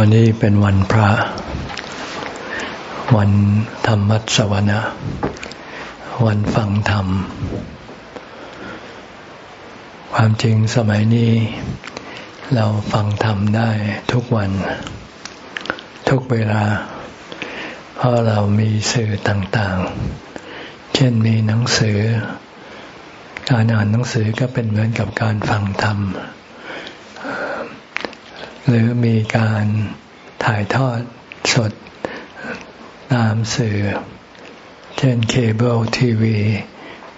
วันนี้เป็นวันพระ วันธรรมัสวนะ วันฟังธรรม ความจริงสมัยนี้ เราฟังธรรมได้ทุกวัน ทุกเวลา เพราะเรามีสื่อต่างๆ เช่นมีหนังสือ การอ่านหนังสือก็เป็นเหมือนกับการฟังธรรม หรือมีการถ่ายทอดสดตามสื่อ เช่นเคเบิลทีวี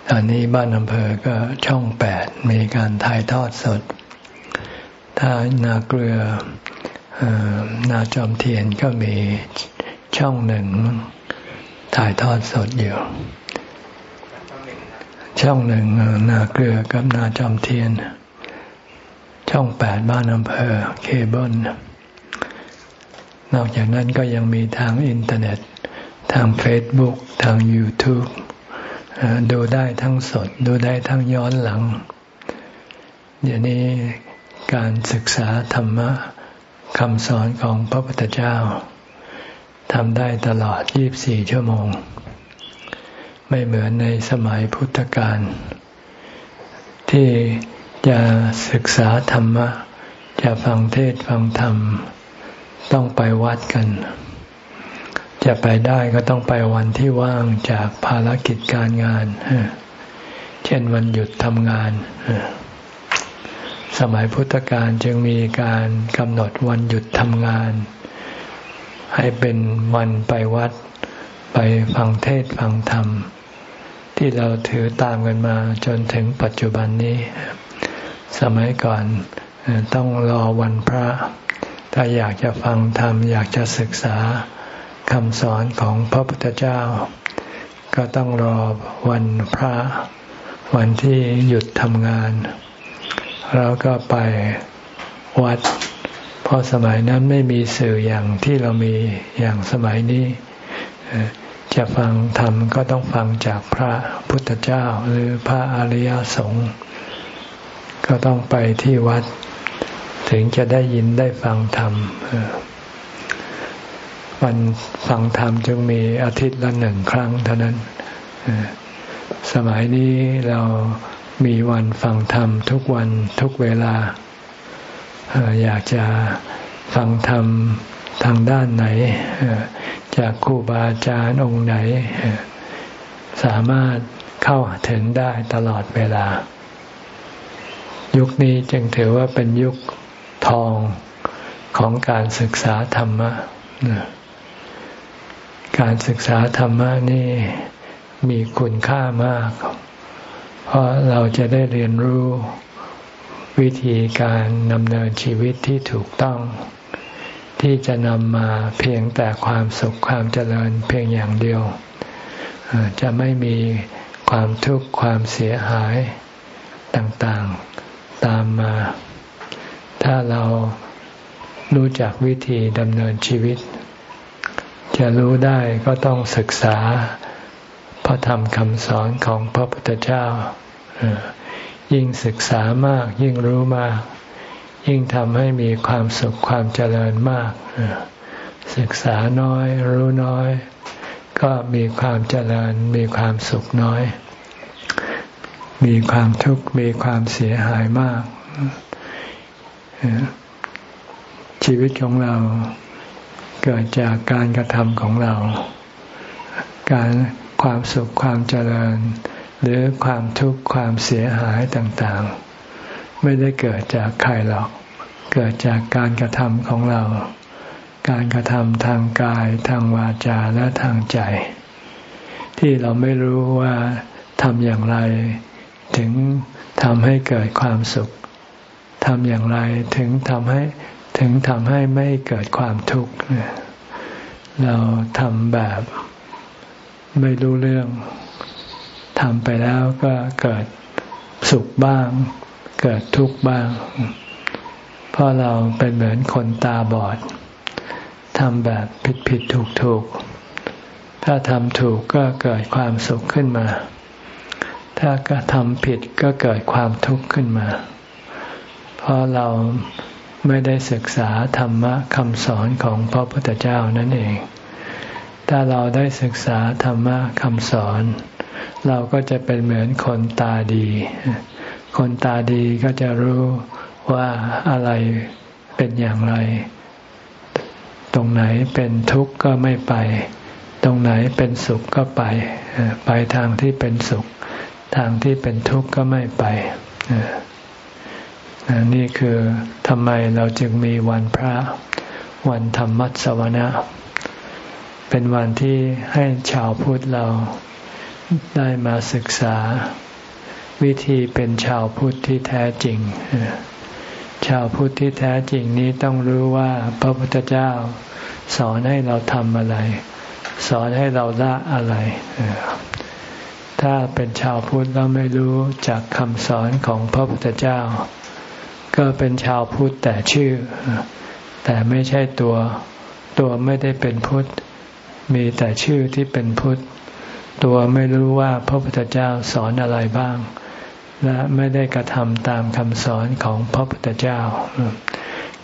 ตอนนี้บ้านอำเภอก็ช่องแปดมีการถ่ายทอดสด ถ้านาเกลือนาจอมเทียนก็มีช่องหนึ่งถ่ายทอดสดอยู่ ช่องหนึ่งนาเกลือกับนาจอมเทียน ช่องแปดบ้านอำเภอเคเบิลนอกจากนั้นก็ยังมีทางอินเทอร์เน็ต ทางเฟซบุ๊กทาง YouTube ดูได้ทั้งสด ดูได้ทั้งย้อนหลัง เดี๋ยวนี้การศึกษาธรรมะคำสอนของพระพุทธเจ้าทำได้ตลอด 24 ชั่วโมง ไม่เหมือนในสมัยพุทธกาลที่ จะศึกษาธรรมะ จะฟังเทศฟังธรรม ต้องไปวัดกัน จะไปได้ก็ต้องไปวันที่ว่างจากภารกิจการงาน เช่นวันหยุดทำงาน สมัยพุทธกาลจึงมีการกำหนดวันหยุดทำงาน ให้เป็นวันไปวัด ไปฟังเทศฟังธรรม ที่เราถือตามกันมาจนถึงปัจจุบันนี้ สมัยก่อนต้องรอวันพระ ถ้าอยากจะฟังธรรม อยากจะศึกษาคำสอนของพระพุทธเจ้า ก็ต้องรอวันพระ วันที่หยุดทำงาน แล้วก็ไปวัด เพราะสมัยนั้นไม่มีสื่ออย่างที่เรามีอย่างสมัยนี้ จะฟังธรรมก็ต้องฟังจากพระพุทธเจ้าหรือพระอริยสงฆ์ ก็ต้องไปที่วัด ถึงจะได้ยินได้ฟังธรรมวันฟังธรรมจึงมีอาทิตย์ละหนึ่งครั้งเท่านั้น สมัยนี้เรามีวันฟังธรรมทุกวันทุกเวลา อยากจะฟังธรรมทางด้านไหน จากครูบาอาจารย์องค์ไหน สามารถเข้าถึงได้ตลอดเวลา ยุคนี้จึงถือว่าเป็นยุคทองของการศึกษาธรรมะ การศึกษาธรรมะนี่มีคุณค่ามาก เพราะเราจะได้เรียนรู้วิธีการดำเนินชีวิตที่ถูกต้อง ที่จะนำมาเพียงแต่ความสุขความเจริญเพียงอย่างเดียว จะไม่มีความทุกข์ความเสียหายต่างๆ ตามมา ถ้าเรารู้จักวิธีดำเนินชีวิต จะรู้ได้ก็ต้องศึกษาพระธรรมคำสอนของพระพุทธเจ้า ยิ่งศึกษามากยิ่งรู้มาก ยิ่งทำให้มีความสุขความเจริญมาก ศึกษาน้อยรู้น้อย ก็มีความเจริญมีความสุขน้อย มีความทุกข์มีความเสียหายมาก ชีวิตของเราเกิดจากการกระทำของเรา การความสุขความเจริญ หรือความทุกข์ความเสียหายต่างๆ ไม่ได้เกิดจากใครหรอก เกิดจากการกระทำของเรา การกระทำทางกายทางวาจาและทางใจ ที่เราไม่รู้ว่าทำอย่างไร ถึงทำให้เกิดความสุขทำอย่างไรถึงทำให้ถึงทำให้ไม่เกิดความทุกข์เราทำแบบไม่รู้เรื่องทำไปแล้วก็เกิดสุขบ้าง เกิดทุกข์บ้าง เพราะเราเป็นเหมือนคนตาบอดทำแบบผิดผิดถูกถูกถ้าทำถูกก็เกิดความสุขขึ้นมา ถ้ากระทำผิดก็เกิดความทุกข์ขึ้นมา เพราะเราไม่ได้ศึกษาธรรมะคำสอนของพระพุทธเจ้านั่นเอง ถ้าเราได้ศึกษาธรรมะคำสอน เราก็จะเป็นเหมือนคนตาดี คนตาดีก็จะรู้ว่าอะไรเป็นอย่างไร ตรงไหนเป็นทุกข์ก็ไม่ไป ตรงไหนเป็นสุขก็ไป ไปทางที่เป็นสุข ทางที่เป็นทุกข์ก็ไม่ไปนี่คือทำไมเราจึงมีวันพระ วันธรรมัสวนะ เป็นวันที่ให้ชาวพุทธเราได้มาศึกษา วิธีเป็นชาวพุทธที่แท้จริง ชาวพุทธที่แท้จริงนี้ต้องรู้ว่าพระพุทธเจ้าสอนให้เราทำอะไร สอนให้เราละอะไร ถ้าเป็นชาวพุทธเราไม่รู้จากคำสอนของพระพุทธเจ้า ก็เป็นชาวพุทธแต่ชื่อ แต่ไม่ใช่ตัวตัวไม่ได้เป็นพุทธ มีแต่ชื่อที่เป็นพุทธ ตัวไม่รู้ว่าพระพุทธเจ้าสอนอะไรบ้าง และไม่ได้กระทำตามคำสอนของพระพุทธเจ้า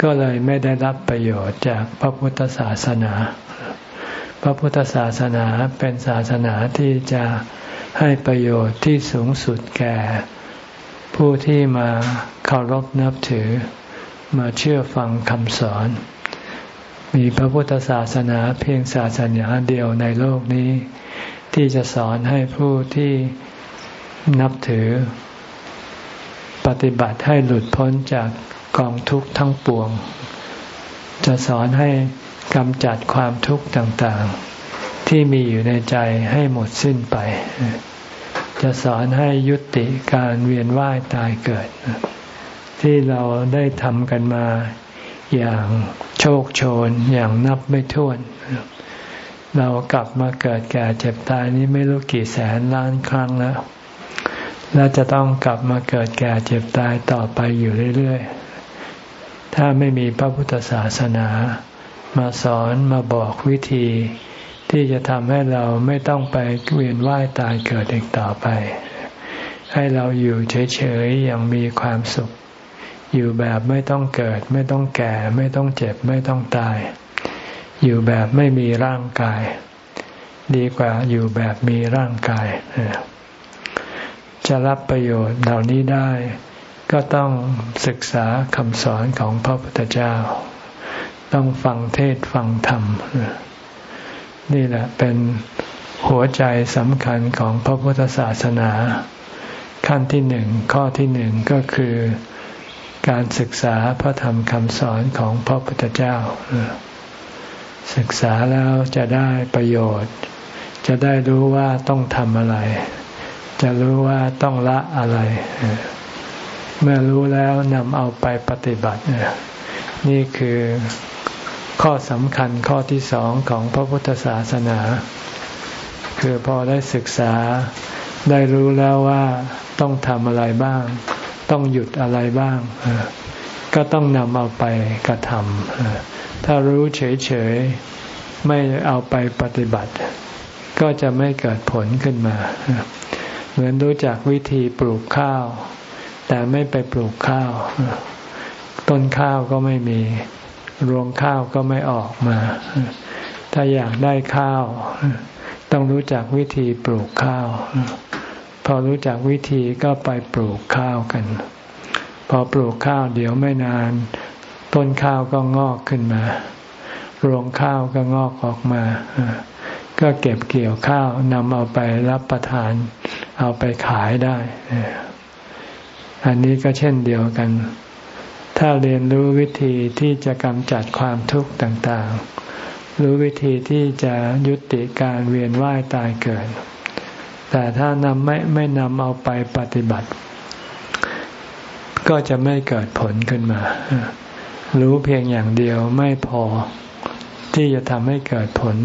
ก็เลยไม่ได้รับประโยชน์จากพระพุทธศาสนา พระพุทธศาสนาเป็นศาสนาที่จะ ให้ประโยชน์ที่สูงสุดแก่ ผู้ที่มาเคารพนับถือ มาเชื่อฟังคำสอน มีพระพุทธศาสนาเพียงศาสนาเดียวในโลกนี้ ที่จะสอนให้ผู้ที่นับถือ ปฏิบัติให้หลุดพ้นจากกองทุกข์ทั้งปวง จะสอนให้กำจัดความทุกข์ต่างๆ ที่มีอยู่ในใจให้หมดสิ้นไป จะสอนให้ยุติการเวียนว่ายตายเกิด ที่เราได้ทำกันมาอย่างโชคโชนอย่างนับไม่ถ้วน เรากลับมาเกิดแก่เจ็บตายนี้ไม่รู้กี่แสนล้านครั้งแล้วและจะต้องกลับมาเกิดแก่เจ็บตายต่อไปอยู่เรื่อยๆ ถ้าไม่มีพระพุทธศาสนา มาสอนมาบอกวิธี ที่จะทำให้เราไม่ต้องไปเวียนว่ายตายเกิดอีกต่อไป ให้เราอยู่เฉยๆอย่างมีความสุข อยู่แบบไม่ต้องเกิด ไม่ต้องแก่ ไม่ต้องเจ็บ ไม่ต้องตาย อยู่แบบไม่มีร่างกาย ดีกว่าอยู่แบบมีร่างกาย จะรับประโยชน์เหล่านี้ได้ ก็ต้องศึกษาคำสอนของพระพุทธเจ้า ต้องฟังเทศฟังธรรม นี่แหละเป็นหัวใจสำคัญของพระพุทธศาสนา ขั้นที่หนึ่งข้อที่หนึ่งก็คือการศึกษาพระธรรมคำสอนของพระพุทธเจ้า ศึกษาแล้วจะได้ประโยชน์ จะได้รู้ว่าต้องทำอะไร จะรู้ว่าต้องละอะไร เมื่อรู้แล้วนำเอาไปปฏิบัติ นี่คือ ข้อสำคัญข้อที่สองของพระพุทธศาสนา คือพอได้ศึกษาได้รู้แล้วว่าต้องทำอะไรบ้าง ต้องหยุดอะไรบ้าง ก็ต้องนำเอาไปกระทำถ้ารู้เฉยๆ ไม่เอาไปปฏิบัติ ก็จะไม่เกิดผลขึ้นมา เหมือนรู้จักวิธีปลูกข้าว แต่ไม่ไปปลูกข้าว ต้นข้าวก็ไม่มี รวงข้าวก็ไม่ออกมา ถ้าอยากได้ข้าว ต้องรู้จักวิธีปลูกข้าว พอรู้จักวิธีก็ไปปลูกข้าวกัน พอปลูกข้าวเดี๋ยวไม่นาน ต้นข้าวก็งอกขึ้นมา รวงข้าวก็งอกออกมา ก็เก็บเกี่ยวข้าวนำเอาไปรับประทาน เอาไปขายได้ อันนี้ก็เช่นเดียวกัน ถ้าเรียนรู้วิธีที่จะกำจัดความทุกข์ต่างๆ รู้วิธีที่จะยุติการเวียนว่ายตายเกิด แต่ถ้านำไม่ไม่นำเอาไปปฏิบัติ ก็จะไม่เกิดผลขึ้นมา รู้เพียงอย่างเดียวไม่พอที่จะทำให้เกิดผล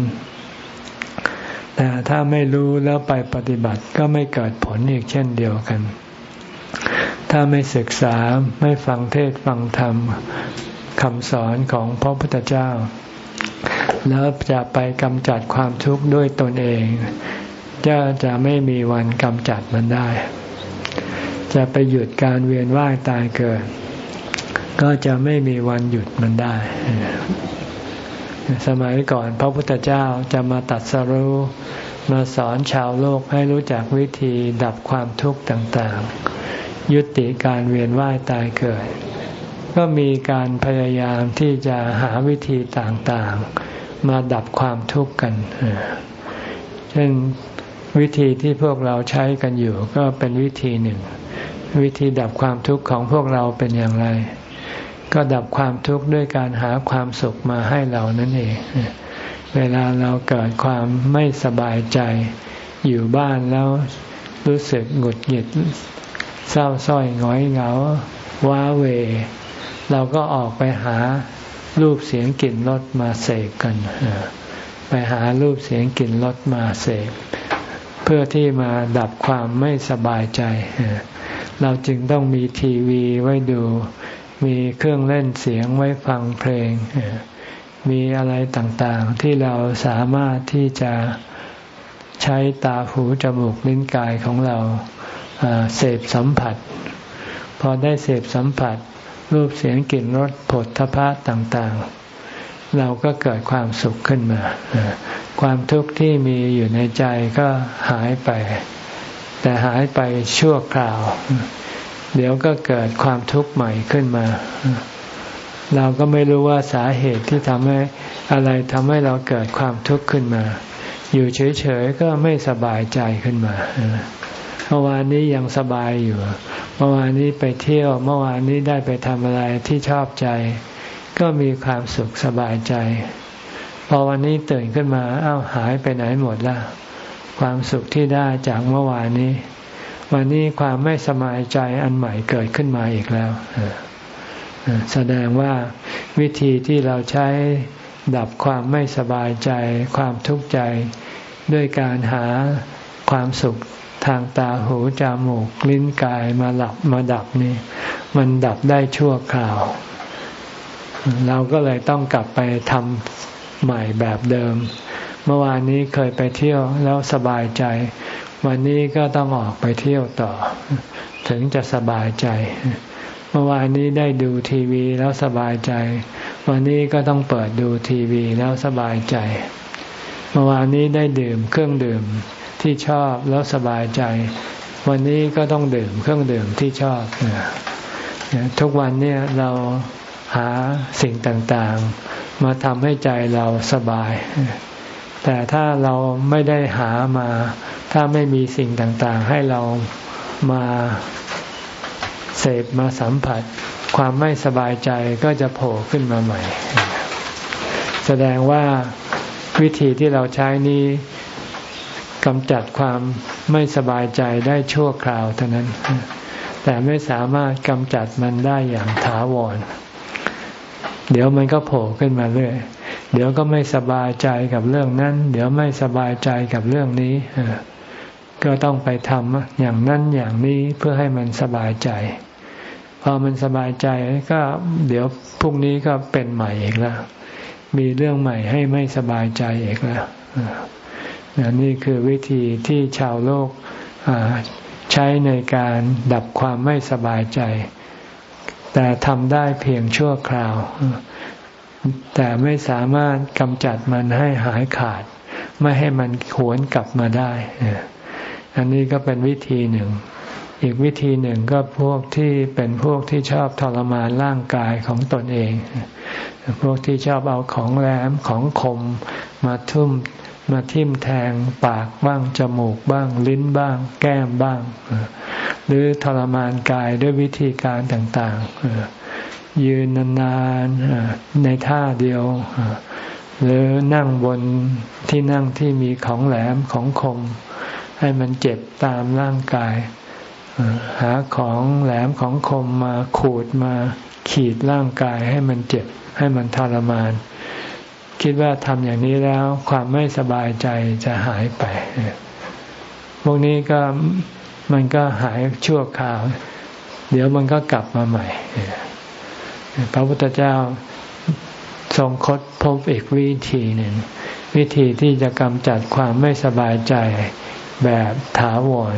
แต่ถ้าไม่รู้แล้วไปปฏิบัติก็ไม่เกิดผลอีกเช่นเดียวกัน ถ้าไม่ศึกษาไม่ฟังเทศฟังธรรมคำสอนของพระพุทธเจ้า แล้วจะไปกำจัดความทุกข์ด้วยตนเองจะจะไม่มีวันกำจัดมันได้ จะไปหยุดการเวียนว่ายตายเกิด ก็จะไม่มีวันหยุดมันได้ สมัยก่อนพระพุทธเจ้าจะมาตัดสรู้มาสอนชาวโลกให้รู้จักวิธีดับความทุกข์ต่างๆ ยุติการเวียนว่ายตายเกิด ก็มีการพยายามที่จะหาวิธีต่างๆ มาดับความทุกข์กัน เช่นวิธีที่พวกเราใช้กันอยู่ก็เป็นวิธีหนึ่ง วิธีดับความทุกข์ของพวกเราเป็นอย่างไร ก็ดับความทุกข์ด้วยการหาความสุขมาให้เรานั่นเอง เวลาเราเกิดความไม่สบายใจอยู่บ้านแล้วรู้สึกหงุดหงิด เศร้าส้อยง้อยเหงา ว้าเว เราก็ออกไปหารูปเสียงกลิ่นรสมาเสกกัน ไปหารูปเสียงกลิ่นรสมาเสกเพื่อที่มาดับความไม่สบายใจ เราจึงต้องมีทีวีไว้ดู มีเครื่องเล่นเสียงไว้ฟังเพลง มีอะไรต่างๆ ที่เราสามารถที่จะใช้ตาหูจมูกลิ้นกายของเรา เสพสัมผัส พอได้เสพสัมผัส รูปเสียงกลิ่นรสผลทพะต่างๆ เราก็เกิดความสุขขึ้นมา ความทุกข์ที่มีอยู่ในใจก็หายไป แต่หายไปชั่วคราว เดี๋ยวก็เกิดความทุกข์ใหม่ขึ้นมา เราก็ไม่รู้ว่าสาเหตุที่ทำให้อะไรทำให้เราเกิดความทุกข์ขึ้นมา อยู่เฉยๆก็ไม่สบายใจขึ้นมา เมื่อวานนี้ยังสบายอยู่ เมื่อวานนี้ไปเที่ยว เมื่อวานนี้ได้ไปทำอะไรที่ชอบใจ ก็มีความสุขสบายใจ พอวันนี้ตื่นขึ้นมาอ้าวหายไปไหนหมดละความสุขที่ได้จากเมื่อวานนี้ วันนี้ความไม่สบายใจอันใหม่เกิดขึ้นมาอีกแล้วแสดงว่าวิธีที่เราใช้ดับความไม่สบายใจ ความทุกข์ใจ ด้วยการหาความสุข ทางตาหูจมูกลิ้นกายมาหลับมาดับนี่ มันดับได้ชั่วคราว เราก็เลยต้องกลับไปทำใหม่แบบเดิม เมื่อวานนี้เคยไปเที่ยวแล้วสบายใจ วันนี้ก็ต้องออกไปเที่ยวต่อ ถึงจะสบายใจ เมื่อวานนี้ได้ดูทีวีแล้วสบายใจ วันนี้ก็ต้องเปิดดูทีวีแล้วสบายใจ เมื่อวานนี้ได้ดื่มเครื่องดื่ม ที่ชอบแล้วสบายใจ วันนี้ก็ต้องดื่มเครื่องดื่มที่ชอบทุกวันเนี่ยเราหาสิ่งต่างๆ มาทำให้ใจเราสบาย แต่ถ้าเราไม่ได้หามา ถ้าไม่มีสิ่งต่างๆ ให้เรามาเสพมาสัมผัส ความไม่สบายใจก็จะโผล่ขึ้นมาใหม่ แสดงว่าวิธีที่เราใช้นี้ กำจัดความไม่สบายใจได้ชั่วคราวเท่านั้น แต่ไม่สามารถกำจัดมันได้อย่างถาวร เดี๋ยวมันก็โผล่ขึ้นมาเรื่อย เดี๋ยวก็ไม่สบายใจกับเรื่องนั้น เดี๋ยวไม่สบายใจกับเรื่องนี้ ก็ต้องไปทำอย่างนั้นอย่างนี้เพื่อให้มันสบายใจ พอมันสบายใจก็ เดี๋ยวพรุ่งนี้ก็เป็นใหม่อีกแล้ว มีเรื่องใหม่ให้ไม่สบายใจอีกแล้ว นี่คือวิธีที่ชาวโลกใช้ในการดับความไม่สบายใจ แต่ทำได้เพียงชั่วคราว แต่ไม่สามารถกำจัดมันให้หายขาด ไม่ให้มันหวนกลับมาได้ อันนี้ก็เป็นวิธีหนึ่ง อีกวิธีหนึ่งก็พวกที่เป็นพวกที่ชอบทรมานร่างกายของตนเอง พวกที่ชอบเอาของแหลมของคมมาทุ่ม มาทิ่มแทงปากบ้าง จมูกบ้าง ลิ้นบ้าง แก้มบ้าง หรือทรมานกายด้วยวิธีการต่างๆ ยืนนานๆในท่าเดียว หรือนั่งบนที่นั่งที่มีของแหลมของคม ให้มันเจ็บตามร่างกายหาของแหลมของคมมาขูดมาขีดร่างกายให้มันเจ็บให้มันทรมาน คิดว่าทำอย่างนี้แล้วความไม่สบายใจจะหายไป พวกนี้ก็มันก็หายชั่วคราว เดี๋ยวมันก็กลับมาใหม่ พระพุทธเจ้าทรงคดพบอีกวิธีหนึ่ง วิธีที่จะกำจัดความไม่สบายใจแบบถาวร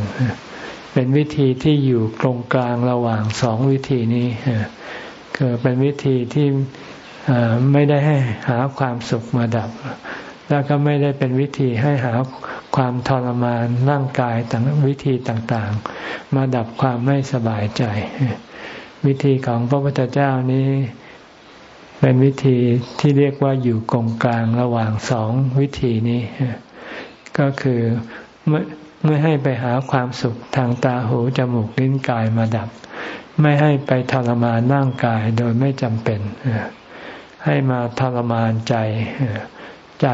เป็นวิธีที่อยู่ตรงกลางระหว่างสองวิธีนี้เคือเป็นวิธีที่ ไม่ได้ให้หาความสุขมาดับ แล้วก็ไม่ได้เป็นวิธีให้หาความทรมานร่างกายต่างวิธีต่างๆ มาดับความไม่สบายใจ วิธีของพระพุทธเจ้านี้ เป็นวิธีที่เรียกว่าอยู่กงกลางระหว่างสองวิธีนี้ ก็คือไม่ไม่ให้ไปหาความสุขทางตาหูจมูกลิ้นกายมาดับ ไม่ให้ไปทรมานร่างกายโดยไม่จำเป็น ให้มาทรมานใจ ใจ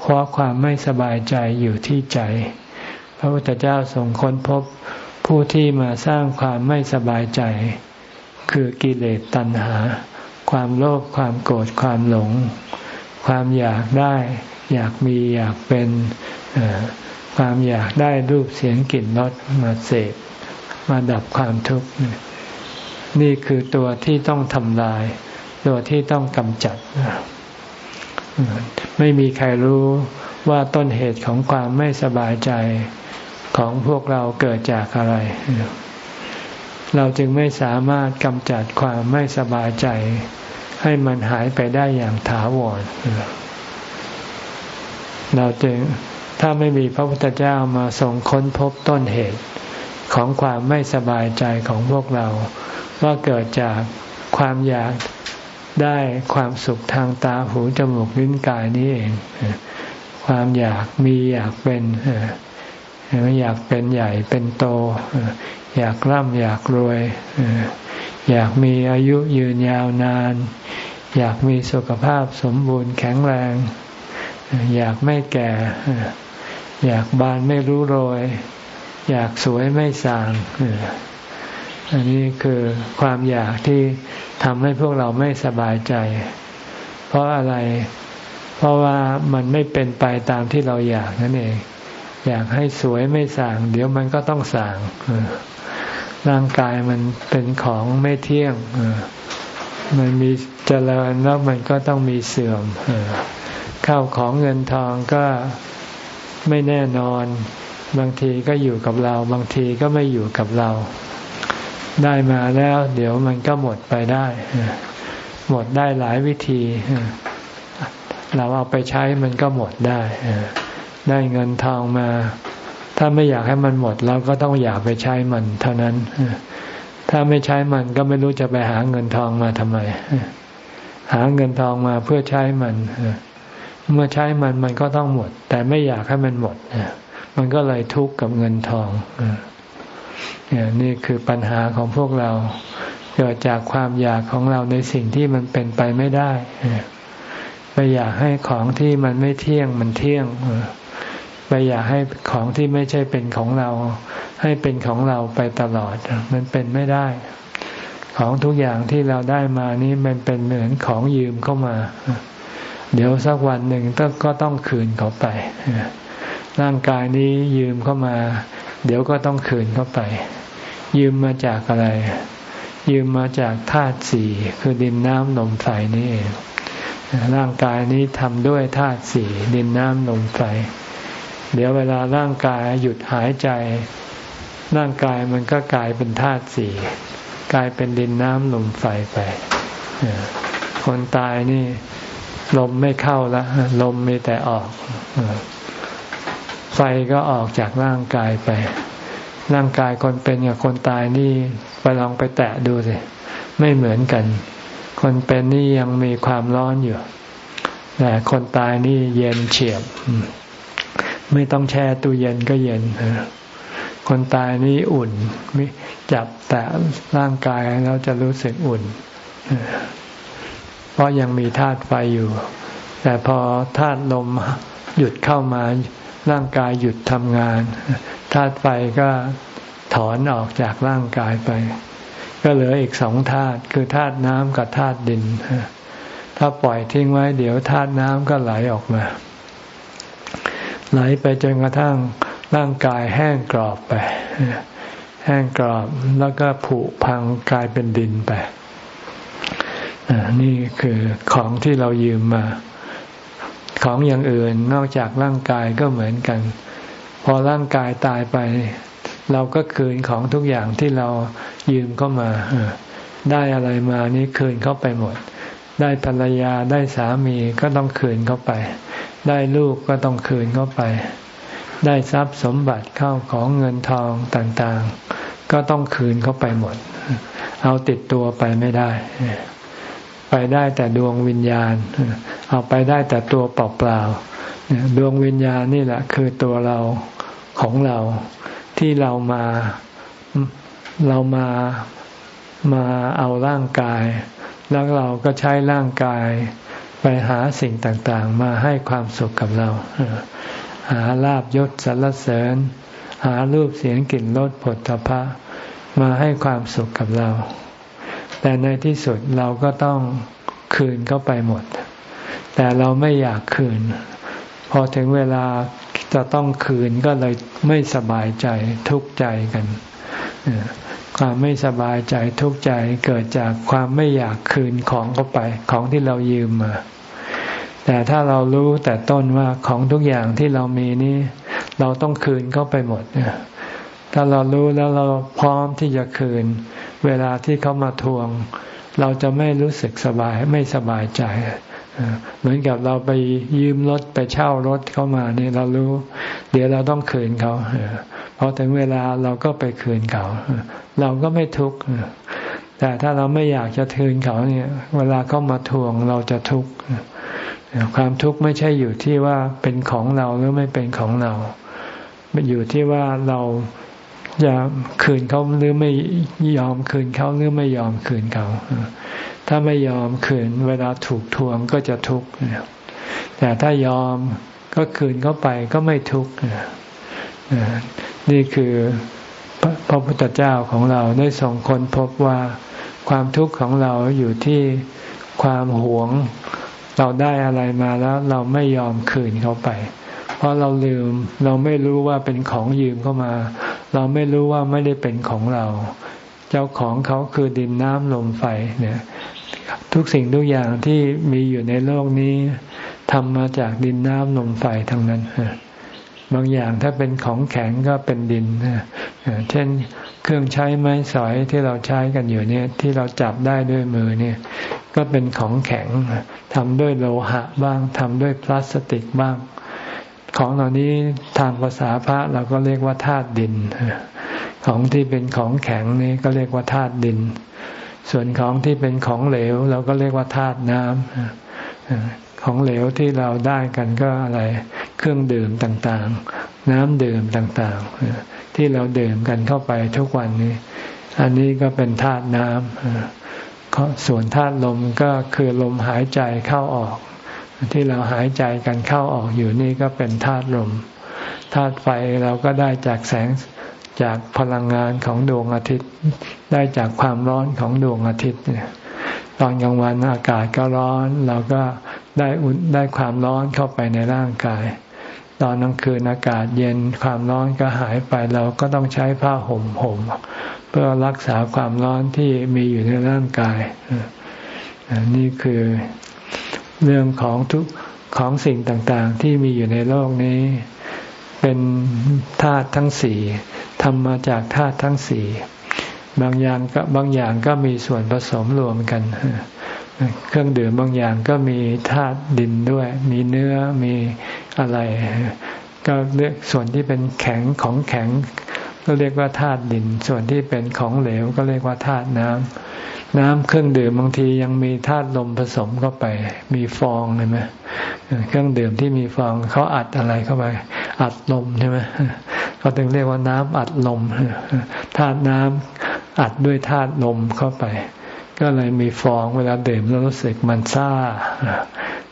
เพราความไม่สบายใจอยู่ที่ใจ พระพุทธเจ้าทรงค้นพบผู้ที่มาสร้างความไม่สบายใจ คือกิเลสตัณหา ความโลภความโกรธความหลง ความอยากได้ อยากมีอยากเป็นความอยากได้รูปเสียงกลิ่นรสมาเสพมาดับความทุกข์นี่คือตัวที่ต้องทำลาย ตัวที่ต้องกำจัด ไม่มีใครรู้ว่าต้นเหตุของความไม่สบายใจของพวกเราเกิดจากอะไร เราจึงไม่สามารถกำจัดความไม่สบายใจ ให้มันหายไปได้อย่างถาวร เราจึงถ้าไม่มีพระพุทธเจ้ามาทรงค้นพบต้นเหตุของความไม่สบายใจของพวกเรา ว่าเกิดจากความอยาก ได้ความสุขทางตาหูจมูกลิ้นกายนี้เอง ความอยากมีอยากเป็นอยากเป็นใหญ่เป็นโต อยากร่ำอยากรวย อยากมีอายุยืนยาวนาน อยากมีสุขภาพสมบูรณ์แข็งแรง อยากไม่แก่ อยากบานไม่รู้โรย อยากสวยไม่สาง อันนี้คือความอยากที่ทำให้พวกเราไม่สบายใจ เพราะอะไร เพราะว่ามันไม่เป็นไปตามที่เราอยากนั่นเอง อยากให้สวยไม่สั่ง เดี๋ยวมันก็ต้องสั่งร่างกายมันเป็นของไม่เที่ยงมันมีเจริญแล้วมันก็ต้องมีเสื่อมข้าวของเงินทองก็ไม่แน่นอน บางทีก็อยู่กับเรา บางทีก็ไม่อยู่กับเรา ได้มาแล้ว เดี๋ยวมันก็หมดไปได้ หมดได้หลายวิธี เราเอาไปใช้มันก็หมดได้ ได้เงินทองมา ถ้าไม่อยากให้มันหมดเราก็ต้องอยากไปใช้มัน เท่านั้น ถ้าไม่ใช้มันก็ไม่รู้จะไปหาเงินทองมาทำไม หาเงินทองมาเพื่อใช้มัน เมื่อใช้มันมันก็ต้องหมด แต่ไม่อยากให้มันหมด มันก็เลยทุกข์กับเงินทอง นี่คือปัญหาของพวกเราเกิดจากความอยากของเราในสิ่งที่มันเป็นไปไม่ได้ไปอยากให้ของที่มันไม่เที่ยงมันเที่ยงไปอยากให้ของที่ไม่ใช่เป็นของเรา ให้เป็นของเราไปตลอด มันเป็นไม่ได้ ของทุกอย่างที่เราได้มานี้มันเป็นเหมือนของยืมเข้ามา เดี๋ยวสักวันหนึ่งก็ต้องคืนเขาไปร่างกายนี้ยืมเข้ามา เดี๋ยวก็ต้องคืนเข้าไป ยืมมาจากอะไร ยืมมาจากธาตุสี่คือดินน้ำลมไฟนี่เองร่างกายนี้ทำด้วยธาตุสี่ดินน้ำลมไฟ เดี๋ยวเวลาร่างกายหยุดหายใจ ร่างกายมันก็กลายเป็นธาตุสี่กลายเป็นดินน้ำลมไฟไป คนตายนี่ ลมไม่เข้าล้วลมมีแต่ออก ไฟก็ออกจากร่างกายไป ร่างกายคนเป็นกับคนตายนี่ไปลองไปแตะดูสิไม่เหมือนกัน คนเป็นนี่ยังมีความร้อนอยู่แต่คนตายนี่เย็นเฉียบ ไม่ต้องแช่ตู้เย็นก็เย็นคนตายนี่อุ่นจับแต่ร่างกายแล้วจะรู้สึกอุ่น เพราะยังมีธาตุไฟอยู่ แต่พอธาตุลมหยุดเข้ามา ร่างกายหยุดทำงานธาตุไฟก็ถอนออกจากร่างกายไป ก็เหลืออีกสองธาตุคือธาตุน้ำกับธาตุดิน ถ้าปล่อยทิ้งไว้เดี๋ยวธาตุน้ำก็ไหลออกมา ไหลไปจนกระทั่งร่างกายแห้งกรอบไปแห้งกรอบแล้วก็ผุพังกลายเป็นดินไปนี่คือของที่เรายืมมา ของอย่างอื่นนอกจากร่างกายก็เหมือนกัน พอร่างกายตายไป เราก็คืนของทุกอย่างที่เรายืมเข้ามา ได้อะไรมานี่คืนเข้าไปหมด ได้ภรรยาได้สามีก็ต้องคืนเข้าไป ได้ลูกก็ต้องคืนเข้าไป ได้ทรัพย์สมบัติเข้าของเงินทองต่างๆ ก็ต้องคืนเข้าไปหมด เอาติดตัวไปไม่ได้ ไปได้แต่ดวงวิญญาณ เอาไปได้แต่ตัวเปล่าๆดวงวิญญาณนี่แหละ คือตัวเราของเราที่เรามาเรามามาเอาร่างกาย แล้วเราก็ใช้ร่างกาย ไปหาสิ่งต่างๆ มาให้ความสุขกับเรา หาลาบยศสรรเสริญ หารูปเสียงกลิ่นรสผลตภะมาให้ความสุขกับเรา แต่ในที่สุดเราก็ต้องคืนเข้าไปหมด แต่เราไม่อยากคืน พอถึงเวลาจะต้องคืนก็เลยไม่สบายใจทุกข์ใจกันความไม่สบายใจทุกข์ใจเกิดจากความไม่อยากคืนของเข้าไป ของที่เรายืมมา แต่ถ้าเรารู้แต่ต้นว่าของทุกอย่างที่เรามีนี้ เราต้องคืนเข้าไปหมดถ้าเรารู้แล้วเราพร้อมที่จะคืน เวลาที่เขามาทวง เราจะไม่รู้สึกสบายไม่สบายใจเหมือนกับเราไปยืมรถไปเช่ารถเข้ามาเนี่ยเรารู้ เดี๋ยวเราต้องคืนเขาพอถึงเวลาเราก็ไปคืนเขาเราก็ไม่ทุกข์แต่ถ้าเราไม่อยากจะคืนเขาเนี่ย เวลาเขามาทวงเราจะทุกข์ความทุกข์ไม่ใช่อยู่ที่ว่าเป็นของเราหรือไม่เป็นของเราอยู่ที่ว่าเรา จะคืนเขาหรือไม่ยอมคืนเขาหรือไม่ยอมคืนเขาถ้าไม่ยอมคืนเวลาถูกทวงก็จะทุกข์แต่ถ้ายอมก็คืนเขาไปก็ไม่ทุกข์นี่คือพระพุทธเจ้าของเราได้ส่งคนพบว่าความทุกข์ของเราอยู่ที่ความหวง เราได้อะไรมาแล้วเราไม่ยอมคืนเขาไป เพราะเราลืมเราไม่รู้ว่าเป็นของยืมเข้ามา เราไม่รู้ว่าไม่ได้เป็นของเรา เจ้าของเขาคือดินน้ำลมไฟเนี่ย ทุกสิ่งทุกอย่างที่มีอยู่ในโลกนี้ทำมาจากดินน้ำลมไฟทั้งนั้นบางอย่างถ้าเป็นของแข็งก็เป็นดินเช่นเครื่องใช้ไม้สอยที่เราใช้กันอยู่เนี่ย ที่เราจับได้ด้วยมือเนี่ย ก็เป็นของแข็งทำด้วยโลหะบ้างทำด้วยพลาสติกบ้าง ของเหล่านี้ทางภาษาพระเราก็เรียกว่าธาตุดิน ของที่เป็นของแข็งนี่ก็เรียกว่าธาตุดิน ส่วนของที่เป็นของเหลว เราก็เรียกว่าธาตุน้ำของเหลวที่เราได้กันก็อะไร เครื่องดื่มต่างๆ น้ำดื่มต่างๆ ที่เราดื่มกันเข้าไปทุกวันนี้ อันนี้ก็เป็นธาตุน้ำส่วนธาตุลมก็คือลมหายใจเข้าออก ที่เราหายใจกันเข้าออกอยู่นี่ก็เป็นธาตุลมธาตุไฟเราก็ได้จากแสงจากพลังงานของดวงอาทิตย์ ได้จากความร้อนของดวงอาทิตย์เนี่ยตอนกลางวันอากาศก็ร้อน เราก็ได้อุ่นได้ความร้อนเข้าไปในร่างกาย ตอนกลางคืนอากาศเย็นความร้อนก็หายไปเราก็ต้องใช้ผ้าห่มห่มเพื่อรักษาความร้อนที่มีอยู่ในร่างกายนี่คือ เรื่องของทุกของสิ่งต่างๆ ที่มีอยู่ในโลกนี้ เป็นธาตุทั้งสี่ทำมาจากธาตุทั้งสี่บางอย่างก็บางอย่างก็มีส่วนผสมรวมกัน เครื่องดื่มบางอย่างก็มีธาตุดินด้วย มีเนื้อมีอะไร ก็เรียกส่วนที่เป็นแข็งของแข็ง ก็เรียกว่าธาตุดิน ส่วนที่เป็นของเหลว ก็เรียกว่าธาตุน้ำน้ำเครื่องดื่มบางทียังมีธาตุลมผสมเข้าไป มีฟองเห็นไหมเครื่องดื่มที่มีฟองเขาอัดอะไรเข้าไป อัดลมใช่ไหมเขาถึงเรียกว่าน้ำอัดลมธาตุน้ำอัดด้วยธาตุลมเข้าไป ก็เลยมีฟองเวลาดื่มแล้วรู้สึกมันซ่า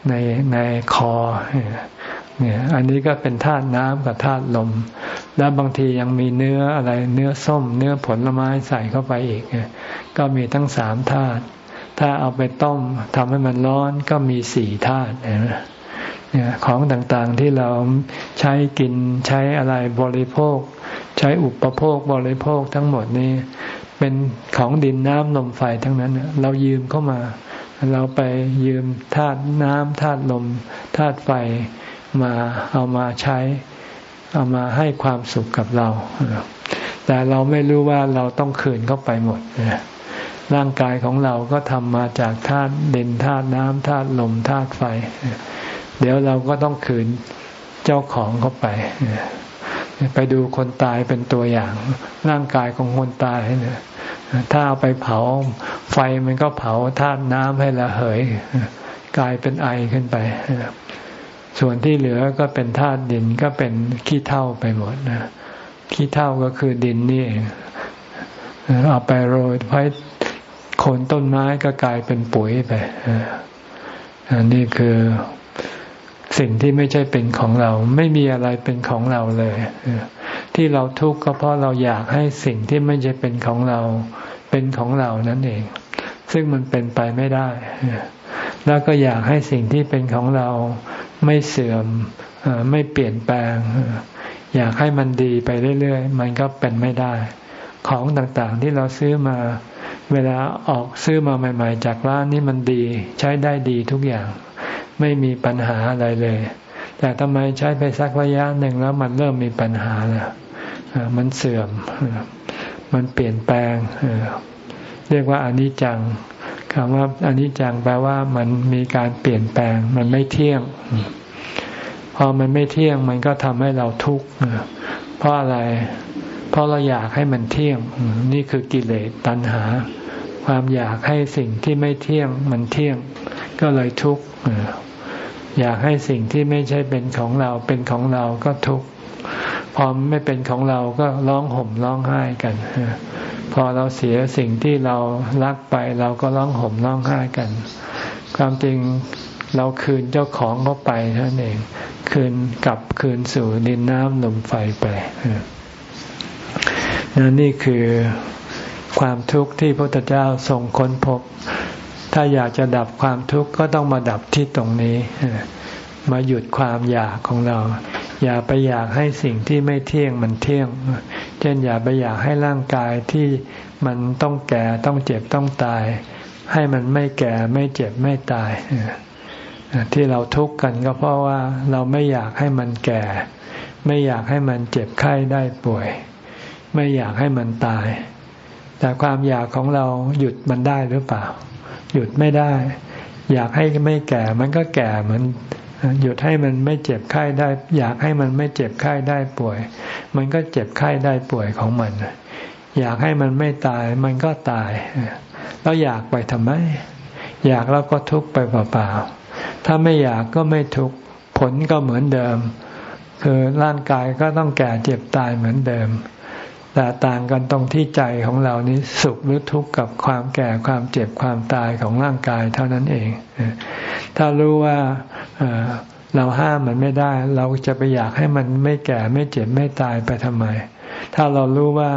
ในในคอ เนี่ย อันนี้ก็เป็นธาตุน้ำกับธาตุลม แล้วบางทียังมีเนื้ออะไร เนื้อส้ม เนื้อผลไม้ใส่เข้าไปอีก ก็มีทั้งสามธาตุ ถ้าเอาไปต้มทำให้มันร้อนก็มีสี่ธาตุเนี่ยของต่างๆที่เราใช้กินใช้อะไรบริโภค ใช้อุปโภคบริโภคทั้งหมดนี้เป็นของดินน้ำลมไฟทั้งนั้น เรายืมเข้ามา เราไปยืมธาตุน้ำธาตุลมธาตุไฟ มาเอามาใช้ เอามาให้ความสุขกับเรา แต่เราไม่รู้ว่าเราต้องคืนเข้าไปหมดร่างกายของเราก็ทำมาจากธาตุด่นธาตุน้ำธาตุลมธาตุไฟ เดี๋ยวเราก็ต้องคืนเจ้าของเข้าไป ไปดูคนตายเป็นตัวอย่าง ร่างกายของคนตายเนี่ยถ้าเอาไปเผาไฟมันก็เผาธาตุน้ำให้ละเหย กลายเป็นไอขึ้นไป ส่วนที่เหลือก็เป็นธาตุดินก็เป็นขี้เท่าไปหมดนะขี้เท่าก็คือดินนี่เองเอาไปโรยไว้โคนต้นไม้ก็กลายเป็นปุ๋ยไปอันนี้คือสิ่งที่ไม่ใช่เป็นของเรา ไม่มีอะไรเป็นของเราเลยที่เราทุกข์ก็เพราะเราอยากให้สิ่งที่ไม่ใช่เป็นของเรา เป็นของเรานั่นเอง ซึ่งมันเป็นไปไม่ได้แล้วก็อยากให้สิ่งที่เป็นของเรา ไม่เสื่อมไม่เปลี่ยนแปลง อยากให้มันดีไปเรื่อยๆ มันก็เป็นไม่ได้ ของต่างๆที่เราซื้อมา เวลาออกซื้อมาใหม่ ๆ จากร้านนี้มันดีใช้ได้ดีทุกอย่าง ไม่มีปัญหาอะไรเลย แต่ทำไมใช้ไปสักระยะหนึ่งแล้วมันเริ่มมีปัญหาแล้วมันเสื่อม มันเปลี่ยนแปลง เรียกว่าอนิจจัง คำว่าอนิจจังแปลว่ามันมีการเปลี่ยนแปลง มันไม่เที่ยง พอมันไม่เที่ยงมันก็ทำให้เราทุกข์เพราะอะไร เพราะเราอยากให้มันเที่ยง นี่คือกิเลสตัณหา ความอยากให้สิ่งที่ไม่เที่ยง มันเที่ยง ก็เลยทุกข์อยากให้สิ่งที่ไม่ใช่เป็นของเราเป็นของเราก็ทุกข์พอไม่เป็นของเราก็ร้องห่มร้องไห้กัน พอเราเสียสิ่งที่เรารักไป เราก็ร้องห่มร้องไห้กัน ความจริงเราคืนเจ้าของเขาไปเท่านั้นเอง คืนกลับคืนสู่ดินน้ำลมไฟไปนนี่คือความทุกข์ที่พระพุทธเจ้าทรงค้นพบ ถ้าอยากจะดับความทุกข์ก็ต้องมาดับที่ตรงนี้ มาหยุดความอยากของเรา อย่าไปอยากให้สิ่งที่ไม่เที่ยงมันเที่ยง เช่นอย่าไปอยากให้ร่างกายที่มันต้องแก่ต้องเจ็บต้องตาย ให้มันไม่แก่ไม่เจ็บไม่ตายที่เราทุกข์กันก็เพราะว่าเราไม่อยากให้มันแก่ ไม่อยากให้มันเจ็บไข้ได้ป่วย ไม่อยากให้มันตาย แต่ความอยากของเราหยุดมันได้หรือเปล่า หยุดไม่ได้ อยากให้ไม่แก่มันก็แก่เหมือน หยุดให้มันไม่เจ็บไข้ได้ อยากให้มันไม่เจ็บไข้ได้ป่วย มันก็เจ็บไข้ได้ป่วยของมัน อยากให้มันไม่ตาย มันก็ตาย แล้วอยากไปทำไม อยากแล้วก็ทุกข์ไปเปล่าๆถ้าไม่อยากก็ไม่ทุกข์ผลก็เหมือนเดิม คือร่างกายก็ต้องแก่เจ็บตายเหมือนเดิม แต่ต่างกันตรงที่ใจของเรานี้สุขหรือทุกข์กับความแก่ความเจ็บความตายของร่างกายเท่านั้นเอง ถ้ารู้ว่าเราห้ามมันไม่ได้ เราจะไปอยากให้มันไม่แก่ไม่เจ็บไม่ตายไปทำไม ถ้าเรารู้ว่า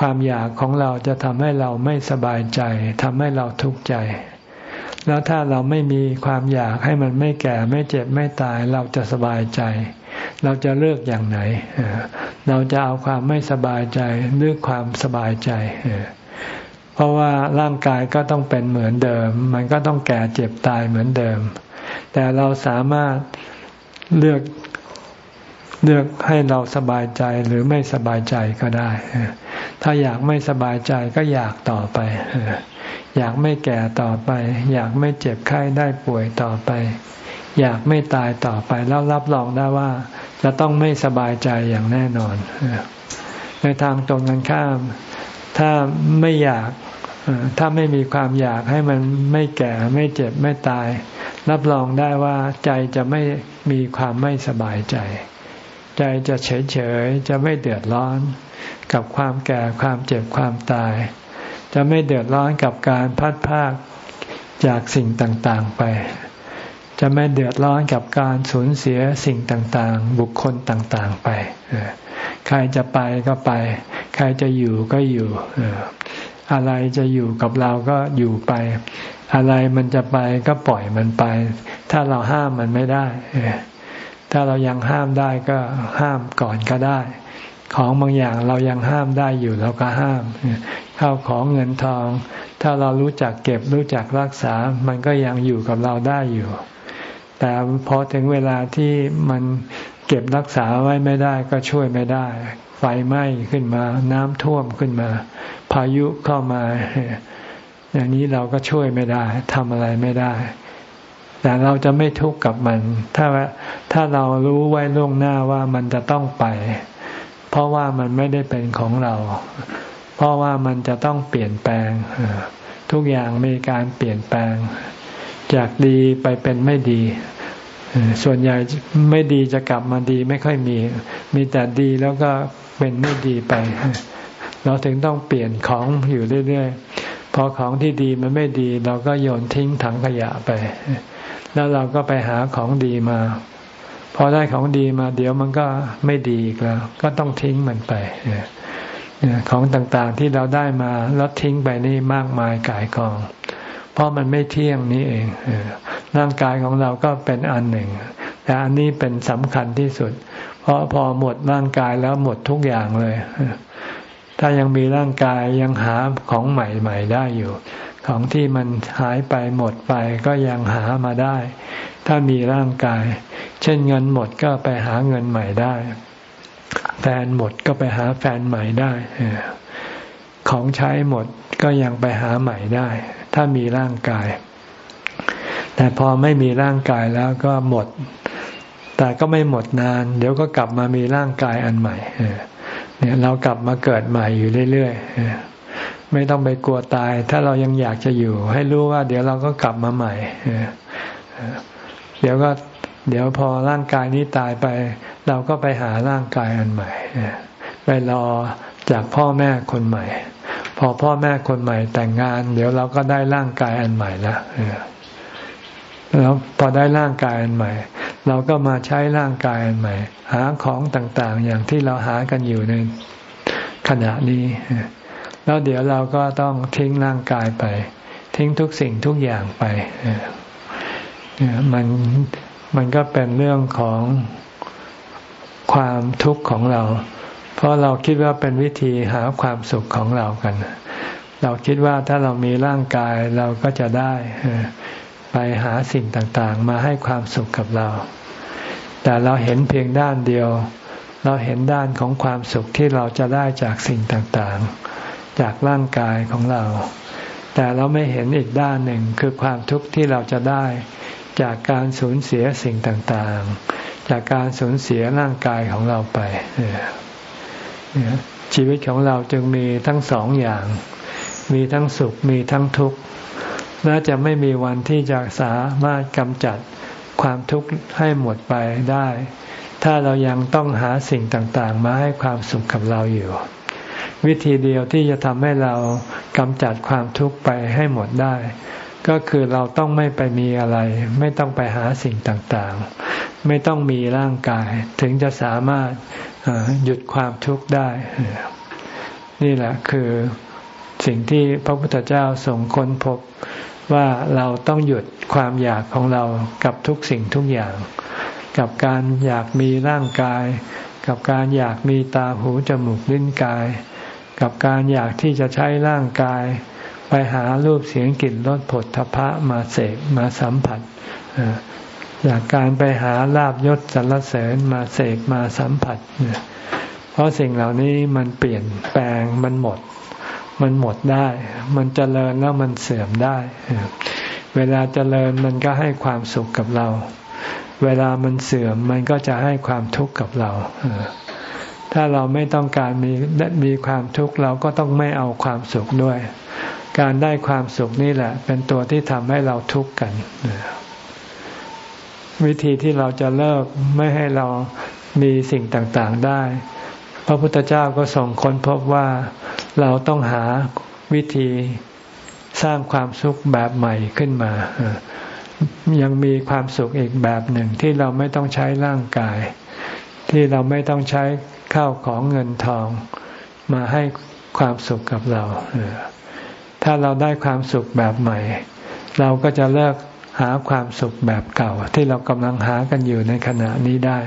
ความอยากของเราจะทำให้เราไม่สบายใจทำให้เราทุกข์ใจ แล้วถ้าเราไม่มีความอยากให้มันไม่แก่ไม่เจ็บไม่ตายเราจะสบายใจ เราจะเลือกอย่างไหน เราจะเอาความไม่สบายใจหรือความสบายใจ เพราะว่าร่างกายก็ต้องเป็นเหมือนเดิม มันก็ต้องแก่เจ็บตายเหมือนเดิม แต่เราสามารถเลือกเลือกให้เราสบายใจหรือไม่สบายใจก็ได้ ถ้าอยากไม่สบายใจก็อยากต่อไป อยากไม่แก่ต่อไป อยากไม่เจ็บไข้ได้ป่วยต่อไป อยากไม่ตายต่อไปแล้วรับรองได้ว่า จะต้องไม่สบายใจอย่างแน่นอน ในทางตรงกันข้าม ถ้าไม่อยากถ้าไม่มีความอยากให้มันไม่แก่ไม่เจ็บไม่ตาย รับรองได้ว่าใจจะไม่มีความไม่สบายใจ ใจจะเฉยเฉยจะไม่เดือดร้อน กับความแก่ความเจ็บความตาย จะไม่เดือดร้อนกับการพัดพากจากสิ่งต่างๆไป จะไม่เดือดร้อนกับการสูญเสียสิ่งต่างๆ บุคคลต่างๆไปใครจะไปก็ไป ใครจะอยู่ก็อยู่อะไรจะอยู่กับเราก็อยู่ไป อะไรมันจะไปก็ปล่อยมันไป ถ้าเราห้ามมันไม่ได้ถ้าเรายังห้ามได้ก็ห้ามก่อนก็ได้ ของบางอย่างเรายังห้ามได้อยู่เราก็ห้ามเข้าของเงินทอง ถ้าเรารู้จักเก็บรู้จักรักษา มันก็ยังอยู่กับเราได้อยู่ แต่พอถึงเวลาที่มันเก็บรักษาไว้ไม่ได้ก็ช่วยไม่ได้ ไฟไหม้ขึ้นมา น้ำท่วมขึ้นมา พายุเข้ามา อย่างนี้เราก็ช่วยไม่ได้ทำอะไรไม่ได้ แต่เราจะไม่ทุกข์กับมัน ถ้าถ้าเรารู้ไว้ล่วงหน้าว่ามันจะต้องไป เพราะว่ามันไม่ได้เป็นของเรา เพราะว่ามันจะต้องเปลี่ยนแปลง ทุกอย่างมีการเปลี่ยนแปลง จากดีไปเป็นไม่ดี ส่วนใหญ่ไม่ดีจะกลับมาดีไม่ค่อยมี มีแต่ดีแล้วก็เป็นไม่ดีไป เราถึงต้องเปลี่ยนของอยู่เรื่อยๆ พอของที่ดีมันไม่ดี เราก็โยนทิ้งถังขยะไป แล้วเราก็ไปหาของดีมา พอได้ของดีมา เดี๋ยวมันก็ไม่ดีอีกแล้ว ก็ต้องทิ้งมันไปของต่างๆที่เราได้มาแล้วทิ้งไปนี่มากมายกายกอง เพราะมันไม่เที่ยงนี้เองร่างกายของเราก็เป็นอันหนึ่ง แต่อันนี้เป็นสำคัญที่สุด เพราะพอหมดร่างกายแล้วหมดทุกอย่างเลย ถ้ายังมีร่างกายยังหาของใหม่ๆได้อยู่ ของที่มันหายไปหมดไปก็ยังหามาได้ ถ้ามีร่างกาย เช่นเงินหมดก็ไปหาเงินใหม่ได้ แฟนหมดก็ไปหาแฟนใหม่ได้ ของใช้หมดก็ยังไปหาใหม่ได้ ถ้ามีร่างกาย แต่พอไม่มีร่างกายแล้วก็หมด แต่ก็ไม่หมดนาน เดี๋ยวก็กลับมามีร่างกายอันใหม่เนี่ยเรากลับมาเกิดใหม่อยู่เรื่อยๆไม่ต้องไปกลัวตาย ถ้าเรายังอยากจะอยู่ ให้รู้ว่า เดี๋ยวเราก็กลับมาใหม่เดี๋ยวก็เดี๋ยวพอร่างกายนี้ตายไป เราก็ไปหาร่างกายอันใหม่ไปรอจากพ่อแม่คนใหม่ พอพ่อแม่คนใหม่แต่งงาน เดี๋ยวเราก็ได้ร่างกายอันใหม่แล้วแล้วพอได้ร่างกายอันใหม่ เราก็มาใช้ร่างกายอันใหม่ หาของต่างๆ อย่างที่เราหากันอยู่ในขณะนี้ แล้วเดี๋ยวเราก็ต้องทิ้งร่างกายไป ทิ้งทุกสิ่งทุกอย่างไปมันมันก็เป็นเรื่องของความทุกข์ของเรา เพราะเราคิดว่าเป็นวิธีหาความสุขของเรากัน เราคิดว่าถ้าเรามีร่างกายเราก็จะได้ไปหาสิ่งต่างๆ มาให้ความสุขกับเรา แต่เราเห็นเพียงด้านเดียว เราเห็นด้านของความสุขที่เราจะได้จากสิ่งต่างๆ จากร่างกายของเรา แต่เราไม่เห็นอีกด้านหนึ่งคือความทุกข์ที่เราจะได้จากการสูญเสียสิ่งต่างๆ จากการสูญเสียร่างกายของเราไป ชีวิตของเราจึงมีทั้งสองอย่าง มีทั้งสุขมีทั้งทุกข์และจะไม่มีวันที่จะสามารถกำจัดความทุกข์ให้หมดไปได้ ถ้าเรายังต้องหาสิ่งต่างๆ มาให้ความสุขกับเราอยู่ วิธีเดียวที่จะทำให้เรากำจัดความทุกข์ไปให้หมดได้ ก็คือเราต้องไม่ไปมีอะไร ไม่ต้องไปหาสิ่งต่างๆ ไม่ต้องมีร่างกาย ถึงจะสามารถ หยุดความทุกข์ได้ นี่แหละคือสิ่งที่พระพุทธเจ้าทรงค้นพบว่าเราต้องหยุดความอยากของเรากับทุกสิ่งทุกอย่าง กับการอยากมีร่างกาย กับการอยากมีตาหูจมูกลิ้นกาย กับการอยากที่จะใช้ร่างกาย ไปหารูปเสียงกลิ่นรสผลทพะมาเสกมาสัมผัส อยากการไปหาลาบยศสรรเสริญมาเสกมาสัมผัส เพราะสิ่งเหล่านี้มันเปลี่ยนแปลงมันหมด มันหมดได้ มันเจริญแล้วมันเสื่อมได้ เวลาเจริญมันก็ให้ความสุขกับเรา เวลามันเสื่อมมันก็จะให้ความทุกข์กับเราถ้าเราไม่ต้องการมีมีความทุกข์เราก็ต้องไม่เอาความสุขด้วย การได้ความสุขนี่แหละ เป็นตัวที่ทำให้เราทุกข์กัน วิธีที่เราจะเลิกไม่ให้เรามีสิ่งต่างๆได้ พระพุทธเจ้าก็ส่งค้นพบว่าเราต้องหาวิธีสร้างความสุขแบบใหม่ขึ้นมา ยังมีความสุขอีกแบบหนึ่งที่เราไม่ต้องใช้ร่างกาย ที่เราไม่ต้องใช้ข้าวของเงินทอง มาให้ความสุขกับเรา ถ้าเราได้ความสุขแบบใหม่ เราก็จะเลิก หาความสุขแบบเก่า ที่เรากำลังหากันอยู่ในขณะนี้ได้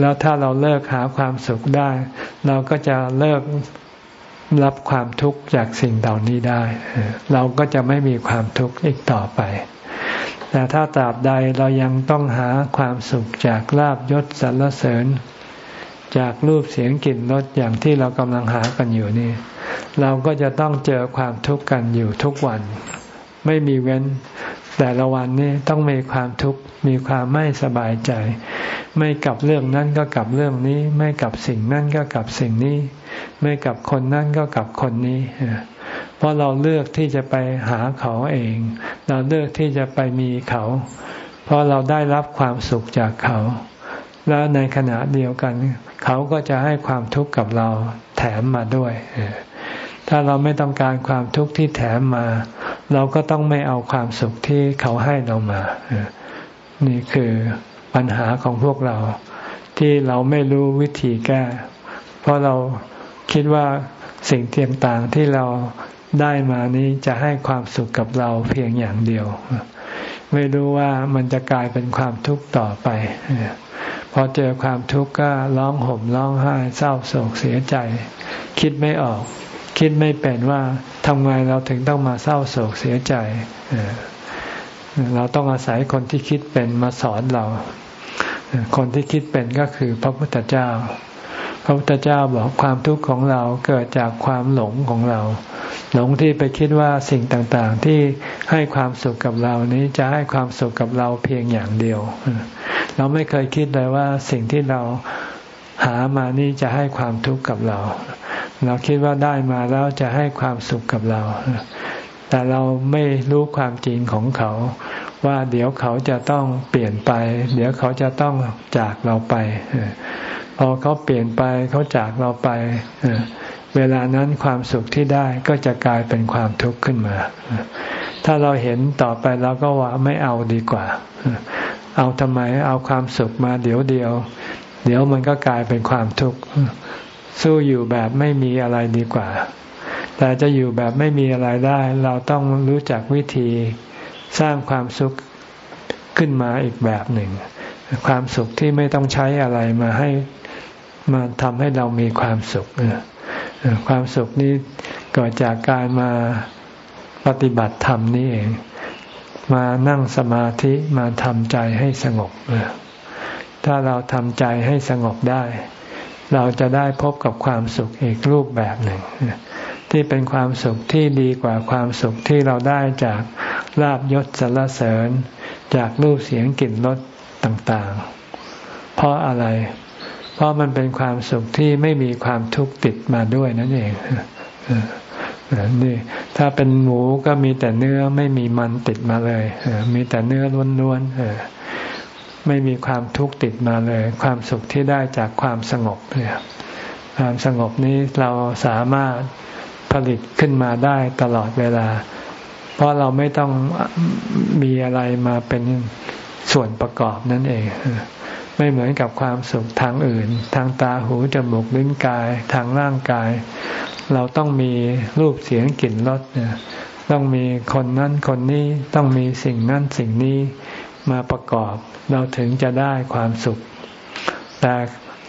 แล้วถ้าเราเลิกหาความสุขได้ เราก็จะเลิกรับความทุกข์จากสิ่งเหล่านี้ได้ เราก็จะไม่มีความทุกข์อีกต่อไป แต่ถ้าตราบใดเรายังต้องหาความสุขจากลาบยศสรรเสริญ จากรูปเสียงกลิ่นรสอย่างที่เรากำลังหากันอยู่นี่ เราก็จะต้องเจอความทุกข์กันอยู่ทุกวัน ไม่มีเว้น แต่ละวันนี้ต้องมีความทุกข์มีความไม่สบายใจ ไม่กับเรื่องนั้นก็กับเรื่องนี้ ไม่กับสิ่งนั้นก็กับสิ่งนี้ ไม่กับคนนั้นก็กับคนนี้เพราะเราเลือกที่จะไปหาเขาเอง เราเลือกที่จะไปมีเขา เพราะเราได้รับความสุขจากเขา แล้วในขณะเดียวกัน เขาก็จะให้ความทุกข์กับเราแถมมาด้วย ถ้าเราไม่ต้องการความทุกข์ที่แถมมา เราก็ต้องไม่เอาความสุขที่เขาให้เรามา นี่คือปัญหาของพวกเรา ที่เราไม่รู้วิธีแก้ เพราะเราคิดว่าสิ่งเทียมต่างที่เราได้มานี้จะให้ความสุขกับเราเพียงอย่างเดียว ไม่รู้ว่ามันจะกลายเป็นความทุกข์ต่อไปพอเจอความทุกข์ก็ร้องห่มร้องไห้เศร้าโศกเสียใจ คิดไม่ออก คิดไม่เป็นว่าทำไงเราถึงต้องมาเศร้าโศกเสียใจ เราต้องอาศัยคนที่คิดเป็นมาสอนเรา คนที่คิดเป็นก็คือพระพุทธเจ้า พระพุทธเจ้าบอกความทุกข์ของเราเกิดจากความหลงของเรา หลงที่ไปคิดว่าสิ่งต่างๆ ที่ให้ความสุขกับเรานี้จะให้ความสุขกับเราเพียงอย่างเดียว เราไม่เคยคิดเลยว่าสิ่งที่เราหามานี่จะให้ความทุกข์กับเรา เราคิดว่าได้มาแล้วจะให้ความสุขกับเรา แต่เราไม่รู้ความจริงของเขา ว่าเดี๋ยวเขาจะต้องเปลี่ยนไป เดี๋ยวเขาจะต้องจากเราไป พอเขาเปลี่ยนไปเขาจากเราไป เวลานั้นความสุขที่ได้ก็จะกลายเป็นความทุกข์ขึ้นมา ถ้าเราเห็นต่อไปเราก็ว่าไม่เอาดีกว่า เอาทำไมเอาความสุขมาเดี๋ยวเดียว เดี๋ยวมันก็กลายเป็นความทุกข์ สู้อยู่แบบไม่มีอะไรดีกว่า แต่จะอยู่แบบไม่มีอะไรได้ เราต้องรู้จักวิธีสร้างความสุขขึ้นมาอีกแบบหนึ่ง ความสุขที่ไม่ต้องใช้อะไรมาให้มาทำให้เรามีความสุขความสุขนี้เกิดจากการมาปฏิบัติธรรมนี่เอง มานั่งสมาธิมาทำใจให้สงบถ้าเราทำใจให้สงบได้ เราจะได้พบกับความสุขอีกรูปแบบหนึ่ง ที่เป็นความสุขที่ดีกว่าความสุขที่เราได้จากลาบยศสรรเสริญ จากรูปเสียงกลิ่นรสต่างๆ เพราะอะไร เพราะมันเป็นความสุขที่ไม่มีความทุกข์ติดมาด้วยนั่นเองนี่ถ้าเป็นหมูก็มีแต่เนื้อไม่มีมันติดมาเลยมีแต่เนื้อล้วนๆ ไม่มีความทุกข์ติดมาเลย ความสุขที่ได้จากความสงบเนี่ยความสงบนี้เราสามารถผลิตขึ้นมาได้ตลอดเวลา เพราะเราไม่ต้องมีอะไรมาเป็นส่วนประกอบนั่นเอง ไม่เหมือนกับความสุขทางอื่น ทางตาหูจมูกลิ้นกายทางร่างกาย เราต้องมีรูปเสียงกลิ่นรสต้องมีคนนั้นคนนี้ต้องมีสิ่งนั้นสิ่งนี้ มาประกอบ เราถึงจะได้ความสุข แต่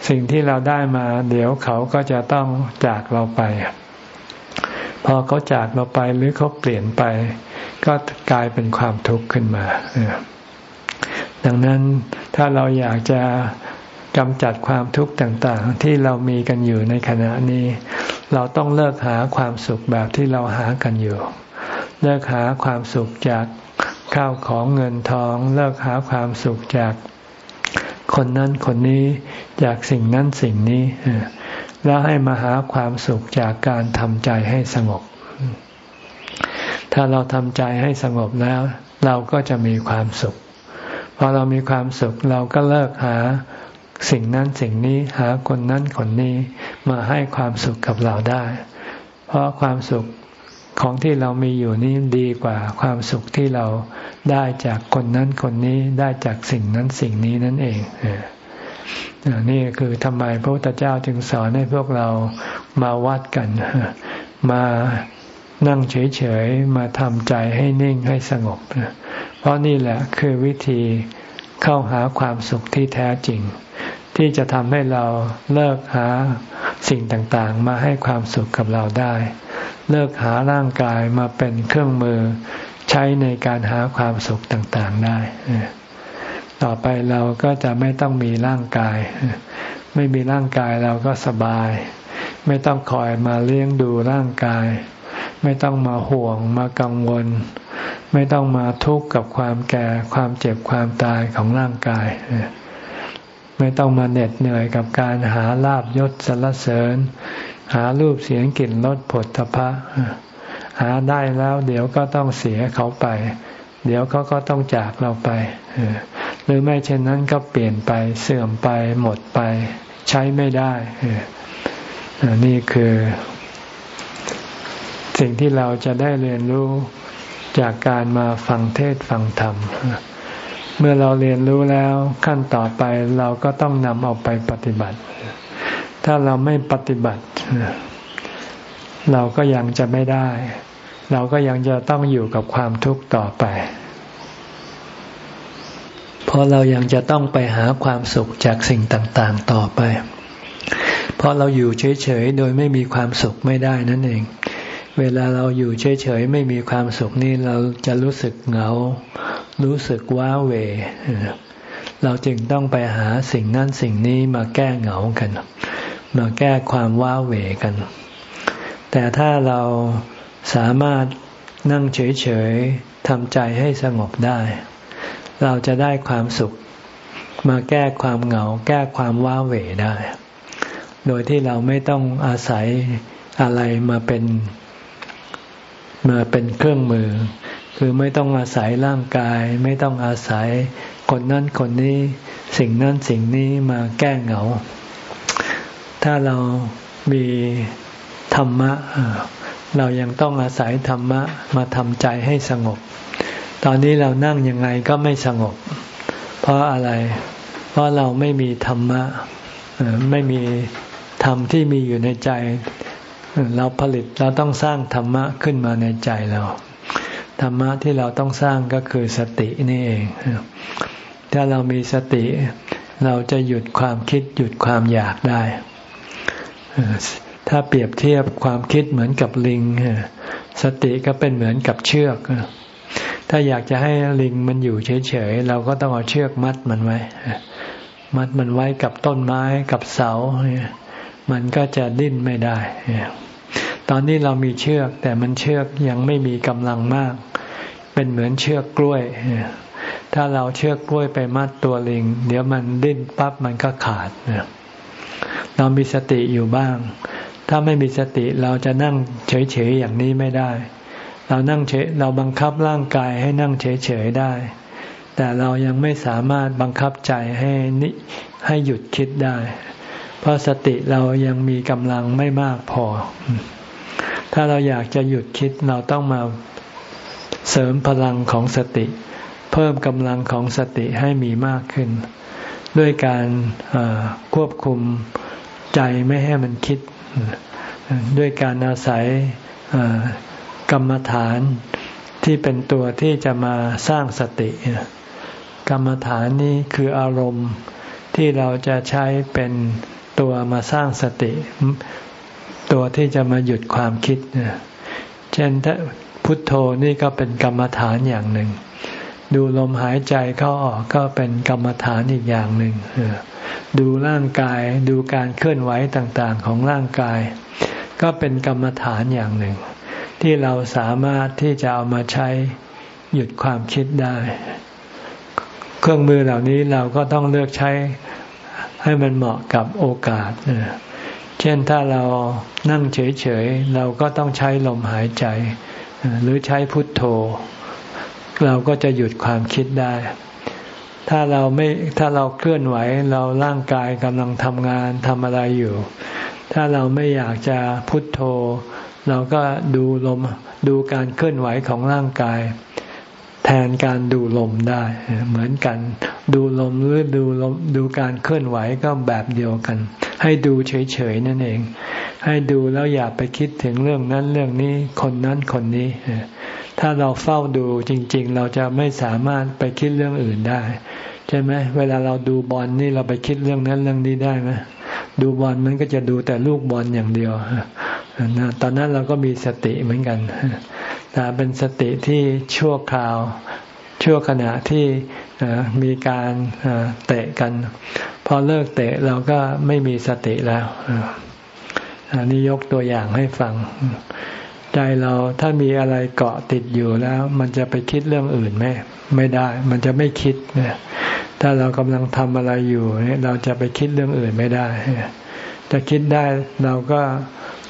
สิ่งที่เราได้มาเดี๋ยวเขาก็จะต้องจากเราไป พอเขาจากเราไปหรือเขาเปลี่ยนไป ก็กลายเป็นความทุกข์ขึ้นมาดังนั้นถ้าเราอยากจะกำจัดความทุกข์ต่างๆ ที่เรามีกันอยู่ในขณะนี้ เราต้องเลิกหาความสุขแบบที่เราหากันอยู่ เลิกหาความสุขจาก ข้าวของเงินทองเลิกหาความสุขจากคนนั้นคนนี้จากสิ่งนั้นสิ่งนี้แล้วให้มาหาความสุขจากการทำใจให้สงบ ถ้าเราทำใจให้สงบแล้ว เราก็จะมีความสุข พอเรามีความสุขเราก็เลิกหาสิ่งนั้นสิ่งนี้หาคนนั้นคนนี้มาให้ความสุขกับเราได้ เพราะความสุข ของที่เรามีอยู่นี้ดีกว่าความสุขที่เราได้จากคนนั้นคนนี้ได้จากสิ่งนั้นสิ่งนี้นั่นเองนี่คือทำไมพระพุทธเจ้าจึงสอนให้พวกเรามาวัดกัน มานั่งเฉยๆ มาทำใจให้นิ่งให้สงบ เพราะนี่แหละคือวิธีเข้าหาความสุขที่แท้จริง ที่จะทำให้เราเลิกหาสิ่งต่างๆ มาให้ความสุขกับเราได้ เลิกหาร่างกายมาเป็นเครื่องมือใช้ในการหาความสุขต่างๆได้ ต่อไปเราก็จะไม่ต้องมีร่างกาย ไม่มีร่างกายเราก็สบาย ไม่ต้องคอยมาเลี้ยงดูร่างกาย ไม่ต้องมาห่วงมากังวล ไม่ต้องมาทุกข์กับความแก่ความเจ็บความตายของร่างกายไม่ต้องมาเหน็ดเหนื่อยกับการหาลาบยศสรรเสริญ หารูปเสียงกลิ่นรสผลตภะหาได้แล้ว เดี๋ยวก็ต้องเสียเขาไป เดี๋ยวเขาก็ต้องจากเราไปหรือไม่เช่นนั้นก็เปลี่ยนไปเสื่อมไปหมดไป ใช้ไม่ได้นี่คือสิ่งที่เราจะได้เรียนรู้จากการมาฟังเทศฟังธรรม เมื่อเราเรียนรู้แล้วขั้นต่อไปเราก็ต้องนำเอาไปปฏิบัติ ถ้าเราไม่ปฏิบัติ เราก็ยังจะไม่ได้ เราก็ยังจะต้องอยู่กับความทุกข์ต่อไป เพราะเรายังจะต้องไปหาความสุขจากสิ่งต่างๆต่อไป เพราะเราอยู่เฉยๆ โดยไม่มีความสุขไม่ได้นั่นเอง เวลาเราอยู่เฉยๆ ไม่มีความสุขนี่เราจะรู้สึกเหงา รู้สึกว้าเหวเราจึงต้องไปหาสิ่งนั้นสิ่งนี้มาแก้เหงากัน มาแก้ความว้าเหวกัน แต่ถ้าเราสามารถนั่งเฉยๆทำใจให้สงบได้ เราจะได้ความสุข มาแก้ความเหงา แก้ความว้าเหวได้ โดยที่เราไม่ต้องอาศัยอะไรมาเป็นมาเป็นเครื่องมือ คือไม่ต้องอาศัยร่างกาย ไม่ต้องอาศัยคนนั้นคนนี้ สิ่งนั้นสิ่งนี้มาแก้เหงา ถ้าเรามีธรรมะ เรายังต้องอาศัยธรรมะมาทำใจให้สงบ ตอนนี้เรานั่งยังไงก็ไม่สงบ เพราะอะไร เพราะเราไม่มีธรรมะไม่มีธรรมที่มีอยู่ในใจ เราผลิตเราต้องสร้างธรรมะขึ้นมาในใจเราธรรมะที่เราต้องสร้างก็คือสตินี่เอง ถ้าเรามีสติ เราจะหยุดความคิดหยุดความอยากได้ ถ้าเปรียบเทียบความคิดเหมือนกับลิง สติก็เป็นเหมือนกับเชือก ถ้าอยากจะให้ลิงมันอยู่เฉยๆ เราก็ต้องเอาเชือกมัดมันไว้ มัดมันไว้กับต้นไม้กับเสา มันก็จะดิ้นไม่ได้ ตอนนี้เรามีเชือกแต่มันเชือกยังไม่มีกำลังมาก เป็นเหมือนเชือกกล้วย ถ้าเราเชือกกล้วยไปมัดตัวลิง เดี๋ยวมันดิ้นปั๊บมันก็ขาด เรามีสติอยู่บ้าง ถ้าไม่มีสติเราจะนั่งเฉยๆอย่างนี้ไม่ได้ เรานั่งเฉยเราบังคับร่างกายให้นั่งเฉยๆได้ แต่เรายังไม่สามารถบังคับใจให้นิให้หยุดคิดได้ เพราะสติเรายังมีกำลังไม่มากพอ ถ้าเราอยากจะหยุดคิดเราต้องมาเสริมพลังของสติ เพิ่มกำลังของสติให้มีมากขึ้น ด้วยการควบคุมใจไม่ให้มันคิด ด้วยการอาศัยกรรมฐานที่เป็นตัวที่จะมาสร้างสติ กรรมฐานนี้คืออารมณ์ที่เราจะใช้เป็นตัวมาสร้างสติ ตัวที่จะมาหยุดความคิดเช่นพุทโธนี่ก็เป็นกรรมฐานอย่างหนึ่ง ดูลมหายใจเข้าออกก็เป็นกรรมฐานอีกอย่างหนึ่งดูร่างกายดูการเคลื่อนไหวต่างๆของร่างกาย ก็เป็นกรรมฐานอย่างหนึ่ง ที่เราสามารถที่จะเอามาใช้หยุดความคิดได้ เครื่องมือเหล่านี้เราก็ต้องเลือกใช้ให้มันเหมาะกับโอกาส เช่นถ้าเรานั่งเฉยๆ เราก็ต้องใช้ลมหายใจ หรือใช้พุทโธ เราก็จะหยุดความคิดได้ ถ้าเราไม่ถ้าเราเคลื่อนไหวเราร่างกายกำลังทำงานทำอะไรอยู่ ถ้าเราไม่อยากจะพุทโธ เราก็ดูลมดูการเคลื่อนไหวของร่างกาย แทนการดูลมได้ เหมือนกัน ดูลมหรือดูลมดูการเคลื่อนไหวก็แบบเดียวกัน ให้ดูเฉยๆนั่นเอง ให้ดูแล้วอย่าไปคิดถึงเรื่องนั้นเรื่องนี้คนนั้นคนนี้ ถ้าเราเฝ้าดูจริง ๆ เราจะไม่สามารถไปคิดเรื่องอื่นได้ ใช่ไหมเวลาเราดูบอลนี่เราไปคิดเรื่องนั้นเรื่องนี้ได้ไหมดูบอลมันก็จะดูแต่ลูกบอลอย่างเดียวตอนนั้นเราก็มีสติเหมือนกันแต่เป็นสติที่ชั่วคราว ชั่วขณะที่มีการเตะกัน พอพอเลิกเตะเราก็ไม่มีสติแล้วอันนี้ยกตัวอย่างให้ฟัง ใจเราถ้ามีอะไรเกาะติดอยู่แล้ว มันจะไปคิดเรื่องอื่นไหมไม่ได้ มันจะไม่คิดเนี่ยถ้าเรากำลังทำอะไรอยู่เนี่ยเราจะไปคิดเรื่องอื่นไม่ได้จะคิดได้เราก็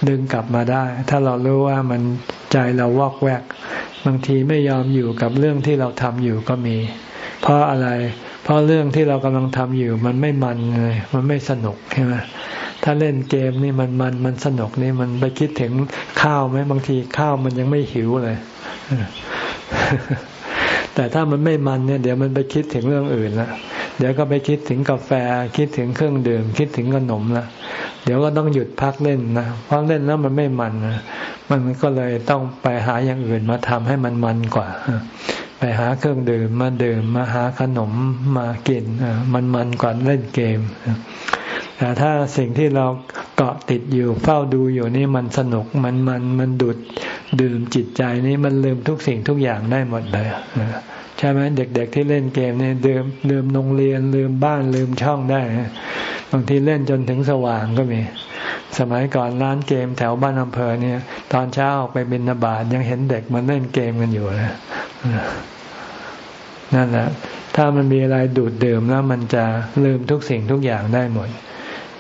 ดึงกลับมาได้ ถ้าเรารู้ว่ามันใจเราวอกแวก บางทีไม่ยอมอยู่กับเรื่องที่เราทำอยู่ก็มี เพราะอะไร เพราะเรื่องที่เรากำลังทำอยู่ มันไม่มันเลยมันไม่สนุกใช่ไหม ถ้าเล่นเกมนี่มันมันมันสนุกนี่มันไปคิดถึงข้าวไหมบางทีข้าวมันยังไม่หิวเลยแต่ถ้ามันไม่มันเนี่ยเดี๋ยวมันไปคิดถึงเรื่องอื่นละเดี๋ยวก็ไปคิดถึงกาแฟ คิดถึงเครื่องดื่ม คิดถึงขนมละเดี๋ยวก็ต้องหยุดพักเล่นนะเพราะเล่นแล้วมันไม่มันนะมันก็เลยต้องไปหาอย่างอื่นมาทำให้มันมันกว่าไปหาเครื่องดื่มมาดื่มมาหาขนมมากินมันมันกว่าเล่นเกม แต่ถ้าสิ่งที่เราเกาะติดอยู่เฝ้าดูอยู่นี่มันสนุกมันมันมันดูดดื่มจิตใจนี่มันลืมทุกสิ่งทุกอย่างได้หมดเลยใช่ไหมเด็กๆที่เล่นเกมนี่ลืมลืมโรงเรียนลืมบ้านลืมช่องได้บางทีเล่นจนถึงสว่างก็มี สมัยก่อนร้านเกมแถวบ้านอำเภอเนี่ย ตอนเช้าออกไปบินนาบาตยังเห็นเด็กมันเล่นเกมกันอยู่นะนั่นแหละถ้ามันมีอะไรดูดดื่มแล้วมันจะลืมทุกสิ่งทุกอย่างได้หมด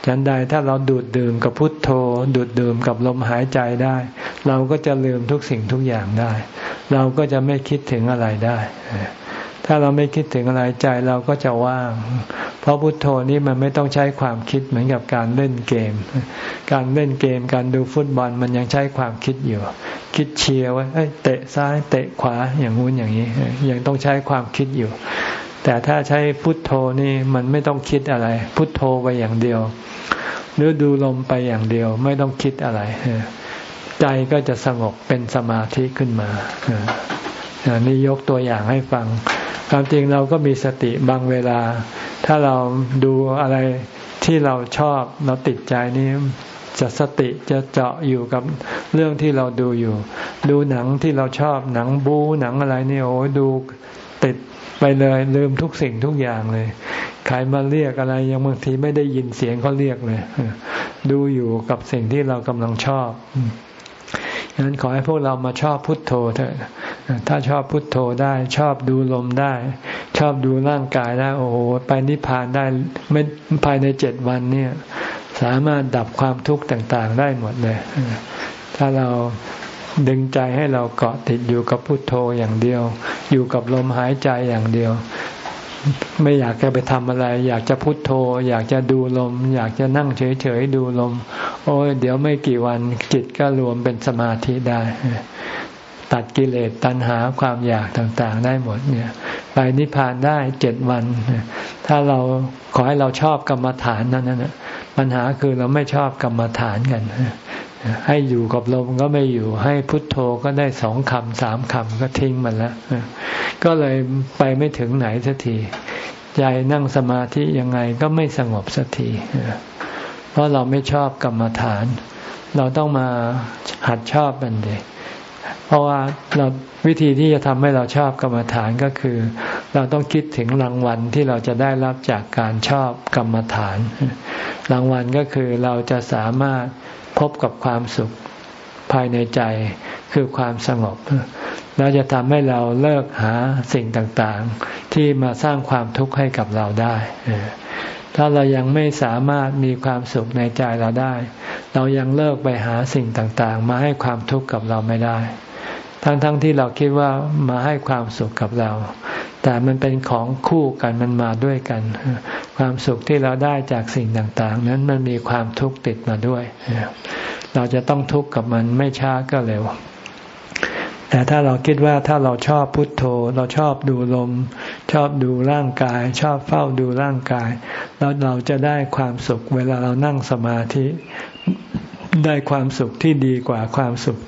ฉันใดถ้าเราดูดดื่มกับพุทโธ ดูดดื่มกับลมหายใจได้ เราก็จะลืมทุกสิ่งทุกอย่างได้ เราก็จะไม่คิดถึงอะไรได้ถ้าเราไม่คิดถึงอะไรใจเราก็จะว่าง เพราะพุทโธนี้มันไม่ต้องใช้ความคิดเหมือนกับการเล่นเกม การเล่นเกมการดูฟุตบอลมันยังใช้ความคิดอยู่ คิดเชียร์ว่าเตะซ้ายเตะขวาอย่างงู้นอย่างนี้ ยังต้องใช้ความคิดอยู่ แต่ถ้าใช้พุทโธนี่มันไม่ต้องคิดอะไร พุทโธไปอย่างเดียว หรือดูลมไปอย่างเดียว ไม่ต้องคิดอะไร ใจก็จะสงบเป็นสมาธิขึ้นมานี่ยกตัวอย่างให้ฟัง ความจริงเราก็มีสติบางเวลา ถ้าเราดูอะไรที่เราชอบเราติดใจนี้จะสติจะเจาะอยู่กับเรื่องที่เราดูอยู่ ดูหนังที่เราชอบหนังบูหนังอะไรนี่โอ้ดูติด ไปเลยลืมทุกสิ่งทุกอย่างเลยใครมาเรียกอะไรยังบางทีไม่ได้ยินเสียงเขาเรียกเลย ดูอยู่กับสิ่งที่เรากำลังชอบฉะนั้นขอให้พวกเรามาชอบพุทโธเถอะ ถ้าชอบพุทโธได้ชอบดูลมได้ ชอบดูร่างกายได้ โอ้โหไปนิพพานได้ไม่ภายในเจ็ดวันเนี่ย สามารถดับความทุกข์ต่างๆได้หมดเลย ถ้าเราดึงใจให้เราเกาะติดอยู่กับพุทโธอย่างเดียว อยู่กับลมหายใจอย่างเดียว ไม่อยากจะไปทำอะไร อยากจะพุทโธ อยากจะดูลม อยากจะนั่งเฉยๆดูลม โอ้ยเดี๋ยวไม่กี่วันจิตก็รวมเป็นสมาธิได้ ตัดกิเลสตัณหาความอยากต่างๆ ได้หมดเนี่ย ไปนิพพานได้เจ็ดวัน ถ้าเราขอให้เราชอบกรรมฐานนั่นนะปัญหาคือเราไม่ชอบกรรมฐานกัน ให้อยู่กับลมก็ไม่อยู่ ให้พุทโธก็ได้สองคำสามคำก็ทิ้งมันแล้วก็เลยไปไม่ถึงไหนสักทีใจนั่งสมาธิยังไงก็ไม่สงบสักทีเพราะเราไม่ชอบกรรมฐาน เราต้องมาหัดชอบมันเด็เพราะว่าเราวิธีที่จะทำให้เราชอบกรรมฐานก็คือ เราต้องคิดถึงรางวัลที่เราจะได้รับจากการชอบกรรมฐาน รางวัลก็คือเราจะสามารถ พบกับความสุขภายในใจคือความสงบ แล้วจะทำให้เราเลิกหาสิ่งต่างๆ ที่มาสร้างความทุกข์ให้กับเราได้ ถ้าเรายังไม่สามารถมีความสุขในใจเราได้ เรายังเลิกไปหาสิ่งต่างๆ มาให้ความทุกข์กับเราไม่ได้ ทั้งๆทที่เราคิดว่ามาให้ความสุขกับเรา แต่มันเป็นของคู่กันมันมาด้วยกัน ความสุขที่เราได้จากสิ่งต่างๆ นั้นมันมีความทุกข์ติดมาด้วย เราจะต้องทุกข์กับมันไม่ช้าก็เร็ว แต่ถ้าเราคิดว่าถ้าเราชอบพุทโธ เราชอบดูลม ชอบดูร่างกาย ชอบเฝ้าดูร่างกาย แล้วเราจะได้ความสุขเวลาเรานั่งสมาธิได้ความสุขที่ดีกว่าความสุข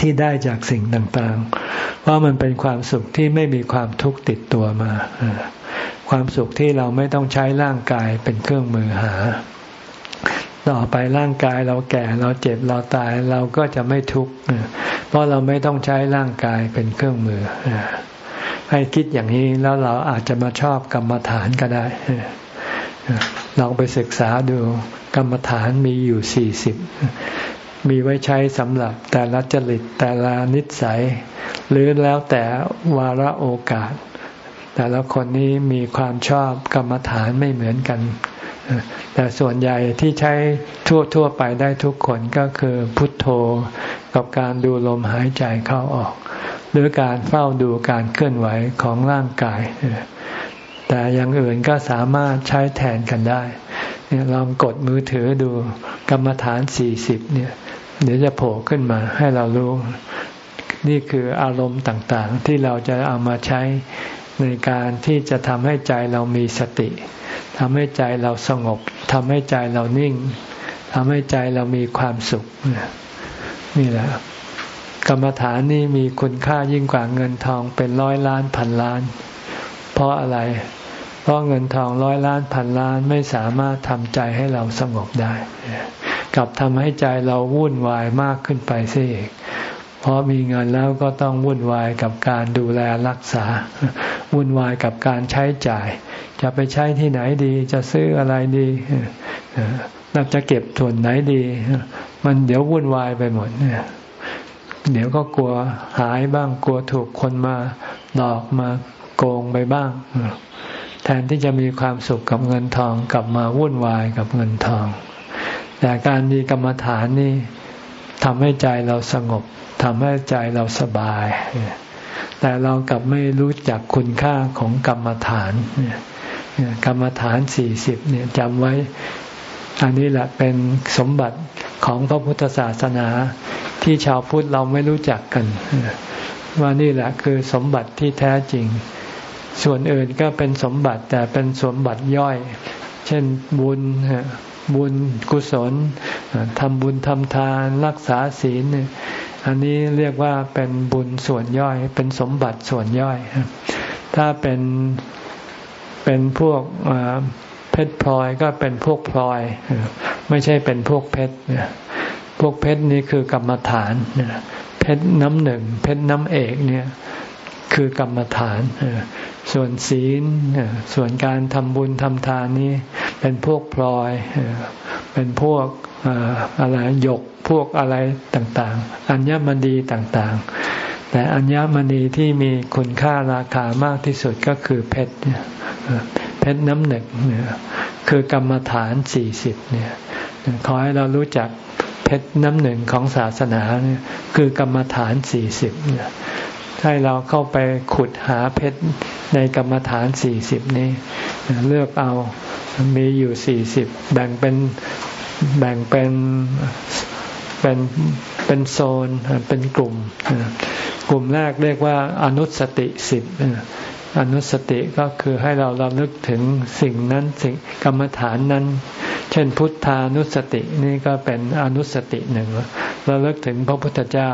ที่ได้จากสิ่งต่างๆ เพราะมันเป็นความสุขที่ไม่มีความทุกข์ติดตัวมา ความสุขที่เราไม่ต้องใช้ร่างกายเป็นเครื่องมือหา ต่อไปร่างกายเราแก่เราเจ็บเราตายเราก็จะไม่ทุกข์เพราะเราไม่ต้องใช้ร่างกายเป็นเครื่องมือ ให้คิดอย่างนี้แล้วเราอาจจะมาชอบกรรมฐานก็ได้ลองไปศึกษาดูกรรมฐานมีอยู่สี่สิบ มีไว้ใช้สำหรับแต่ละจริตแต่ละนิสัย หรือแล้วแต่วาระโอกาส แต่ละคนนี้มีความชอบกรรมฐานไม่เหมือนกัน แต่ส่วนใหญ่ที่ใช้ทั่วทั่วไปได้ทุกคนก็คือพุทโธกับการดูลมหายใจเข้าออก หรือการเฝ้าดูการเคลื่อนไหวของร่างกาย แต่อย่างอื่นก็สามารถใช้แทนกันได้เนี่ยลองกดมือถือดูกรรมฐานสี่สิบเนี่ย เดี๋ยวจะโผล่ขึ้นมาให้เรารู้ นี่คืออารมณ์ต่างๆ ที่เราจะเอามาใช้ในการที่จะทำให้ใจเรามีสติทำให้ใจเราสงบทำให้ใจเรานิ่งทำให้ใจเรามีความสุข นี่แหละ กรรมฐานนี่มีคุณค่ายิ่งกว่าเงินทองเป็นร้อยล้านพันล้าน เพราะอะไร เพราะเงินทองร้อยล้านพันล้านไม่สามารถทำใจให้เราสงบได้ กลับทำให้ใจเราวุ่นวายมากขึ้นไปซิอีกเพราะมีเงินแล้วก็ต้องวุ่นวายกับการดูแลรักษา วุ่นวายกับการใช้จ่าย จะไปใช้ที่ไหนดีจะซื้ออะไรดีเราจะเก็บส่วนไหนดี มันเดี๋ยววุ่นวายไปหมดเดี๋ยวก็กลัวหายบ้างกลัวถูกคนมาหลอกมาโกงไปบ้าง แทนที่จะมีความสุขกับเงินทองกลับมาวุ่นวายกับเงินทอง แต่การมีกรรมฐานนี่ทำให้ใจเราสงบทำให้ใจเราสบาย แต่เรากลับไม่รู้จักคุณค่าของกรรมฐานกรรมฐานสี่สิบเนี่ยจำไว้ อันนี้แหละเป็นสมบัติของพระพุทธศาสนาที่ชาวพุทธเราไม่รู้จักกัน ว่านี่แหละคือสมบัติที่แท้จริง ส่วนอื่นก็เป็นสมบัติแต่เป็นสมบัติย่อย เช่นบุญ บุญกุศลทำบุญทำทานรักษาศีลอันนี้เรียกว่าเป็นบุญส่วนย่อย เป็นสมบัติส่วนย่อย ถ้าเป็นเป็นพวกเพชรพลอยก็เป็นพวกพลอย ไม่ใช่เป็นพวกเพชรพวกเพชรนี้คือกรรมฐานเพชรน้ำหนึ่งเพชรน้ำเอกเนี่ย คือกรรมฐาน ส่วนศีล ส่วนการทำบุญทำทานนี้ เป็นพวกพลอย เป็นพวกอะไรหยก พวกอะไรต่างๆ อัญมณีต่างๆ แต่อัญมณีที่มีคุณค่าราคามากที่สุดก็คือเพชร เพชรน้ำหนึ่งคือกรรมฐานสี่สิบเนี่ย ขอให้เรารู้จักเพชรน้ำหนึ่งของศาสนาเนี่ยคือกรรมฐานสี่สิบเนี่ย ให้เราเข้าไปขุดหาเพชรในกรรมฐานสี่สิบนี้ เลือกเอามีอยู่สี่สิบแบ่งเป็นแบ่งเป็นเป็นเป็นโซนเป็นกลุ่ม กลุ่มแรกเรียกว่าอนุสติสิบอนุสติก็คือให้เราเราลึกถึงสิ่งนั้นสิ่งกรรมฐานนั้น เช่นพุทธานุสตินี่ก็เป็นอนุสติหนึ่งเราเลิกถึงพระพุทธเจ้า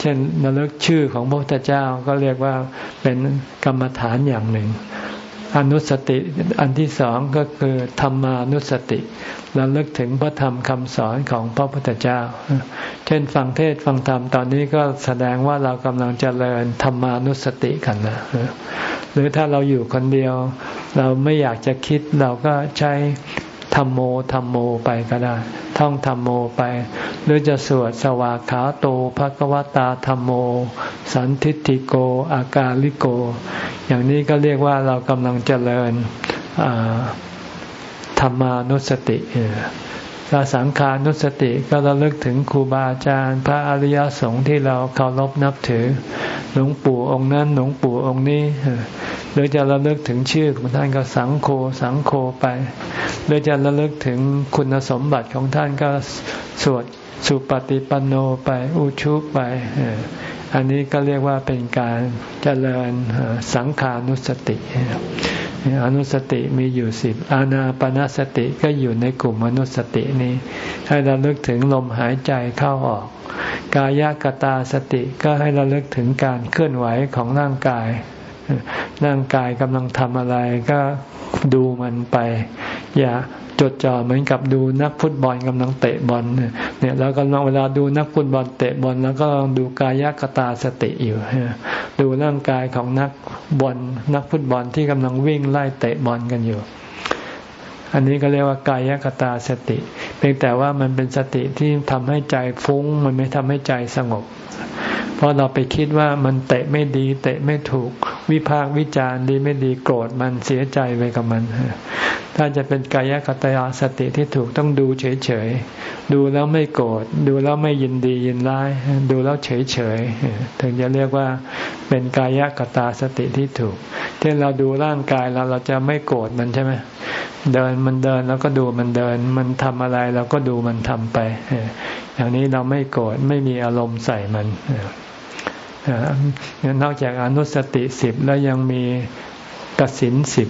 เช่นระลึกชื่อของพระพุทธเจ้าก็เรียกว่าเป็นกรรมฐานอย่างหนึ่ง อนุสติอันที่สองก็คือธรรมานุสติระลึกถึงพระธรรมคำสอนของพระพุทธเจ้า เช่นฟังเทศฟังธรรมตอนนี้ก็แสดงว่าเรากำลังเจริญธรรมานุสติกันนะหรือถ้าเราอยู่คนเดียว เราไม่อยากจะคิดเราก็ใช้ ธรรมโมธรรมโมไปก็ได้ ท่องธรรมโมไป หรือจะสวดสวากขาโตภควตาธรรมโม สันทิติโก อากาลิโก อย่างนี้ก็เรียกว่าเรากำลังเจริญธรรมานุสติถ้าสังขานุสติก็เราเลิกถึงครูบาอาจารย์ พระอริยสงฆ์ที่เราเคารพนับถือ หลวงปู่องค์นั้นหลวงปู่องค์นี้ หรือจะระลึกถึงชื่อของท่านก็สังโฆสังโฆไป หรือจะระลึกถึงคุณสมบัติของท่านก็สวดสุปฏิปันโนไปอุชุไป อันนี้ก็เรียกว่าเป็นการเจริญสังขานุสติอนุสติมีอยู่สิบอานาปนาสติก็อยู่ในกลุ่มอนุสตินี้ ให้เราลิกถึงลมหายใจเข้าออก กายกตาสติก็ให้เราลิกถึงการเคลื่อนไหวของร่างกาย ร่างกายกำลังทำอะไรก็ดูมันไป อย่าจดจ่อเหมือนกับดูนักฟุตบอลกำลังเตะบอลเนี่ยเรากำลังเวลาดูนักฟุตบอลเตะบอลแล้วก็ดูกายกตาสติอยู่ดูร่างกายของนักบอลนักฟุตบอลที่กำลังวิ่งไล่เตะบอลกันอยู่ อันนี้ก็เรียกว่ากายกตาสติ เพียงแต่ว่ามันเป็นสติที่ทำให้ใจฟุ้ง มันไม่ทำให้ใจสงบ เพราะเราไปคิดว่ามันเตะไม่ดี เตะไม่ถูก วิพากวิจารณ์ดีไม่ดีโกรธมันเสียใจไปกับมัน ถ้าจะเป็นกายกตาสติที่ถูกต้องดูเฉยๆ ดูแล้วไม่โกรธดูแล้วไม่ยินดียินร้าย ดูแล้วเฉยๆ ถึงจะเรียกว่าเป็นกายกตาสติที่ถูกที่เราดูร่างกายเราเราจะไม่โกรธมันใช่ไหมเดินมันเดินแล้วก็ดูมันเดิน มันทำอะไรเราก็ดูมันทำไปอย่างนี้เราไม่โกรธไม่มีอารมณ์ใส่มัน นอกจากอนุสติสิบแล้วยังมีกสินสิบ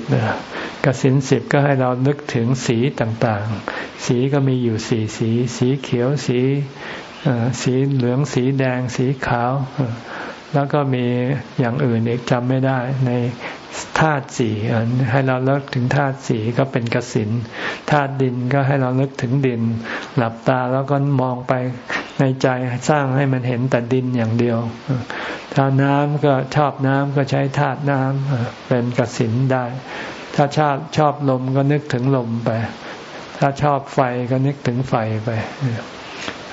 กสินสิบก็ให้เรานึกถึงสีต่างๆ สีก็มีอยู่สีสี สีเขียวสีสีเหลืองสีแดงสีขาว แล้วก็มีอย่างอื่นอีกจำไม่ได้ใน ธาตุสี่ให้เราเลิกถึงธาตุสี่ก็เป็นกสินธาตุดินก็ให้เราเลิกถึงดิน หลับตาแล้วก็มองไปในใจสร้างให้มันเห็นแต่ดินอย่างเดียว ถ้าน้ำก็ชอบน้ำก็ใช้ธาตุน้ำเป็นกสินได้ ถ้าชอบชอบลมก็นึกถึงลมไป ถ้าชอบไฟก็นึกถึงไฟไป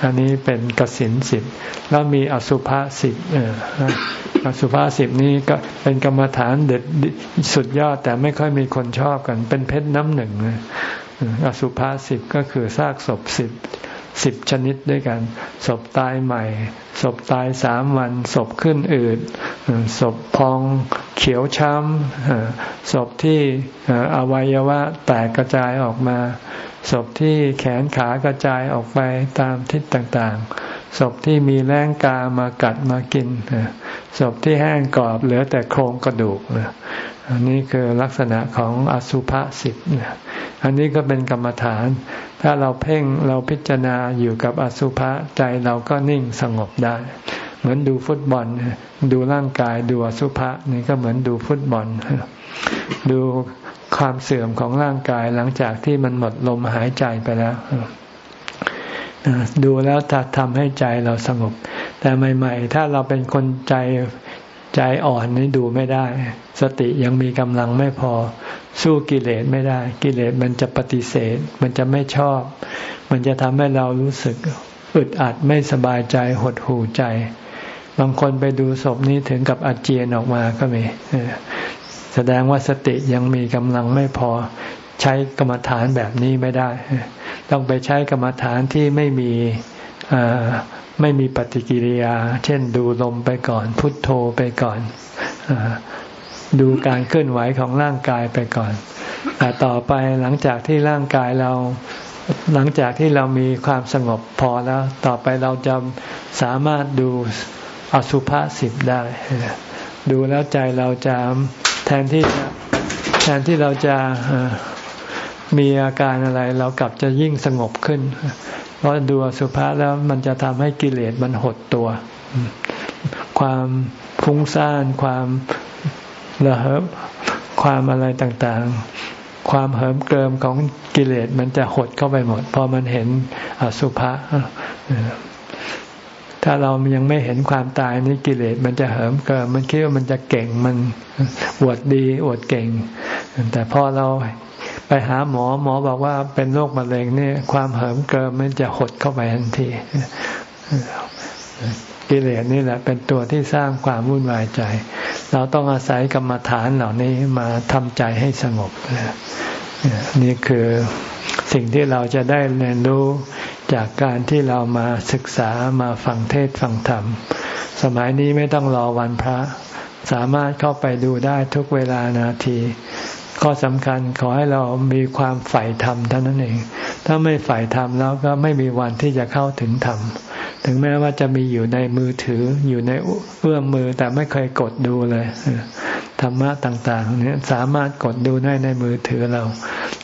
อันนี้เป็นกสินสิบแล้วมีอสุภะสิบอสุภะสิบนี้ก็เป็นกรรมฐานเด็ดสุดยอดแต่ไม่ค่อยมีคนชอบกัน เป็นเพชรน้ำหนึ่งอสุภะสิบก็คือซากศพสิบ สิบชนิดด้วยกัน ศพตายใหม่ ศพตายสามวัน ศพขึ้นอืดศพพองเขียวช้ำศพที่อวัยวะแตกกระจายออกมา ศพที่แขนขากระจายออกไปตามทิศต่างๆ ศพที่มีแรงกามากัดมากิน ศพที่แห้งกรอบเหลือแต่โครงกระดูกอันนี้คือลักษณะของอสุภะสิบ อันนี้ก็เป็นกรรมฐาน ถ้าเราเพ่งเราพิจารณาอยู่กับอสุภะใจเราก็นิ่งสงบได้ เหมือนดูฟุตบอล ดูร่างกายดูอสุภะนี่ก็เหมือนดูฟุตบอล ดูความเสื่อมของร่างกายหลังจากที่มันหมดลมหายใจไปแล้วดูแล้วจะทำให้ใจเราสงบ แต่ใหม่ ๆ ถ้าเราเป็นคนใจใจอ่อนนี่ดูไม่ได้ สติยังมีกำลังไม่พอ สู้กิเลสไม่ได้ กิเลสมันจะปฏิเสธ มันจะไม่ชอบ มันจะทำให้เรารู้สึกอึดอัดไม่สบายใจหดหู่ใจ บางคนไปดูศพนี้ถึงกับอาเจียนออกมาก็มีแสดงว่าสติยังมีกำลังไม่พอใช้กรรมฐานแบบนี้ไม่ได้ ต้องไปใช้กรรมฐานที่ไม่มีไม่มีปฏิกิริยา เช่นดูลมไปก่อน พุทโธไปก่อน ดูการเคลื่อนไหวของร่างกายไปก่อน แต่ต่อไปหลังจากที่ร่างกายเราหลังจากที่เรามีความสงบพอแล้ว ต่อไปเราจะสามารถดูอสุภะสิบได้ ดูแล้วใจเราจะแทนที่จะแทนที่เราจะมีอาการอะไร เรากลับจะยิ่งสงบขึ้น เพราะดูอสุภาษแล้วมันจะทำให้กิเลสมันหดตัว ความฟุ้งซ่านความ ระเหิบความอะไรต่างๆ ความเหิมเกริมของกิเลสมันจะหดเข้าไปหมด พอมันเห็นอสุภะถ้าเรายังไม่เห็นความตายนี่กิเลสมันจะเหิมเกิมมันคิดว่ามันจะเก่งมันอวดดีอวดเก่ง แต่พอเราไปหาหมอหมอบอกว่าเป็นโรคมะเร็งนี่ความเหิมเกิมมันจะหดเข้าไปทันที กิเลสนี่แหละเป็นตัวที่สร้างความวุ่นวายใจ เราต้องอาศัยกรรมฐานเหล่านี้มาทำใจให้สงบนี่คือสิ่งที่เราจะได้เรียนรู้จากการที่เรามาศึกษามาฟังเทศฟังธรรม สมัยนี้ไม่ต้องรอวันพระ สามารถเข้าไปดูได้ทุกเวลานาที ข้อสำคัญขอให้เรามีความใฝ่ธรรมเท่านั้นเอง ถ้าไม่ใฝ่ธรรมแล้วก็ไม่มีวันที่จะเข้าถึงธรรม ถึงแม้ว่าจะมีอยู่ในมือถืออยู่ในเอื้อมมือแต่ไม่เคยกดดูเลยธรรมะต่างๆเนี่ยสามารถกดดูได้ในมือถือเรา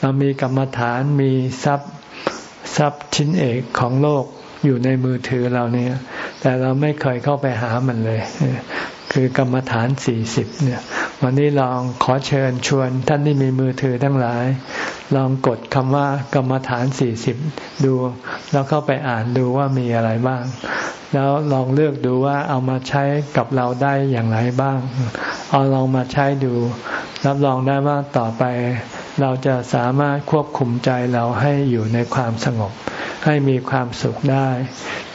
เรามีกรรมฐานมีทรัพย์ทรัพย์ชิ้นเอกของโลกอยู่ในมือถือเราเนี่ย แต่เราไม่เคยเข้าไปหามันเลย คือกรรมฐานสี่สิบเนี่ย วันนี้ลองขอเชิญชวน ท่านที่มีมือถือทั้งหลาย ลองกดคำว่ากรรมฐานสี่สิบดู แล้วเข้าไปอ่านดูว่ามีอะไรบ้าง แล้วลองเลือกดูว่าเอามาใช้กับเราได้อย่างไรบ้าง เอาลองมาใช้ดู รับรองได้ว่าต่อไป เราจะสามารถควบคุมใจเราให้อยู่ในความสงบ ให้มีความสุขได้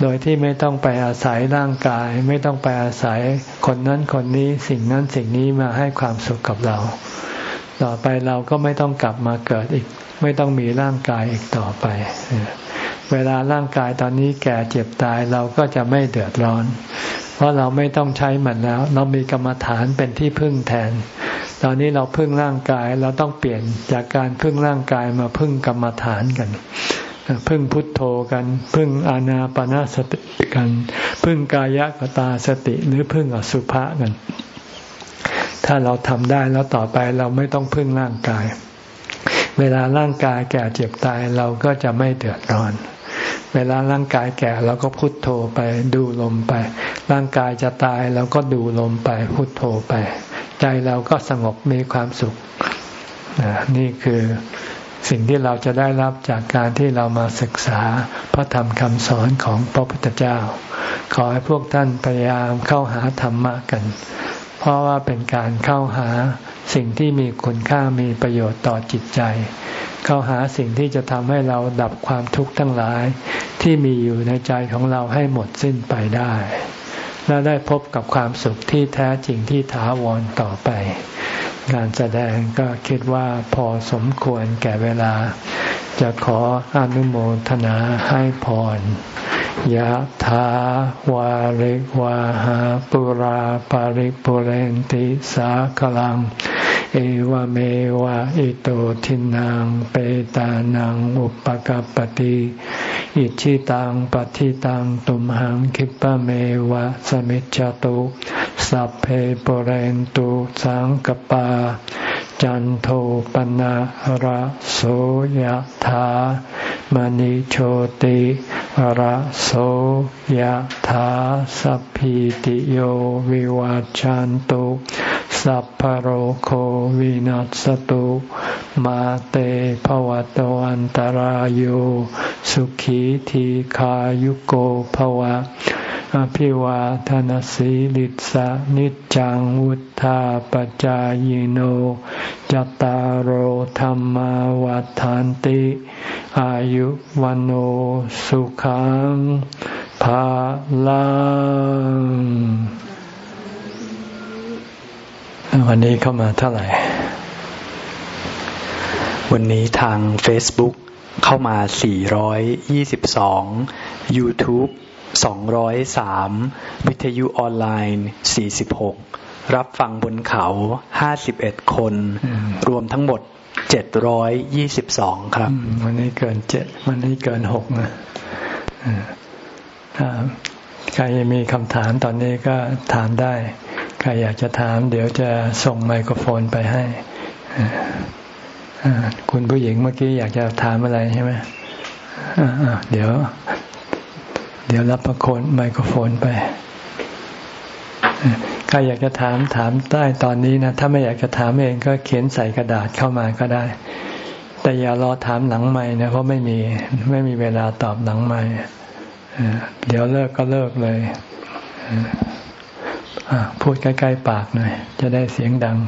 โดยที่ไม่ต้องไปอาศัยร่างกาย ไม่ต้องไปอาศัยคนนั้นคนนี้สิ่งนั้นสิ่งนี้มาให้ความสุขกับเรา ต่อไปเราก็ไม่ต้องกลับมาเกิดอีก ไม่ต้องมีร่างกายอีกต่อไป เวลาร่างกายตอนนี้แก่เจ็บตายเราก็จะไม่เดือดร้อน เพราะเราไม่ต้องใช้มันแล้ว เรามีกรรมฐานเป็นที่พึ่งแทน ตอนนี้เราพึ่งร่างกายเราต้องเปลี่ยนจากการพึ่งร่างกายมาพึ่งกรรมฐานกัน พึ่งพุทโธกัน พึ่งอานาปนาสติกัน พึ่งกายกตาสติหรือพึ่งอสุภะกัน ถ้าเราทำได้แล้วต่อไปเราไม่ต้องพึ่งร่างกาย เวลาร่างกายแก่เจ็บตายเราก็จะไม่เดือดร้อนเวลาร่างกายแก่เราก็พุทโธไปดูลมไป ร่างกายจะตายเราก็ดูลมไปพุทโธไป ใจเราก็สงบมีความสุข นี่คือสิ่งที่เราจะได้รับจากการที่เรามาศึกษาพระธรรมคำสอนของพระพุทธเจ้า ขอให้พวกท่านพยายามเข้าหาธรรมะกัน เพราะว่าเป็นการเข้าหาสิ่งที่มีคุณค่ามีประโยชน์ต่อจิตใจ เข้าหาสิ่งที่จะทำให้เราดับความทุกข์ทั้งหลาย ที่มีอยู่ในใจของเราให้หมดสิ้นไปได้ และได้พบกับความสุขที่แท้จริงที่ถาวรต่อไป การแสดงก็คิดว่าพอสมควรแก่เวลา จะขออนุโมทนาให้พรยะถาวาริวาหาปุราปาริปุเรนติสาคลัง เอวเมวะอิโตทินังเปตานังอุปกัปติอิชิตังปฏิตังตุมหังคิปะเมวะสมิจจตุสัพเพปเรนตุสังกปา จันโทปนะระโสยธามณิโชติระโสยธาสัพพิติโยวิวาจันตุ สัพพโรโควินัสตุมาเตภวะตวันตารโยสุขีทีขายุโกภวะ อภิวาทนสีลิสานิจังวุธาปจายโนจตารโหธรรมวาทานติ อายุวันโอสุขังภาลัง วันนี้เข้ามาเท่าไหร่ วันนี้ทาง Facebook เข้ามา 422 YouTube 203 วิทยุออนไลน์ 46 รับฟังบนเขา 51 คน รวมทั้งหมด 722 ครับ วันนี้เกินเจ็ดวันนี้เกินหกนะใครมีคำถามตอนนี้ก็ถามได้ รอยากจะถาม เดี๋ยวจะส่งไมโครโฟนไปให้คุณผู้หญิงเมื่อกี้อยากจะถามอะไรใช่ไหมเดี๋ยว เดี๋ยวรับประโคนไมโครโฟนไปใครอยากจะถามถามได้ตอนนี้นะ ถ้าไม่อยากจะถามเองก็เขียนใส่กระดาษเข้ามาก็ได้ แต่อย่ารอถามหลังไม่นะ เพราะไม่มีไม่มีเวลาตอบหลังไม่เดี๋ยวเลิกก็เลิกเลย พูดใกล้ๆปากหน่อย จะได้เสียงดัง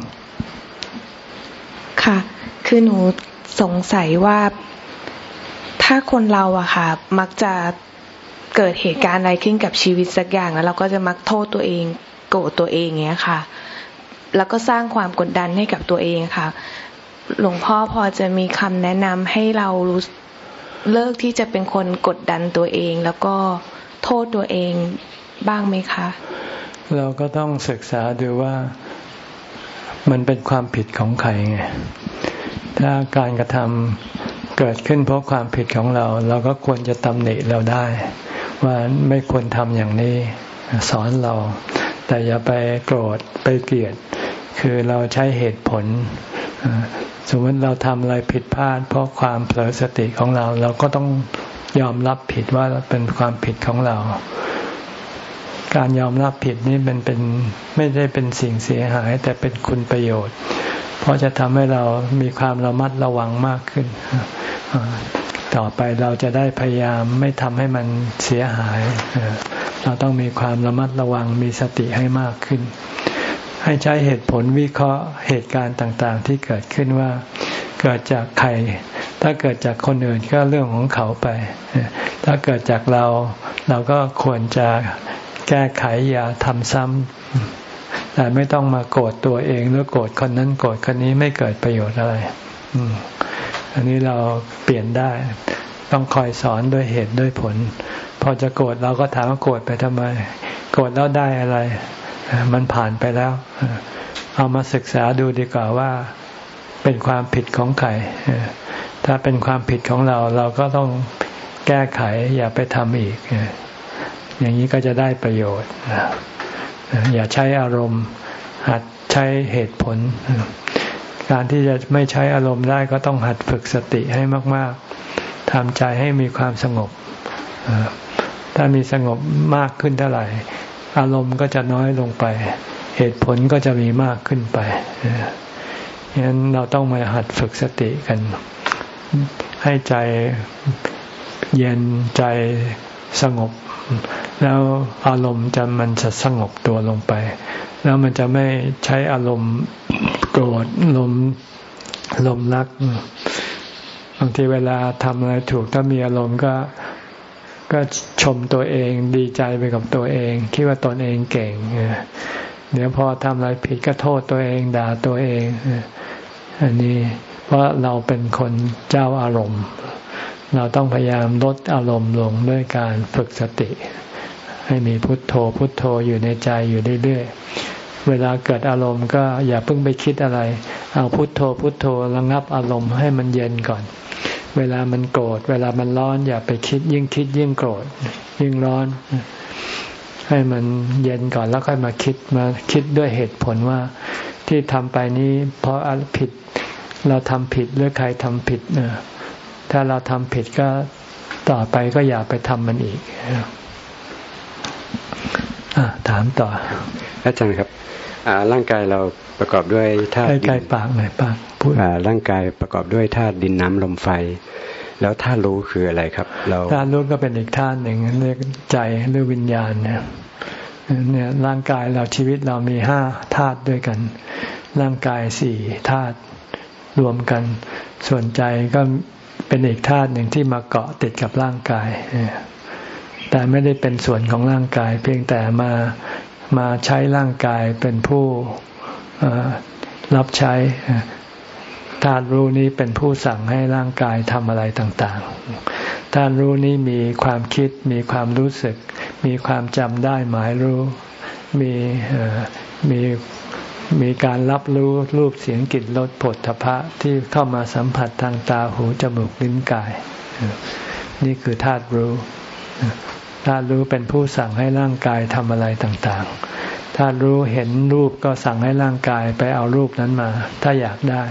ค่ะ คือหนูสงสัยว่าถ้าคนเราอะค่ะ มักจะเกิดเหตุการณ์อะไรขึ้นกับชีวิตสักอย่างแล้วเราก็จะมักโทษตัวเอง โกรธตัวเองเงี้ยค่ะ แล้วก็สร้างความกดดันให้กับตัวเองค่ะ หลวงพ่อพอจะมีคำแนะนำให้เรารู้เลิกที่จะเป็นคนกดดันตัวเอง แล้วก็โทษตัวเองบ้างไหมคะ เราก็ต้องศึกษาดูว่ามันเป็นความผิดของใครไง ถ้าการกระทำเกิดขึ้นเพราะความผิดของเรา เราก็ควรจะตำหนิเราได้ ว่าไม่ควรทำอย่างนี้สอนเรา แต่อย่าไปโกรธไปเกลียด คือเราใช้เหตุผลสมมติเราทำอะไรผิดพลาด เพราะความเผลอสติของเรา เราก็ต้องยอมรับผิดว่าเป็นความผิดของเรา การยอมรับผิดนี่มันเป็นไม่ได้เป็นสิ่งเสียหาย แต่เป็นคุณประโยชน์ เพราะจะทำให้เรามีความระมัดระวังมากขึ้น ต่อไปเราจะได้พยายามไม่ทำให้มันเสียหาย เราต้องมีความระมัดระวังมีสติให้มากขึ้น ให้ใช้เหตุผลวิเคราะห์เหตุการณ์ต่างๆ ที่เกิดขึ้นว่าเกิดจากใคร ถ้าเกิดจากคนอื่นก็เรื่องของเขาไป ถ้าเกิดจากเราเราก็ควรจะ แก้ไขอย่าทำซ้ำแต่ไม่ต้องมาโกรธตัวเองหรือโกรธคนนั้นโกรธคนนี้ไม่เกิดประโยชน์อะไรอันนี้เราเปลี่ยนได้ ต้องคอยสอนด้วยเหตุด้วยผล พอจะโกรธเราก็ถามว่าโกรธไปทำไม โกรธแล้วได้อะไร มันผ่านไปแล้ว เอามาศึกษาดูดีกว่าว่าเป็นความผิดของใครถ้าเป็นความผิดของเราเราก็ต้องแก้ไขอย่าไปทำอีก อย่างนี้ก็จะได้ประโยชน์ อย่าใช้อารมณ์ หัดใช้เหตุผล การที่จะไม่ใช้อารมณ์ได้ก็ต้องหัดฝึกสติให้มาก ๆทำใจให้มีความสงบ ถ้ามีสงบมากขึ้นเท่าไหร่ อารมณ์ก็จะน้อยลงไป เหตุผลก็จะมีมากขึ้นไปฉะนั้นเราต้องมาหัดฝึกสติกัน ให้ใจเย็นใจสงบ แล้วอารมณ์จะมันจะสงบตัวลงไป แล้วมันจะไม่ใช้อารมณ์โกรธลมลมรักบางทีเวลาทำอะไรถูกถ้ามีอารมณ์ก็ก็ชมตัวเองดีใจไปกับตัวเอง คิดว่าตนเองเก่งเดี๋ยวพอทำอะไรผิดก็โทษตัวเองด่าตัวเองอันนี้เพราะเราเป็นคนเจ้าอารมณ์ เราต้องพยายามลดอารมณ์ลงด้วยการฝึกสติ ให้มีพุทโธพุทโธอยู่ในใจอยู่เรื่อยๆ เวลาเกิดอารมณ์ก็อย่าเพิ่งไปคิดอะไร เอาพุทโธพุทโธระงับอารมณ์ให้มันเย็นก่อน เวลามันโกรธเวลามันร้อน อย่าไปคิดยิ่งคิดยิ่งโกรธยิ่งร้อน ให้มันเย็นก่อนแล้วค่อยมาคิดมาคิดด้วยเหตุผลว่าที่ทำไปนี้ เพราะผิดเราทำผิดหรือใครทำผิดเนี่ย ถ้าเราทำผิดก็ต่อไปก็อย่าไปทำมันอีกอถามต่อ อาจารย์ครับร่างกายเราประกอบด้วยธาตุใกล้ปากหน่อยปากพูดร่างกายประกอบด้วยธาตุดินน้ำลมไฟ แล้วธาตุรู้คืออะไรครับ เราธาตุรู้ก็เป็นอีกธาตุหนึ่งเรียกใจหรือวิญญาณเนี่ยเนี่ยร่างกายเราชีวิตเรามีห้าธาตุด้วยกัน ร่างกายสี่ธาตุรวมกัน ส่วนใจก็ เป็นอีกธาตุหนึ่งที่มาเกาะติดกับร่างกาย แต่ไม่ได้เป็นส่วนของร่างกาย เพียงแต่มามาใช้ร่างกายเป็นผู้รับใช้ธาตุรู้นี้เป็นผู้สั่งให้ร่างกายทำอะไรต่างๆธาตุรู้นี้มีความคิด มีความรู้สึก มีความจำได้หมายรู้ มีมี มีการรับรู้รูปเสียงกลิ่นรสผลทพะที่เข้ามาสัมผัสทางตาหูจมูกลิ้นกาย นี่คือธาตุรู้ธาตุรู้เป็นผู้สั่งให้ร่างกายทำอะไรต่างๆธาตุรู้เห็นรูปก็สั่งให้ร่างกายไปเอารูปนั้นมา ถ้าอยากได้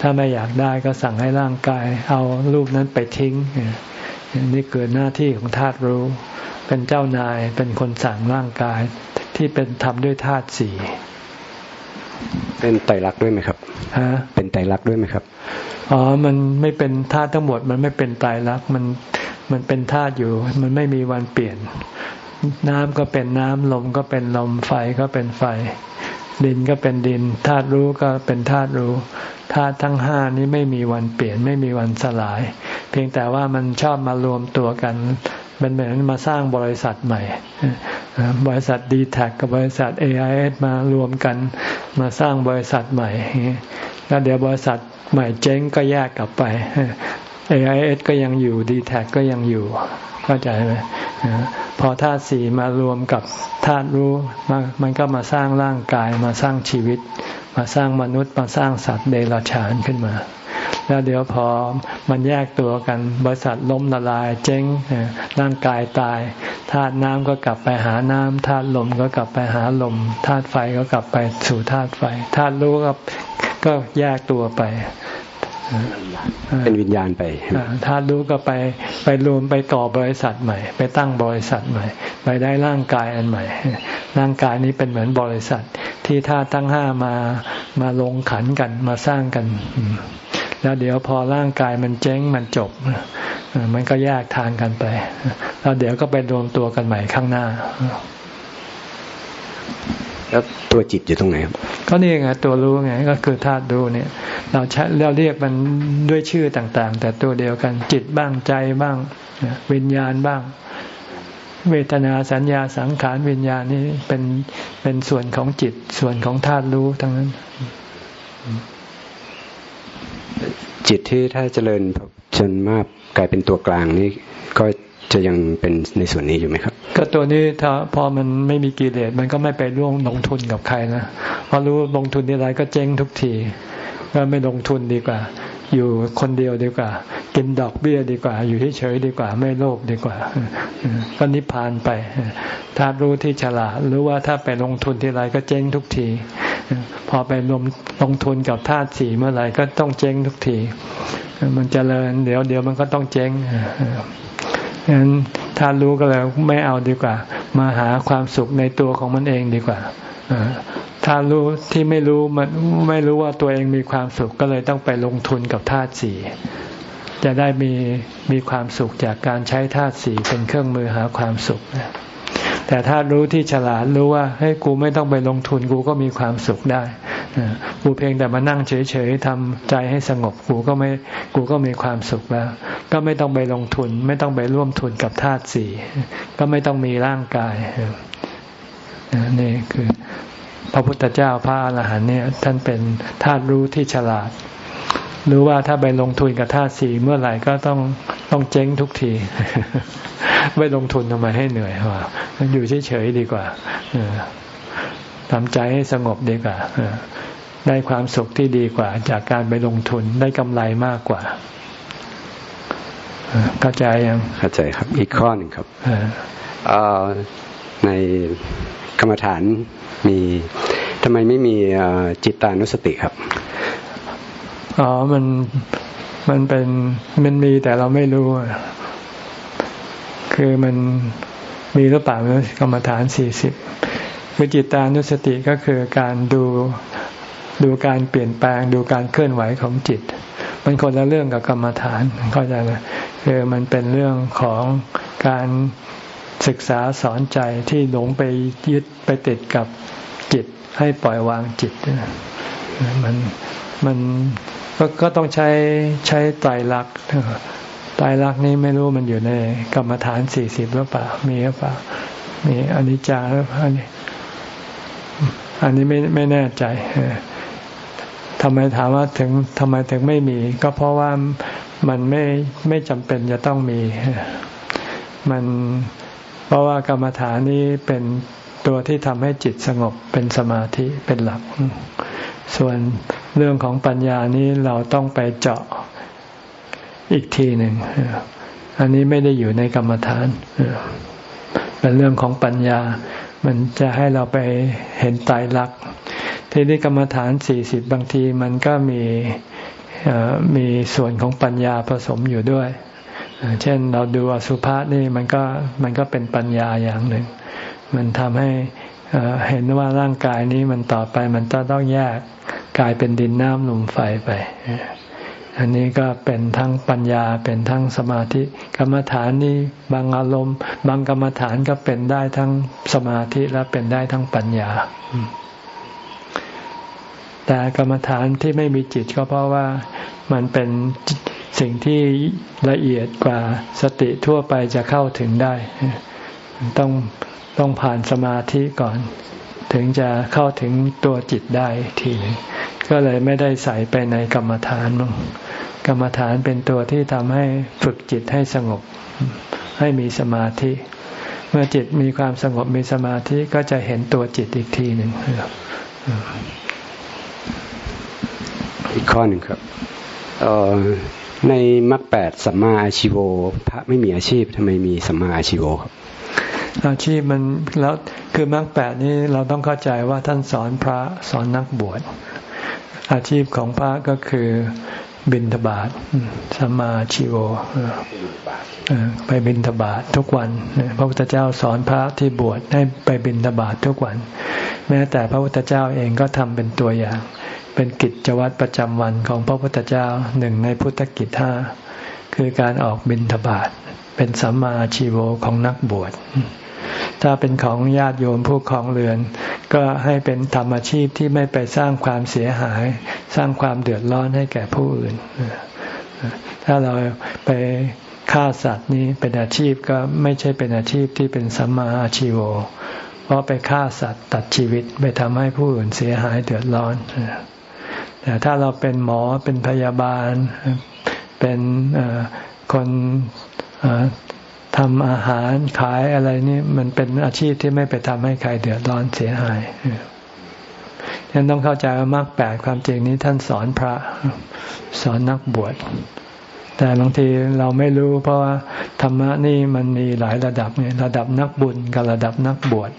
ถ้าไม่อยากได้ก็สั่งให้ร่างกาย เอารูปนั้นไปทิ้ง นี่คือหน้าที่ของธาตุรู้ เป็นเจ้านายเป็นคนสั่งร่างกายที่เป็นทำด้วยธาตุสี่ เป็นไตรลักษณ์ด้วยไหมครับฮะเป็นไตรลักษณ์ด้วยไหมครับ อ๋อ มันไม่เป็นธาตุทั้งหมด มันไม่เป็นไตรลักษณ์มันมันเป็นธาตุอยู่ มันไม่มีวันเปลี่ยน น้ำก็เป็นน้ำลมก็เป็นลมไฟก็เป็นไฟ ดินก็เป็นดินธาตุรู้ก็เป็นธาตุรู้ธาตุทั้งห้านี้ไม่มีวันเปลี่ยน ไม่มีวันสลาย เพียงแต่ว่ามันชอบมารวมตัวกัน เป็นเหมือนมาสร้างบริษัทใหม่ บริษัทดีแท็กับบริษัท AIS มารวมกันมาสร้างบริษัทใหม่ แล้วเดี๋ยวบริษัทใหม่เจ๊งก็แยกกลับไป AIS ก็ยังอยู่ดีแท็ก็ยังอยู่เข้าใจไหมพอธาตุสี่มารวมกับธาตุรู้มันก็มาสร้างร่างกายมาสร้างชีวิต มาสร้างมนุษย์มาสร้างสัตว์เดรัจฉานขึ้นมา แล้วเดี๋ยวพอมันแยกตัวกัน บริษัทล้มละลายเจ๊งร่างกายตายธาตุน้ำก็กลับไปหาน้ำธาตุลมก็กลับไปหาลมธาตุไฟก็กลับไปสู่ธาตุไฟธาตุรู้ก็ก็แยกตัวไปเป็นวิญญาณไปธาตุรู้ก็ไปไปรวมไปก่อบริษัทใหม่ ไปตั้งบริษัทใหม่ ไปได้ร่างกายอันใหม่ ร่างกายนี้เป็นเหมือนบริษัท ที่ธาตุทั้งห้ามามาลงขันกันมาสร้างกัน แล้วเดี๋ยวพอร่างกายมันเจ๊งมันจบ มันก็แยกทางกันไป แล้วเดี๋ยวก็ไปรวมตัวกันใหม่ข้างหน้า แล้วตัวจิตอยู่ตรงไหนครับ ก็นี่ไงตัวรู้ไงก็คือธาตุรู้เนี่ย เราใช้เราเรียกมันด้วยชื่อต่างๆ แต่ตัวเดียวกันจิตบ้างใจบ้างวิญญาณบ้างเวทนาสัญญาสังขารวิญญาณนี่เป็นเป็นส่วนของจิตส่วนของธาตุรู้ทั้งนั้น จิตที่ถ้าเจริญจนมากกลายเป็นตัวกลางนี่ก็จะยังเป็นในส่วนนี้อยู่ไหมครับ ก็ตัวนี้ถ้าพอมันไม่มีกิเลสมันก็ไม่ไปร่วงลงทุนกับใครนะพอรู้ลงทุนทีไรก็เจ๊งทุกทีก็ไม่ลงทุนดีกว่า อยู่คนเดียวดีกว่า กินดอกเบี้ยดีกว่า อยู่เฉยๆดีกว่า ไม่โลภดีกว่าก็นิพพานไป ถ้ารู้ที่ฉลาดรู้ว่าถ้าไปลงทุนทีไรก็เจ๊งทุกที พอไปลงลงทุนกับธาตุสี่เมื่อไหร่ก็ต้องเจ๊งทุกที มันจเจริญ เดี๋ยวเดี๋ยวมันก็ต้องเจ๊งฉะนั้นถ้ารู้ก็แล้วไม่เอาดีกว่า มาหาความสุขในตัวของมันเองดีกว่าถ้ารู้ที่ไม่รู้มันไม่รู้ว่าตัวเองมีความสุขก็เลยต้องไปลงทุนกับธาตุสี่จะได้มีมีความสุขจากการใช้ธาตุสี่เป็นเครื่องมือหาความสุข แต่ถ้ารู้ที่ฉลาดรู้ว่าให้กูไม่ต้องไปลงทุนกูก็มีความสุขได้กูเพียงแต่มานั่งเฉยๆทำใจให้สงบกูก็ไม่กูก็มีความสุขแล้ว ก็ไม่ต้องไปลงทุน ไม่ต้องไปร่วมทุนกับธาตุสี่ก็ไม่ต้องมีร่างกายนี่คือ พระพุทธเจ้าพระอรหันต์เนี่ยท่านเป็นธาตุรู้ที่ฉลาด รู้ว่าถ้าไปลงทุนกับธาตุสี่เมื่อไหร่ก็ต้องต้องเจ๊งทุกที ไม่ลงทุนทำไมให้เหนื่อยว่าอยู่เฉยๆดีกว่าทำใจให้สงบดีกว่าได้ความสุขที่ดีกว่า จากการไปลงทุนได้กำไรมากกว่าเข้าใจยังเข้าใจครับ อีกข้อหนึ่งครับในกรรมฐานมีทำไมไม่มีจิตตานุสติครับ อ๋อมันมันเป็นมันมีแต่เราไม่รู้ คือมันมีหรือเปล่ากรรมฐานสี่สิบวิจิตานุสติก็คือการดูดูการเปลี่ยนแปลงดูการเคลื่อนไหวของจิต มันคนละเรื่องกับกรรมฐานเข้าใจไหมคือมันเป็นเรื่องของการศึกษาสอนใจที่หลงไปยึดไปติดกับจิต ให้ปล่อยวางจิตมัน มันก็ต้องใช้ใช้ไตรลักษณ์ไตรลักษณ์นี้ไม่รู้มันอยู่ในกรรมฐานสี่สิบหรือเปล่า มีหรือเปล่า มีอนิจจาหรือเปล่าอันนี้ไม่ไม่แน่ใจทำไมถามว่าถึงทำไมถึงไม่มี ก็เพราะว่ามันไม่ไม่จำเป็นจะต้องมีมันเพราะว่ากรรมฐานนี้เป็นตัวที่ทำให้จิตสงบเป็นสมาธิเป็นหลัก ส่วน เรื่องของปัญญานี้เราต้องไปเจาะอีกทีหนึ่ง อันนี้ไม่ได้อยู่ในกรรมฐาน เป็นเรื่องของปัญญา มันจะให้เราไปเห็นตายรัก ทีนี้กรรมฐานสี่สิบบางทีมันก็มีมีส่วนของปัญญาผสมอยู่ด้วย เช่นเราดูอสุภะนี่มันก็มันก็เป็นปัญญาอย่างหนึ่ง มันทำให้เห็นว่าร่างกายนี้มันต่อไปมันจะต้องแยก กลายเป็นดินน้ำลมไฟไป อันนี้ก็เป็นทั้งปัญญาเป็นทั้งสมาธิ กรรมฐานนี้บางอารมณ์ บางกรรมฐานก็เป็นได้ทั้งสมาธิและเป็นได้ทั้งปัญญา แต่กรรมฐานที่ไม่มีจิตก็เพราะว่ามันเป็นสิ่งที่ละเอียดกว่าสติทั่วไปจะเข้าถึงได้ ต้องต้องผ่านสมาธิก่อน ถึงจะเข้าถึงตัวจิตได้ทีนึงก็เลยไม่ได้ใส่ไปในกรรมฐานมั้งกรรมฐานเป็นตัวที่ทำให้ฝึกจิตให้สงบ ให้มีสมาธิ เมื่อจิตมีความสงบมีสมาธิก็จะเห็นตัวจิตอีกทีหนึ่งอีกข้อหนึ่งครับในมรรคแปดสัมมาอาชีโวพระไม่มีอาชีพทำไมมีสัมมาอาชีโวครับ อาชีพมันแล้วคือมรรคแปดนี้เราต้องเข้าใจว่าท่านสอนพระสอนนักบวช อาชีพของพระก็คือบินทบาทสัมมาชีโวไปบินทบาททุกวัน พระพุทธเจ้าสอนพระที่บวชให้ไปบินทบาททุกวัน แม้แต่พระพุทธเจ้าเองก็ทำเป็นตัวอย่าง เป็นกิจวัตรประจำวันของพระพุทธเจ้าหนึ่งในพุทธกิจห้าคือการออกบิณฑบาตเป็นสัมมาชีโวของนักบวช ถ้าเป็นของญาติโยมผู้ของเรือน ก็ให้เป็นทำอาชีพที่ไม่ไปสร้างความเสียหาย สร้างความเดือดร้อนให้แก่ผู้อื่น ถ้าเราไปฆ่าสัตว์นี้เป็นอาชีพก็ไม่ใช่เป็นอาชีพที่เป็นสัมมาอาชีโวเพราะไปฆ่าสัตว์ตัดชีวิตไปทำให้ผู้อื่นเสียหายเดือดร้อน แต่ถ้าเราเป็นหมอเป็นพยาบาลเป็นคน ทำอาหารขายอะไรนี่มันเป็นอาชีพที่ไม่ไปทำให้ใครเดือดร้อนเสียหายยังต้องเข้าใจว่ามรรคแปดความจริงนี้ท่านสอนพระสอนนักบวช แต่บางทีเราไม่รู้เพราะว่าธรรมะนี่มันมีหลายระดับเนี่ยระดับนักบุญกับระดับนักบวช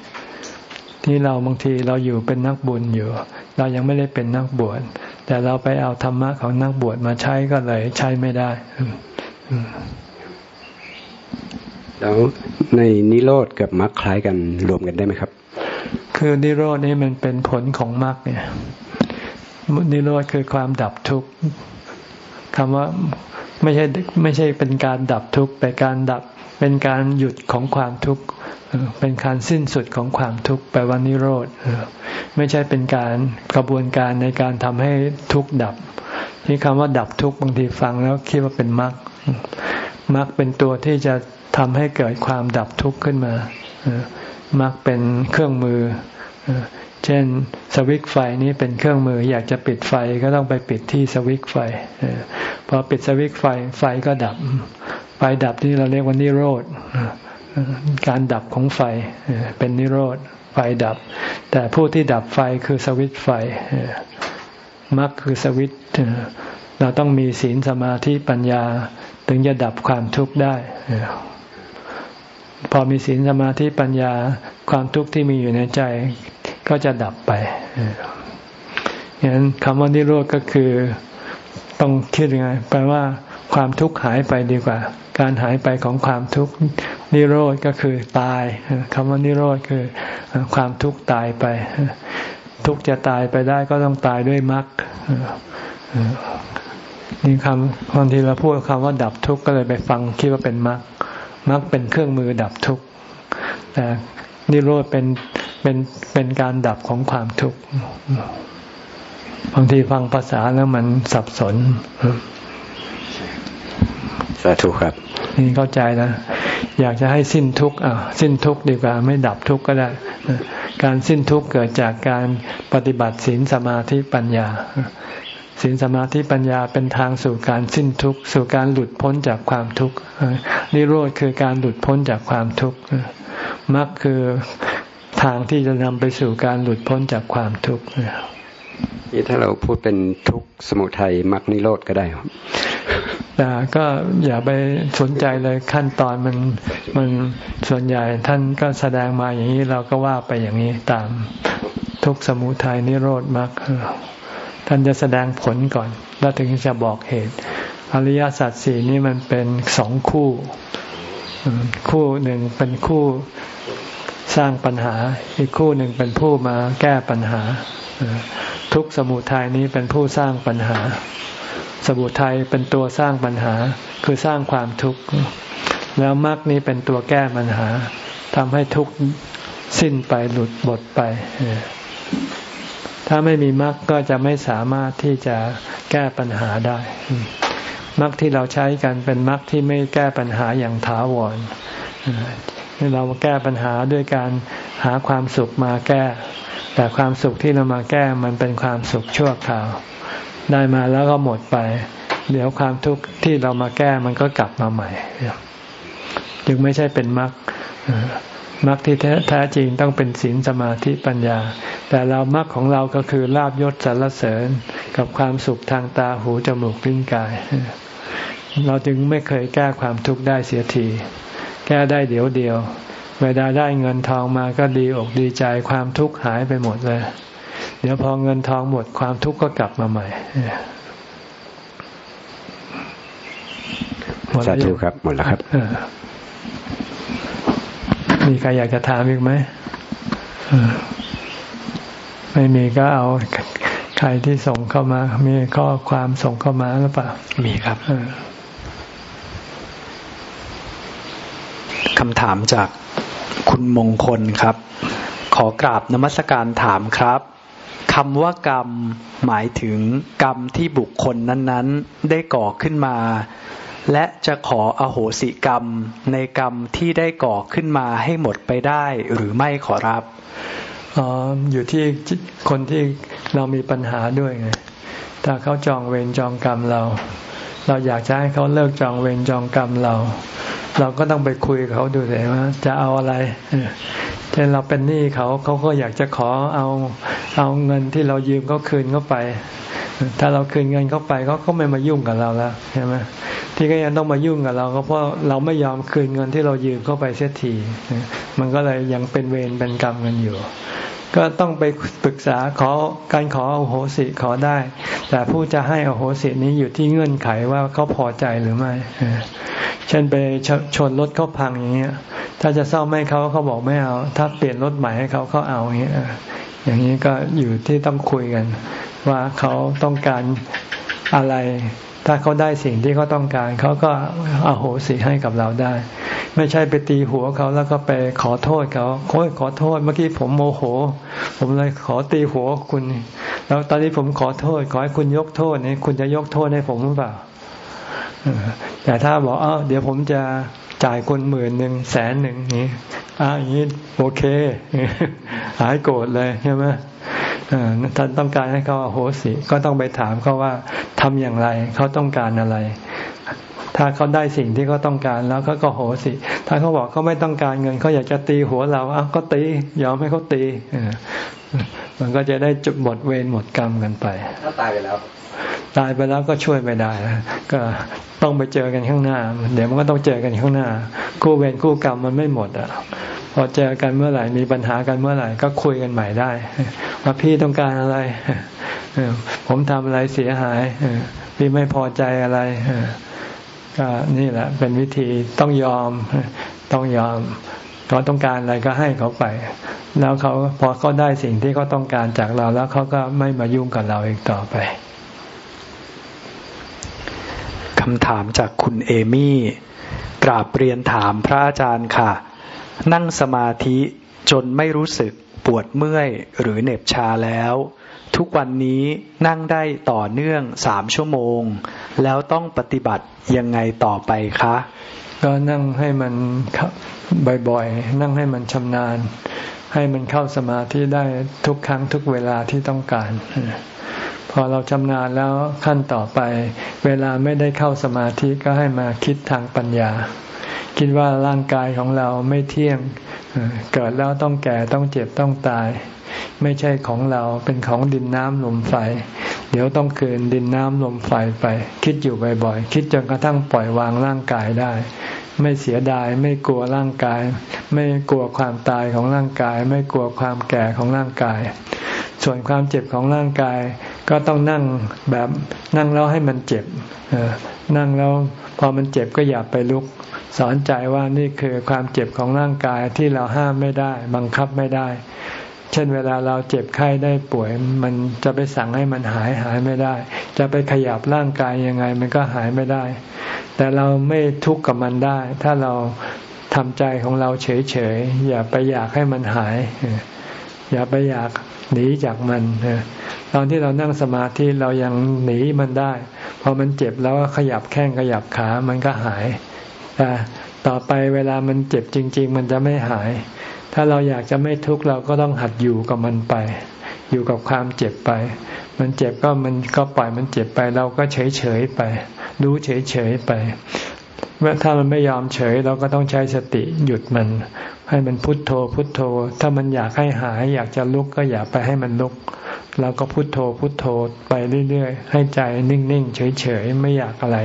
ที่เราบางทีเราอยู่เป็นนักบุญอยู่ เรายังไม่ได้เป็นนักบวชแต่เราไปเอาธรรมะของนักบวชมาใช้ก็เลยใช้ไม่ได้ แล้วในนิโรธกับมรรคคล้ายกันรวมกันได้ไหมครับ คือนิโรธนี่มันเป็นผลของมรรคเนี่ยนิโรธคือความดับทุกข์คำว่าไม่ใช่ไม่ใช่เป็นการดับทุกข์แต่การดับเป็นการหยุดของความทุกข์เป็นการสิ้นสุดของความทุกข์แปลว่านิโรธไม่ใช่เป็นการกระบวนการในการทำให้ทุกข์ดับ ที่คำว่าดับทุกข์บางทีฟังแล้วคิดว่าเป็นมรรค มรรคเป็นตัวที่จะทำให้เกิดความดับทุกข์ขึ้นมามักเป็นเครื่องมือ เช่นสวิตไฟนี้เป็นเครื่องมือ อยากจะปิดไฟก็ต้องไปปิดที่สวิตไฟพอปิดสวิตไฟไฟก็ดับ ไฟดับที่เราเรียกว่านิโรธการดับของไฟเป็นนิโรธไฟดับ แต่ผู้ที่ดับไฟคือสวิตไฟมักคือสวิตเราต้องมีศีลสมาธิปัญญา ถึงจะดับความทุกข์ได้ พอมีศีลสมาธิปัญญาความทุกข์ที่มีอยู่ในใจ ก็จะดับไปอย่างนั้นคำว่านิโรธก็คือต้องคิดยังไงแปลว่าความทุกข์หายไปดีกว่า การหายไปของความทุกข์นิโรธก็คือตายคำว่านิโรธคือความทุกข์ตายไป ทุกข์จะตายไปได้ก็ต้องตายด้วยมรรค นี่คำบางทีเราพูดคำว่าดับทุกข์ก็เลยไปฟังคิดว่าเป็นมรรคมักเป็นเครื่องมือดับทุกข์แต่นิโรธเป็นเป็นเป็นการดับของความทุกข์บางทีฟังภาษาแล้วมันสับสนสาธุครับนี่เข้าใจนะอยากจะให้สิ้นทุกข์อะสิ้นทุกข์ดีกว่า ไม่ดับทุกข์ก็ได้ การสิ้นทุกข์เกิดจากการปฏิบัติศีลสมาธิปัญญา ศีลสมาธิปัญญาเป็นทางสู่การสิ้นทุกข์สู่การหลุดพ้นจากความทุกข์นิโรธคือการหลุดพ้นจากความทุกข์มรรคคือทางที่จะนำไปสู่การหลุดพ้นจากความทุกข์นี่ถ้าเราพูดเป็นทุกข์สมุทัยมรรคนิโรธก็ได้ครับแต่ก็อย่าไปสนใจเลยขั้นตอนมันมันส่วนใหญ่ท่านก็แสดงมาอย่างนี้เราก็ว่าไปอย่างนี้ตามทุกสมุทัยนิโรธมรรค ท่านจะแสดงผลก่อน แล้วถึงจะบอกเหตุ อริยสัจสี่นี้มันเป็นสองคู่ คู่หนึ่งเป็นคู่สร้างปัญหา อีกคู่หนึ่งเป็นผู้มาแก้ปัญหา ทุกสมุทัยนี้เป็นผู้สร้างปัญหา สมุทัยเป็นตัวสร้างปัญหา คือสร้างความทุกข์แล้วมรรคนี้เป็นตัวแก้ปัญหาทำให้ทุกข์สิ้นไปหลุดบทไป ถ้าไม่มีมรรคก็จะไม่สามารถที่จะแก้ปัญหาได้มรรคที่เราใช้กันเป็นมรรคที่ไม่แก้ปัญหาอย่างถาวรเราแก้ปัญหาด้วยการหาความสุขมาแก้ แต่ความสุขที่เรามาแก้มันเป็นความสุขชั่วคราว ได้มาแล้วก็หมดไป เดี๋ยวความทุกข์ที่เรามาแก้มันก็กลับมาใหม่ จึงไม่ใช่เป็นมรรค มรรคที่แท้จริงต้องเป็นศีลสมาธิปัญญา แต่เรามรรคของเราก็คือลาบยศสรรเสริญกับความสุขทางตาหูจมูกลิ้นกาย เราจึงไม่เคยแก้ความทุกข์ได้เสียที แก้ได้เดี๋ยวเดียว เวลาได้เงินทองมาก็ดีอกดีใจความทุกข์หายไปหมดเลย เดี๋ยวพอเงินทองหมดความทุกข์ก็กลับมาใหม่หมดแล้วครับหมดแล้วครับ มีใครอยากจะถามอีกไหมไม่มีก็เอาใครที่ส่งเข้ามา มีข้อความส่งเข้ามาหรือเปล่า มีครับคำถามจากคุณมงคลครับ ขอกราบนมัสการถามครับคำว่ากรรมหมายถึงกรรมที่บุคคลนั้น ๆ ได้ก่อขึ้นมา และจะขออโหสิกรรมในกรรมที่ได้ก่อขึ้นมาให้หมดไปได้หรือไม่ขอรับอ๋ออยู่ที่คนที่เรามีปัญหาด้วยไงถ้าเขาจองเวรจองกรรมเรา เราอยากจะให้เขาเลิกจองเวรจองกรรมเรา เราก็ต้องไปคุยเขาดูเลยว่า จะเอาอะไรเช่นเราเป็นหนี้เขาเขาก็อยากจะขอเอาเอาเงินที่เรายืมเขาคืนเข้าไป ถ้าเราคืนเงินเข้าไปเขาก็ไม่มายุ่งกับเราแล้วใช่ไหมที่ก็ยังต้องมายุ่งกับเราก็เพราะเราไม่ยอมคืนเงินที่เรายืมเข้าไปเสียทีมันก็เลยยังเป็นเวรเป็นกรรมกันอยู่ ก็ต้องไปปรึกษาขอการขออโหสิขอได้ แต่ผู้จะให้อโหสินี้อยู่ที่เงื่อนไขว่าเขาพอใจหรือไม่เช่นไปชนรถเขาพังอย่างเงี้ย ถ้าจะซ่อมให้เขาเขาบอกไม่เอา ถ้าเปลี่ยนรถใหม่ให้เขาเขาเอาอย่างนี้อย่างนี้ก็อยู่ที่ต้องคุยกัน ว่าเขาต้องการอะไร ถ้าเขาได้สิ่งที่เขาต้องการ เขาก็อาโหสิให้กับเราได้ ไม่ใช่ไปตีหัวเขาแล้วก็ไปขอโทษเขาโอ้ยขอโทษเมื่อกี้ผมโมโห ผมเลยขอตีหัวคุณ แล้วตอนนี้ผมขอโทษ ขอให้คุณยกโทษนี่คุณจะยกโทษให้ผมหรือเปล่าแต่ถ้าบอกเอ้าเดี๋ยวผมจะจ่ายคนหมื่นหนึ่งแสนหนึ่งนี้อ่าอย่างนี้โอเค หายโกรธเลยใช่ไหม ท่านต้องการให้เขาโหสิ ก็ต้องไปถามเขาว่าทำอย่างไร เขาต้องการอะไร ถ้าเขาได้สิ่งที่เขาต้องการแล้วเขาก็โหสิ ถ้าเขาบอกเขาไม่ต้องการเงินเขาอยากจะตีหัวเราอะก็ตียอมให้เขาตีมันก็จะได้จุดหมดเวรหมดกรรมกันไปถ้าตายไปแล้ว ตายไปแล้วก็ช่วยไม่ได้ ก็ต้องไปเจอกันข้างหน้า เดี๋ยวมันก็ต้องเจอกันข้างหน้า คู่เวรคู่กรรมมันไม่หมดอะพอเจอกันเมื่อไหร่มีปัญหากันเมื่อไหร่ก็คุยกันใหม่ได้ว่าพี่ต้องการอะไรผมทำอะไรเสียหายพี่ไม่พอใจอะไรก็นี่แหละ เป็นวิธีต้องยอมต้องยอมเขาต้องการอะไรก็ให้เขาไป แล้วเขาพอเขาได้สิ่งที่เขาต้องการจากเราแล้วเขาก็ไม่มายุ่งกับเราอีกต่อไป คำถามจากคุณเอมี่ กราบเรียนถามพระอาจารย์ค่ะ นั่งสมาธิจนไม่รู้สึกปวดเมื่อยหรือเหน็บชาแล้ว ทุกวันนี้นั่งได้ต่อเนื่องสามชั่วโมง แล้วต้องปฏิบัติยังไงต่อไปคะ ก็นั่งให้มันบ่อยๆ นั่งให้มันชำนาญ ให้มันเข้าสมาธิได้ทุกครั้งทุกเวลาที่ต้องการ พอเราชำนาญแล้วขั้นต่อไป เวลาไม่ได้เข้าสมาธิก็ให้มาคิดทางปัญญา คิดว่าร่างกายของเราไม่เที่ยง เกิดแล้วต้องแก่ต้องเจ็บต้องตาย ไม่ใช่ของเราเป็นของดินน้ำลมไฟ เดี๋ยวต้องคืนดินน้ำลมไฟไป คิดอยู่บ่อยๆ คิดจนกระทั่งปล่อยวางร่างกายได้ ไม่เสียดายไม่กลัวร่างกาย ไม่กลัวความตายของร่างกาย ไม่กลัวความแก่ของร่างกาย ส่วนความเจ็บของร่างกาย ก็ต้องนั่งแบบนั่งแล้วให้มันเจ็บนั่งแล้วพอมันเจ็บก็อย่าไปลุก สอนใจว่านี่คือความเจ็บของร่างกายที่เราห้ามไม่ได้ บังคับไม่ได้ เช่นเวลาเราเจ็บไข้ได้ป่วย มันจะไปสั่งให้มันหายหายไม่ได้ จะไปขยับร่างกายยังไงมันก็หายไม่ได้ แต่เราไม่ทุกข์กับมันได้ ถ้าเราทำใจของเราเฉยๆอย่าไปอยากให้มันหาย อย่าไปอยาก หนีจากมันตอนที่เรานั่งสมาธิเรายังหนีมันได้ พอมันเจ็บแล้วขยับแข้งขยับขามันก็หายแต่ต่อไปเวลามันเจ็บจริง ๆ มันจะไม่หาย ถ้าเราอยากจะไม่ทุกข์เราก็ต้องหัดอยู่กับมันไป อยู่กับความเจ็บไป มันเจ็บก็มันก็ปล่อยมันเจ็บไป เราก็เฉยเฉยไป รู้เฉยเฉยไป เมื่อถ้ามันไม่ยอมเฉย เราก็ต้องใช้สติหยุดมัน ให้มันพุทโธพุทโธ ถ้ามันอยากให้หาย อยากจะลุกก็อย่าไปให้มันลุกเราก็พุโทโธพุโทโธไปเรื่อยๆ ให้ใจนิ่งๆ เฉยๆ ไม่อยากอะไร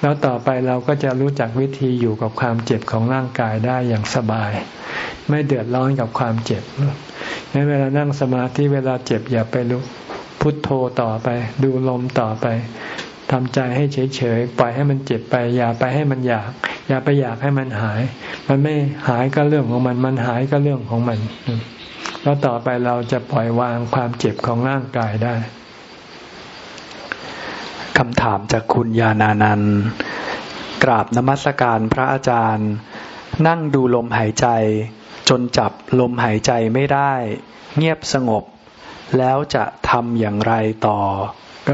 แล้วต่อไปเราก็จะรู้จักวิธีอยู่กับความเจ็บของร่างกายได้อย่างสบาย ไม่เดือดร้อนกับความเจ็บในเวลานั่งสมาธิเวลาเจ็บอย่าไปลุกพุทโธต่อไป ดูลมต่อไป ทำใจให้เฉยๆปล่อยให้มันเจ็บไป อย่าไปให้มันอยาก อย่าไปอยากให้มันหาย มันไม่หายก็เรื่องของมัน มันหายก็เรื่องของมัน แล้วต่อไปเราจะปล่อยวางความเจ็บของร่างกายได้คำถามจากคุณยานานันกราบนมัสการพระอาจารย์ นั่งดูลมหายใจ จนจับลมหายใจไม่ได้ เงียบสงบ แล้วจะทำอย่างไรต่อ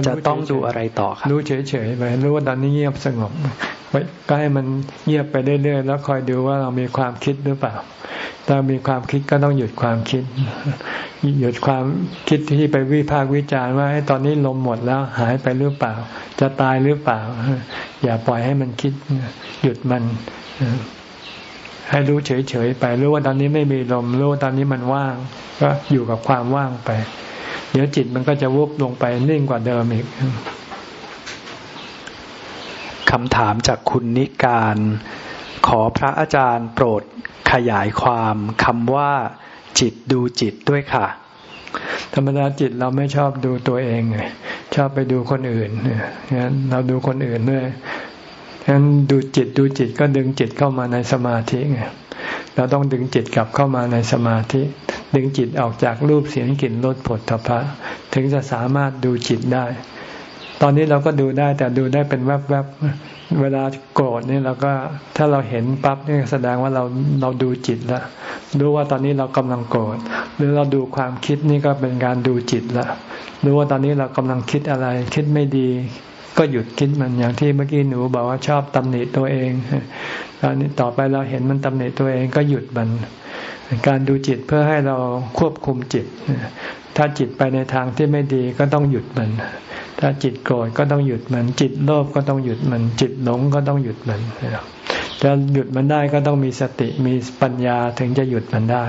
จะต้องดูอะไรต่อครับรู้เฉยๆไปรู้ว่าตอนนี้เงียบสงบไว้ก็ให้มันเงียบไปเรื่อยๆแล้วคอยดูว่าเรามีความคิดหรือเปล่า ถ้ามีความคิดก็ต้องหยุดความคิด หยุดความคิดที่ไปวิพากษ์วิจารณ์ว่าตอนนี้ลมหมดแล้วหายไปหรือเปล่า จะตายหรือเปล่า อย่าปล่อยให้มันคิด หยุดมัน ให้รู้เฉยๆไปรู้ว่าตอนนี้ไม่มีลมรู้ว่าตอนนี้มันว่าง ก็อยู่กับความว่างไป เดี๋ยวจิตมันก็จะวุบลงไปนิ่งกว่าเดิมอีกคำถามจากคุณนิการ ขอพระอาจารย์โปรดขยายความคำว่า จิตดูจิตด้วยค่ะ ธรรมดาจิตเราไม่ชอบดูตัวเองไงชอบไปดูคนอื่นเนี่ยเราดูคนอื่นด้วยฉะนั้นดูจิตดูจิตก็ดึงจิตเข้ามาในสมาธิไง เราต้องดึงจิตกลับเข้ามาในสมาธิ ดึงจิตออกจากรูปเสียงกลิ่นรสผลทพะถึงจะสามารถดูจิตได้ ตอนนี้เราก็ดูได้แต่ดูได้เป็นแวบๆ เวลาโกรธนี่เราก็ถ้าเราเห็นปั๊บนี่แสดงว่าเราเราดูจิตแล้วรู้ว่าตอนนี้เรากำลังโกรธหรือเราดูความคิดนี่ก็เป็นการดูจิตละรู้ว่าตอนนี้เรากำลังคิดอะไร คิดไม่ดี ก็หยุดคิดมันอย่างที่เมื่อกี้หนูบอกว่าชอบตำหนิตัวเองตอนนี้ต่อไปเราเห็นมันตำหนิตัวเองก็หยุดมัน การดูจิตเพื่อให้เราควบคุมจิต ถ้าจิตไปในทางที่ไม่ดีก็ต้องหยุดมัน ถ้าจิตโกรธก็ต้องหยุดมัน จิตโลภก็ต้องหยุดมัน จิตหลงก็ต้องหยุดมันจะหยุดมันได้ก็ต้องมีสติมีปัญญาถึงจะหยุดมันได้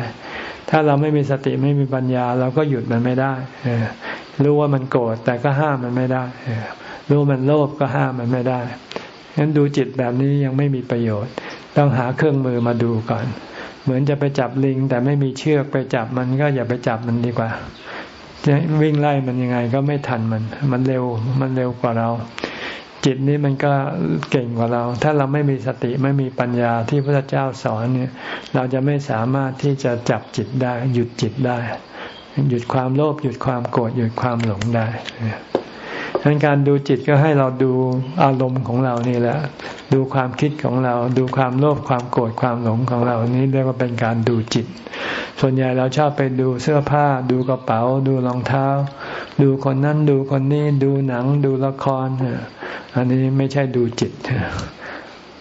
ถ้าเราไม่มีสติไม่มีปัญญา เราก็หยุดมันไม่ได้รู้ว่ามันโกรธแต่ก็ห้ามมันไม่ได้ รู้มันโลภก็ห้ามมันไม่ได้งั้นดูจิตแบบนี้ยังไม่มีประโยชน์ ต้องหาเครื่องมือมาดูก่อน เหมือนจะไปจับลิง แต่ไม่มีเชือกไปจับมันก็อย่าไปจับมันดีกว่าจะวิ่งไล่มันยังไงก็ไม่ทันมัน มันเร็ว มันเร็วกว่าเรา จิตนี้มันก็เก่งกว่าเรา ถ้าเราไม่มีสติไม่มีปัญญาที่พระเจ้าสอนเนี่ย เราจะไม่สามารถที่จะจับจิตได้ หยุดจิตได้ หยุดความโลภหยุดความโกรธหยุดความหลงได้ ฉะนั้นการดูจิตก็ให้เราดูอารมณ์ของเรานี่แหละ ดูความคิดของเรา ดูความโลภความโกรธความหลงของเรานี้เรียกว่าเป็นการดูจิต ส่วนใหญ่เราชอบไปดูเสื้อผ้า ดูกระเป๋า ดูรองเท้า ดูคนนั้นดูคนนี้ ดูหนัง ดูละคร อันนี้ไม่ใช่ดูจิต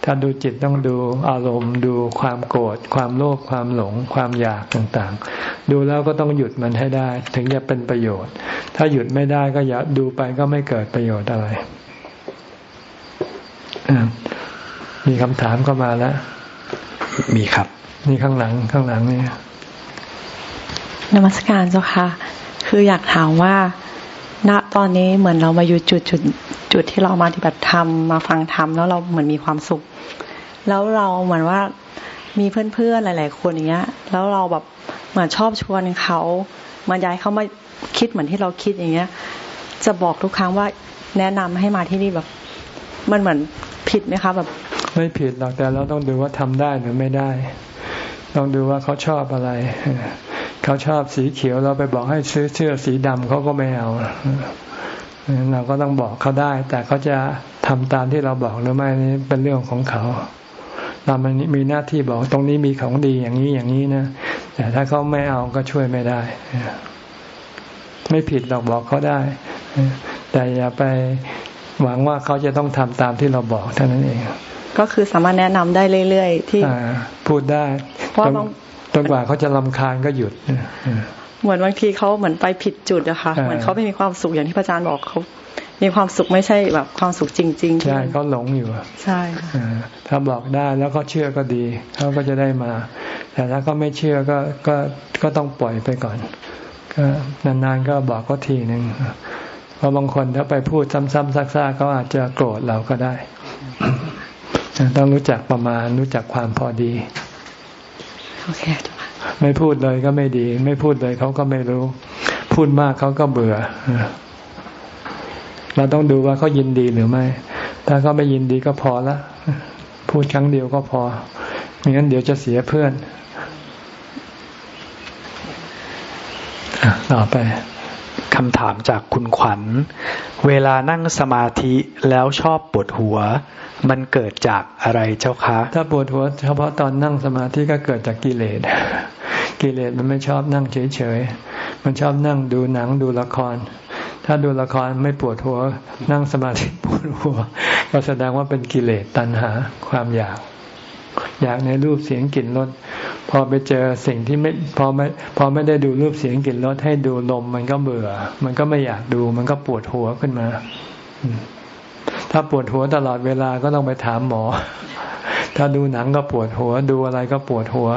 ถ้าดูจิตต้องดูอารมณ์ ดูความโกรธความโลภความหลง ความอยากต่างๆ ดูแล้วก็ต้องหยุดมันให้ได้ ถึงจะเป็นประโยชน์ ถ้าหยุดไม่ได้ก็อย่าดูไปก็ไม่เกิดประโยชน์อะไร มีคำถามเข้ามาแล้ว มีครับ นี่ข้างหลังข้างหลังนี่นมัสการเจ้าค่ะ คืออยากถามว่า ณตอนนี้เหมือนเรามาอยู่จุดจุดจุดที่เรามาปฏิบัติธรรมมาฟังธรรมแล้วเราเหมือนมีความสุข แล้วเราเหมือนว่ามีเพื่อนๆหลาย ๆ คนอย่างเงี้ย แล้วเราแบบเหมือนชอบชวนเขามาย้ายเขามาคิดเหมือนที่เราคิดอย่างเงี้ย จะบอกทุกครั้งว่าแนะนำให้มาที่นี่แบบ มันเหมือนผิดไหมคะแบบ ไม่ผิดหรอกแต่เราต้องดูว่าทำได้หรือไม่ได้ ต้องดูว่าเขาชอบอะไร เขาชอบสีเขียวเราไปบอกให้ซื้อเสื้อสีดำเขาก็ไม่เอาเราก็ต้องบอกเขาได้ แต่เขาจะทำตามที่เราบอกหรือไม่นี่เป็นเรื่องของเขาเรามันมีหน้าที่บอกตรงนี้มีของดีอย่างนี้อย่างนี้นะแต่ถ้าเขาไม่เอาก็ช่วยไม่ได้ ไม่ผิดเราบอกเขาได้ แต่อย่าไปหวังว่าเขาจะต้องทำตามที่เราบอกเท่านั้นเองก็คือสามารถแนะนำได้เรื่อย ๆ ที่พูดได้ เพราะ จนกว่าเขาจะลำคาญก็หยุดเหมือนบางทีเขาเหมือนไปผิดจุดอะค่ะเหมือนเขาไม่มีความสุขอย่างที่พระอาจารย์บอกเขามีความสุขไม่ใช่แบบความสุขจริง ๆ ใช่เขาหลงอยู่ใช่ถ้าบอกได้แล้วก็เชื่อก็ดีเขาก็จะได้มา แต่ถ้าก็ไม่เชื่อก็ก็ก็ต้องปล่อยไปก่อน ก็นานๆก็บอกก็ทีหนึ่งเพราะบางคนถ้าไปพูดซ้ำๆซักๆเขาอาจจะโกรธเราก็ได้ ต้องรู้จักประมาณรู้จักความพอดี โอเคไม่พูดเลยก็ไม่ดี ไม่พูดเลยเขาก็ไม่รู้ พูดมากเขาก็เบื่อ เราต้องดูว่าเขายินดีหรือไม่ ถ้าเขาไม่ยินดีก็พอละ พูดครั้งเดียวก็พอไม่งั้นเดี๋ยวจะเสียเพื่อนต่อไป คำถามจากคุณขวัญ เวลานั่งสมาธิแล้วชอบปวดหัว มันเกิดจากอะไรเจ้าคะ ถ้าปวดหัว เฉพาะตอนนั่งสมาธิก็เกิดจากกิเลส กิเลสมันไม่ชอบนั่งเฉยๆ มันชอบนั่งดูหนังดูละคร ถ้าดูละครไม่ปวดหัว นั่งสมาธิปวดหัว ก็แสดงว่าเป็นกิเลสตัณหาความอยาก อยากในรูปเสียงกลิ่นรส พอไปเจอสิ่งที่ไม่พอไม่พอไม่ได้ดูรูปเสียงกลิ่นรสให้ดูลมมันก็เบื่อ มันก็ไม่อยากดูมันก็ปวดหัวขึ้นมา ถ้าปวดหัวตลอดเวลาก็ต้องไปถามหมอ ถ้าดูหนังก็ปวดหัว ดูอะไรก็ปวดหัว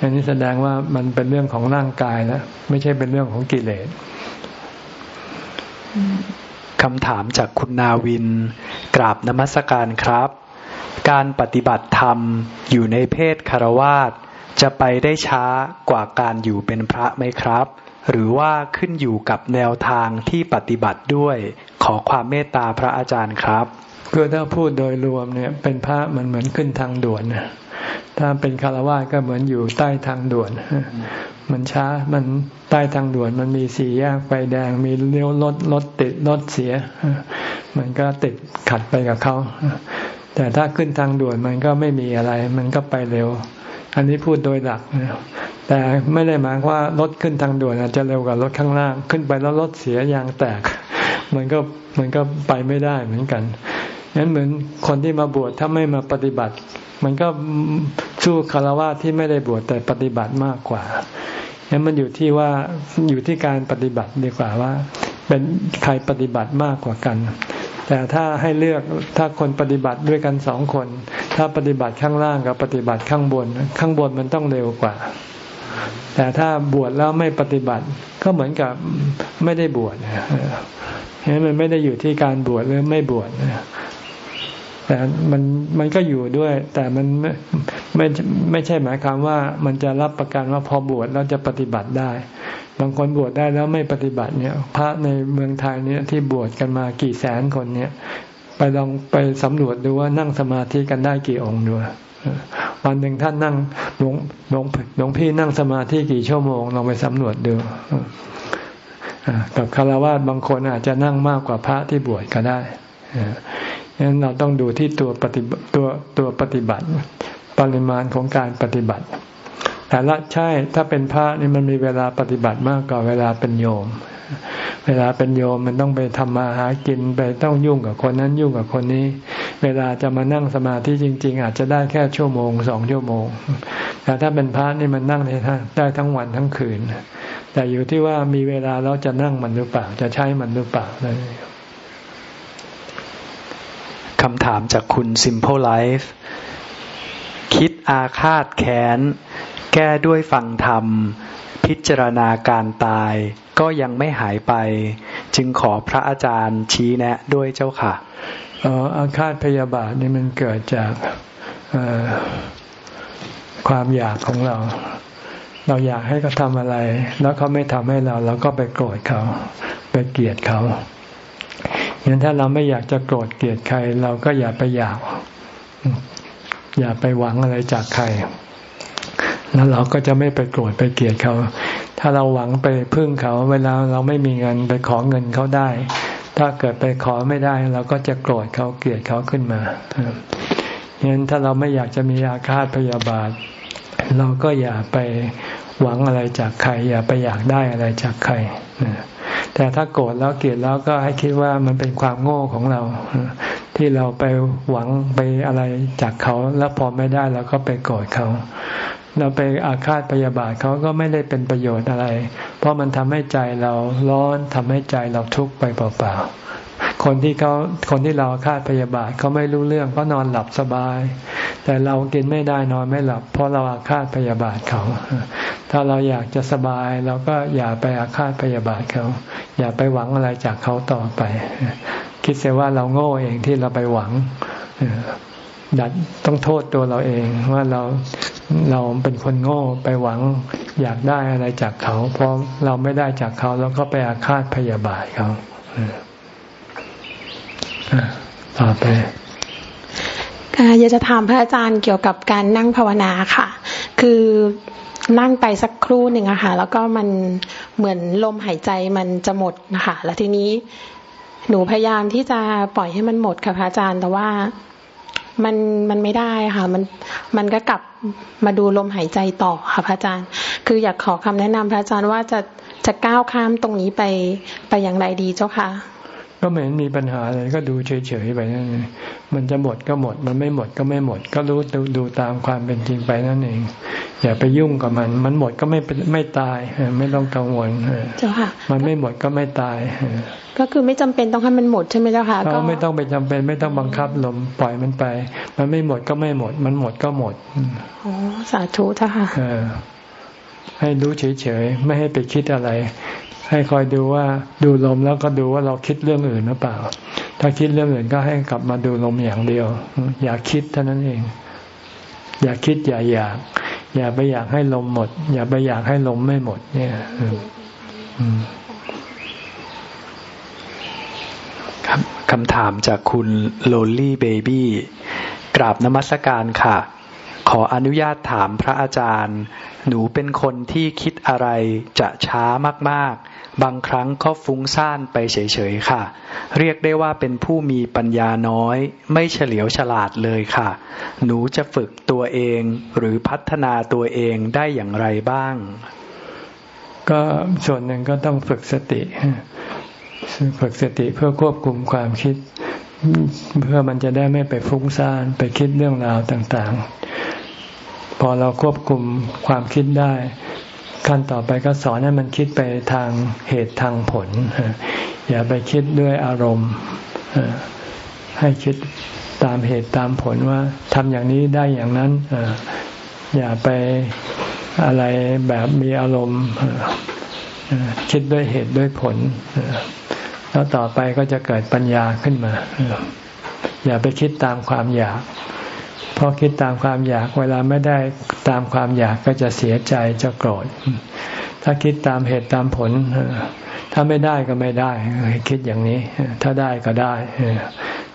อันนี้แสดงว่ามันเป็นเรื่องของร่างกายแล้วไม่ใช่เป็นเรื่องของกิเลสคำถามจากคุณนาวิน กราบนมัสการครับ การปฏิบัติธรรมอยู่ในเพศคารวาส จะไปได้ช้ากว่าการอยู่เป็นพระไหมครับ หรือว่าขึ้นอยู่กับแนวทางที่ปฏิบัติด้วย ขอความเมตตาพระอาจารย์ครับคือถ้าพูดโดยรวมเนี่ยเป็นพระมันเหมือนขึ้นทางด่วนถ้าเป็นคารวะก็เหมือนอยู่ใต้ทางด่วนมันช้ามันใต้ทางด่วนมันมีสี่แยกไฟแดง มีเลี้ยวรถรถติดรถเสีย มันก็ติดขัดไปกับเขาแต่ถ้าขึ้นทางด่วนมันก็ไม่มีอะไร มันก็ไปเร็ว อันนี้พูดโดยหลักนะแต่ไม่ได้หมายว่ารถขึ้นทางด่วนอาจจะเร็วกว่ารถข้างล่าง ขึ้นไปแล้วรถเสียยางแตก มันก็มันก็ไปไม่ได้เหมือนกันงั้นเหมือนคนที่มาบวชถ้าไม่มาปฏิบัติ มันก็สู้คารวะที่ไม่ได้บวชแต่ปฏิบัติมากกว่างั้นมันอยู่ที่ว่าอยู่ที่การปฏิบัติดีกว่าว่า เป็นใครปฏิบัติมากกว่ากัน แต่ถ้าให้เลือกถ้าคนปฏิบัติด้วยกันสองคน ถ้าปฏิบัติข้างล่างกับปฏิบัติข้างบน ข้างบนมันต้องเร็วกว่า แต่ถ้าบวชแล้วไม่ปฏิบัติก็เหมือนกับไม่ได้บวชเห็นมันไม่ได้อยู่ที่การบวชหรือไม่บวชแต่มันมันก็อยู่ด้วย แต่มันไม่ไม่ไม่ใช่หมายความว่ามันจะรับประกันว่าพอบวชแล้วจะปฏิบัติได้ บางคนบวชได้แล้วไม่ปฏิบัติเนี่ย พระในเมืองไทยเนี่ยที่บวชกันมากี่แสนคนเนี่ย ไปลองไปสำรวจดูว่านั่งสมาธิกันได้กี่องค์ดูวันหนึ่งท่านนั่งหลวงหลวงหลวงพี่นั่งสมาธิกี่ชั่วโมงลองไปสำรวจดูกับคารวะบางคนอาจจะนั่งมากกว่าพระที่บวชก็ได้ฉะนั้นเราต้องดูที่ตัวปฏิบตัวตัวปฏิบัติ ปริมาณของการปฏิบัติ แต่ละใช่ถ้าเป็นพระนี่มันมีเวลาปฏิบัติมากกว่าเวลาเป็นโยม เวลาเป็นโยมมันต้องไปทำมาหากินไปต้องยุ่งกับคนนั้นยุ่งกับคนนี้ เวลาจะมานั่งสมาธิจริง ๆ อาจจะได้แค่ชั่วโมงสองชั่วโมง แต่ถ้าเป็นพระนี่มันนั่งได้ทั้งวันทั้งคืน แต่อยู่ที่ว่ามีเวลาเราจะนั่งมันหรือเปล่า จะใช้มันหรือเปล่านั่นเองคำถามจากคุณ Simple Life คิดอาฆาตแค้น แก้ด้วยฟังธรรม พิจารณาการตาย ก็ยังไม่หายไป จึงขอพระอาจารย์ชี้แนะด้วยเจ้าค่ะอาฆาตพยาบาทนี่มันเกิดจากความอยากของเรา เราอยากให้เขาทำอะไร แล้วเขาไม่ทำให้เรา เราก็ไปโกรธเขา ไปเกลียดเขางั้นถ้าเราไม่อยากจะโกรธเกลียดใคร เราก็อย่าไปอยาก อย่าไปหวังอะไรจากใคร แล้วเราก็จะไม่ไปโกรธไปเกลียดเขา ถ้าเราหวังไปพึ่งเขา เวลาเราไม่มีเงินไปขอเงินเขาได้ ถ้าเกิดไปขอไม่ได้ เราก็จะโกรธเขาเกลียดเขาขึ้นมางั้นถ้าเราไม่อยากจะมีอาฆาตพยาบาท เราก็อย่าไปหวังอะไรจากใคร อย่าไปอยากได้อะไรจากใครแต่ถ้าโกรธแล้วเกลียดแล้วก็ให้คิดว่ามันเป็นความโง่ของเรา ที่เราไปหวังไปอะไรจากเขา แล้วพอไม่ได้เราก็ไปโกรธเขา เราไปอาฆาตพยาบาทเขาก็ไม่ได้เป็นประโยชน์อะไร เพราะมันทำให้ใจเราร้อนทำให้ใจเราทุกข์ไปเปล่าๆ คนที่เขาคนที่เราอาฆาตพยาบาทเขาไม่รู้เรื่องเขานอนหลับสบาย แต่เรากินไม่ได้นอนไม่หลับ เพราะเราอาฆาตพยาบาทเขา ถ้าเราอยากจะสบายเราก็อย่าไปอาฆาตพยาบาทเขา อย่าไปหวังอะไรจากเขาต่อไป คิดเสียว่าเราโง่เองที่เราไปหวังดัดต้องโทษตัวเราเองว่าเรา เราเป็นคนโง่ไปหวังอยากได้อะไรจากเขาเพราะเราไม่ได้จากเขาแล้วก็ไปอาฆาตพยาบาทเขาต่อไปอยากจะถามพระอาจารย์เกี่ยวกับการนั่งภาวนาค่ะ คือนั่งไปสักครู่หนึ่งอะค่ะ แล้วก็มันเหมือนลมหายใจมันจะหมดนะคะ แล้วทีนี้หนูพยายามที่จะปล่อยให้มันหมดค่ะพระอาจารย์ แต่ว่า มันมันไม่ได้ค่ะ มันมันก็กลับมาดูลมหายใจต่อค่ะพระอาจารย์ คืออยากขอคำแนะนำพระอาจารย์ว่าจะจะก้าวข้ามตรงนี้ไปไปอย่างไรดีเจ้าค่ะ ก็ไม่เห็นมีปัญหาอะไรก็ดูเฉยๆไปนั่นเองมันจะหมดก็หมด มันไม่หมดก็ไม่หมด ก็รู้ดูดูตามความเป็นจริงไปนั่นเอง อย่าไปยุ่งกับมัน มันหมดก็ไม่ไม่ตายไม่ต้องกังวลเจ้าค่ะ มันไม่หมดก็ไม่ตาย ก็คือไม่จำเป็นต้องให้มันหมดใช่ไหมเจ้าค่ะก็ไม่ต้องไปจำเป็นไม่ต้องบังคับลมปล่อยมันไป มันไม่หมดก็ไม่หมด มันหมดก็หมดอ๋อสาธุเจ้าค่ะให้รู้เฉยๆ ไม่ให้ไปคิดอะไร ให้คอยดูว่าดูลมแล้วก็ดูว่าเราคิดเรื่องอื่นหรือเปล่า ถ้าคิดเรื่องอื่นก็ให้กลับมาดูลมอย่างเดียว อย่าคิดเท่านั้นเอง อย่าคิดอย่าอยาก อย่าไปอยากให้ลมหมด อย่าไปอยากให้ลมไม่หมด เนี่ยครับคำถามจากคุณโลลี่เบบี้กราบนมัสการค่ะ ขออนุญาตถามพระอาจารย์ หนูเป็นคนที่คิดอะไรจะช้ามาก บางครั้งก็ฟุ้งซ่านไปเฉยๆค่ะ เรียกได้ว่าเป็นผู้มีปัญญาน้อย ไม่เฉลียวฉลาดเลยค่ะ หนูจะฝึกตัวเองหรือพัฒนาตัวเองได้อย่างไรบ้าง ก็ส่วนหนึ่งก็ต้องฝึกสติฝึกสติเพื่อควบคุมความคิด เพื่อมันจะได้ไม่ไปฟุ้งซ่านไปคิดเรื่องราวต่างๆ พอเราควบคุมความคิดได้ ขั้นต่อไปก็สอนให้มันคิดไปทางเหตุทางผล อย่าไปคิดด้วยอารมณ์ ให้คิดตามเหตุตามผลว่าทำอย่างนี้ได้อย่างนั้น อย่าไปอะไรแบบมีอารมณ์ คิดด้วยเหตุด้วยผล แล้วต่อไปก็จะเกิดปัญญาขึ้นมา อย่าไปคิดตามความอยาก พอคิดตามความอยากเวลาไม่ได้ตามความอยากก็จะเสียใจจะโกรธ ถ้าคิดตามเหตุตามผล ถ้าไม่ได้ก็ไม่ได้ คิดอย่างนี้ ถ้าได้ก็ได้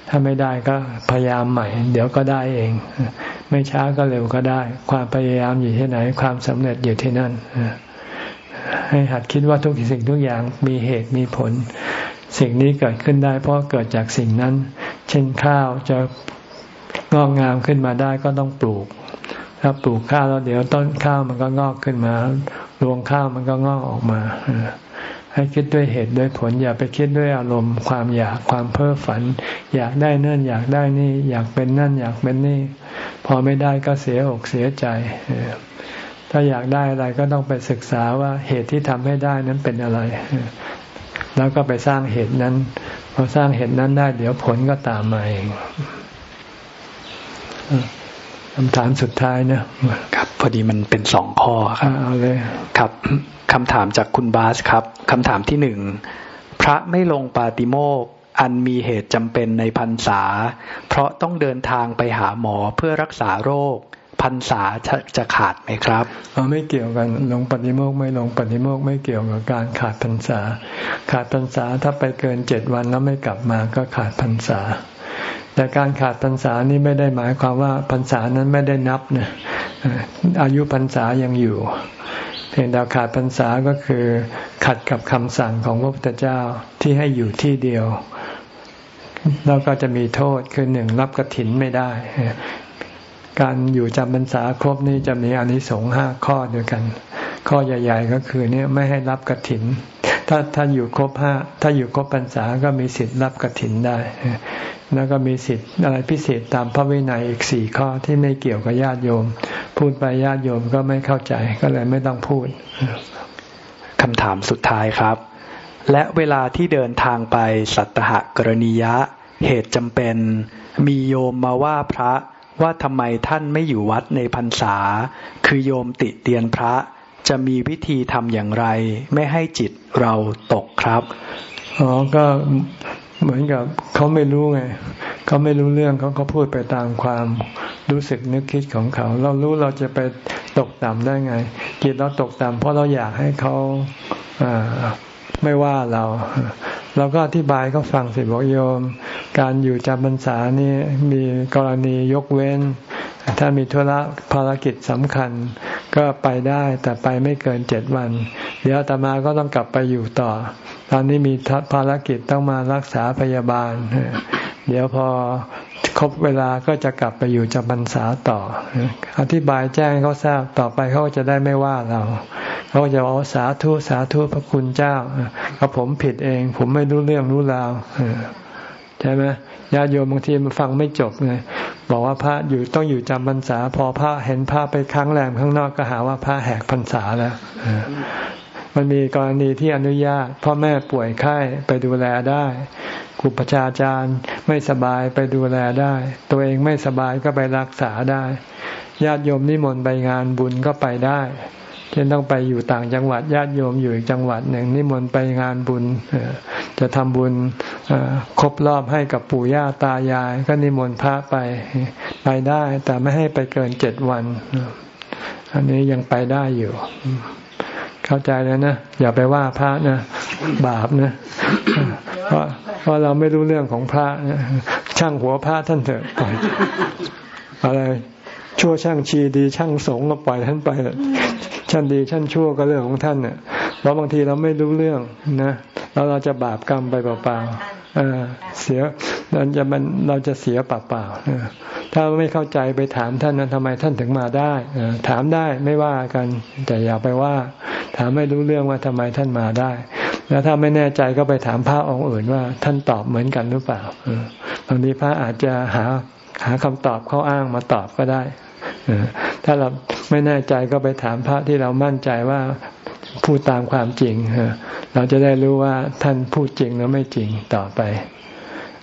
ถ้าไม่ได้ก็พยายามใหม่ เดี๋ยวก็ได้เอง ไม่ช้าก็เร็วก็ได้ ความพยายามอยู่ที่ไหน ความสำเร็จอยู่ที่นั่นให้หัดคิดว่าทุกสิ่งทุกอย่างมีเหตุมีผล สิ่งนี้เกิดขึ้นได้เพราะเกิดจากสิ่งนั้น เช่นข้าวจะ งอกงามขึ้นมาได้ก็ต้องปลูก ถ้าปลูกข้าวแล้วเดี๋ยวต้นข้าวมันก็งอกขึ้นมารวงข้าวมันก็งอกออกมา ให้คิดด้วยเหตุด้วยผล อย่าไปคิดด้วยอารมณ์ ความอยากความเพ้อฝัน อยากได้นั่นอยากได้นี่ อยากเป็นนั่นอยากเป็นนี่ พอไม่ได้ก็เสียอกเสียใจถ้าอยากได้อะไรก็ต้องไปศึกษาว่าเหตุที่ทำให้ได้นั้นเป็นอะไร แล้วก็ไปสร้างเหตุนั้น พอสร้างเหตุนั้นได้ เดี๋ยวผลก็ตามมาเอง คำถามสุดท้ายนะครับ พอดีมันเป็นสองข้อครับเอาเลยครับคำถามจากคุณบาสครับคำถามที่หนึ่งพระไม่ลงปาติโมกอันมีเหตุจำเป็นในพรรษา เพราะต้องเดินทางไปหาหมอเพื่อรักษาโรคพรรษาจะขาดไหมครับอไม่เกี่ยวกันลงปฏิโมกไม่ลงปฏิโมกไม่เกี่ยวกับการขาดพรรษา ขาดพรรษาถ้าไปเกินเจ็ดวันแล้วไม่กลับมาก็ขาดพรรษา แต่การขาดพรรษานี้ไม่ได้หมายความว่าพรรษานั้นไม่ได้นับนะอายุพรรษายังอยู่เพียงแต่ขาดพรรษาก็คือ ขัดกับคำสั่งของพระพุทธเจ้าที่ให้อยู่ที่เดียว แล้วก็จะมีโทษคือหนึ่งรับกระถินไม่ได้ การอยู่จำพรรษาครบนี้จะมีอนิสงส์ห้าข้อด้วยกัน ข้อใหญ่ ๆ ก็คือเนี่ยไม่ให้รับกระถิน ถ้าถ้าอยู่ครบห้าถ้าอยู่ครบพรรษาก็มีสิทธิ์รับกระถินได้ แล้วก็มีสิทธิ์อะไรพิเศษตามพระวินัยอีกสี่ข้อที่ไม่เกี่ยวกับญาติโยม พูดไปญาติโยมก็ไม่เข้าใจก็เลยไม่ต้องพูดคำถามสุดท้ายครับ และเวลาที่เดินทางไปสัตหกรณียะ เหตุจำเป็น มีโยมมาว่าพระว่าทำไมท่านไม่อยู่วัดในพรรษา คือโยมติเตียนพระจะมีวิธีทำอย่างไร ไม่ให้จิตเราตกครับอ๋อก็ เหมือนกับเขาไม่รู้ไงเขาไม่รู้เรื่องเขาก็พูดไปตามความรู้สึกนึกคิดของเขา เรารู้เราจะไปตกต่ำได้ไงจิตเราตกต่ำเพราะเราอยากให้เขาไม่ว่าเรา เราก็อธิบายเขาฟังสิบอกโยม การอยู่จำพรรษานี่มีกรณียกเว้น ถ้ามีธุระภารกิจสำคัญก็ไปได้แต่ไปไม่เกินเจ็ดวัน เดี๋ยวตมาก็ต้องกลับไปอยู่ต่อ ตอนนี้มีภารกิจต้องมารักษาพยาบาล เดี๋ยวพอครบเวลาก็จะกลับไปอยู่จำพรรษาต่อ อธิบายแจ้งเขาทราบต่อไปเขาจะได้ไม่ว่าเรา เขาจะบอกสาธุสาธุพระคุณเจ้าก็ผมผิดเอง ผมไม่รู้เรื่องรู้ราวใช่ไหม ญาติโยมบางทีมันฟังไม่จบไงบอกว่าพระอยู่ต้องอยู่จำพรรษา พอพระเห็นพระไปค้างแรมข้างนอกก็หาว่าพระแหกพรรษาแล้วมันมีกรณีที่อนุญาต พ่อแม่ป่วยไข้ไปดูแลได้ครูปชาจารย์ไม่สบายไปดูแลได้ ตัวเองไม่สบายก็ไปรักษาได้ ญาติโยมนิมนต์ไปงานบุญก็ไปได้ เช่นต้องไปอยู่ต่างจังหวัดญาติโยมอยู่อีกจังหวัดหนึ่งนิมนต์ไปงานบุญจะทำบุญครบรอบให้กับปู่ย่าตายาย ก็นิมนต์พระไปไปได้แต่ไม่ให้ไปเกินเจ็ดวัน อันนี้ยังไปได้อยู่ เข้าใจแล้วนะ อย่าไปว่าพระนะบาปนะเพราะเพราะเราไม่รู้เรื่องของพระช่างหัวพระท่านเถอะอะไรชั่วช่างชีดีช่างสงก็ปล่อยท่านไป ช่างดีช่างชั่วก็เรื่องของท่านเนี่ยเพราะบางทีเราไม่รู้เรื่องนะแล้วเราจะบาปกรรมไปเปล่าๆเสียเราจะมันเราจะเสียเปล่าๆถ้าไม่เข้าใจไปถามท่านนั้นทำไมท่านถึงมาได้ถามได้ไม่ว่ากันแต่อย่าไปว่า ถามไม่รู้เรื่องว่าทำไมท่านมาได้แล้วถ้าไม่แน่ใจก็ไปถามพระองค์อื่นว่า ท่านตอบเหมือนกันหรือเปล่าบางทีพระอาจจะหาหาคำตอบเข้าอ้างมาตอบก็ได้ ถ้าเราไม่แน่ใจก็ไปถามพระที่เรามั่นใจว่าพูดตามความจริง เราจะได้รู้ว่าท่านพูดจริงหรือไม่จริงต่อไป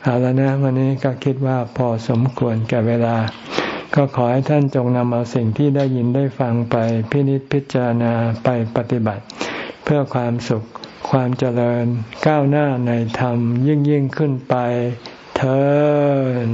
เอาแล้วนะวันนี้ก็คิดว่าพอสมควรแก่เวลา ก็ขอให้ท่านจงนำเอาสิ่งที่ได้ยินได้ฟังไปพินิจพิจารณาไปปฏิบัติ เพื่อความสุขความเจริญก้าวหน้าในธรรมยิ่งยิ่งขึ้นไปเธอ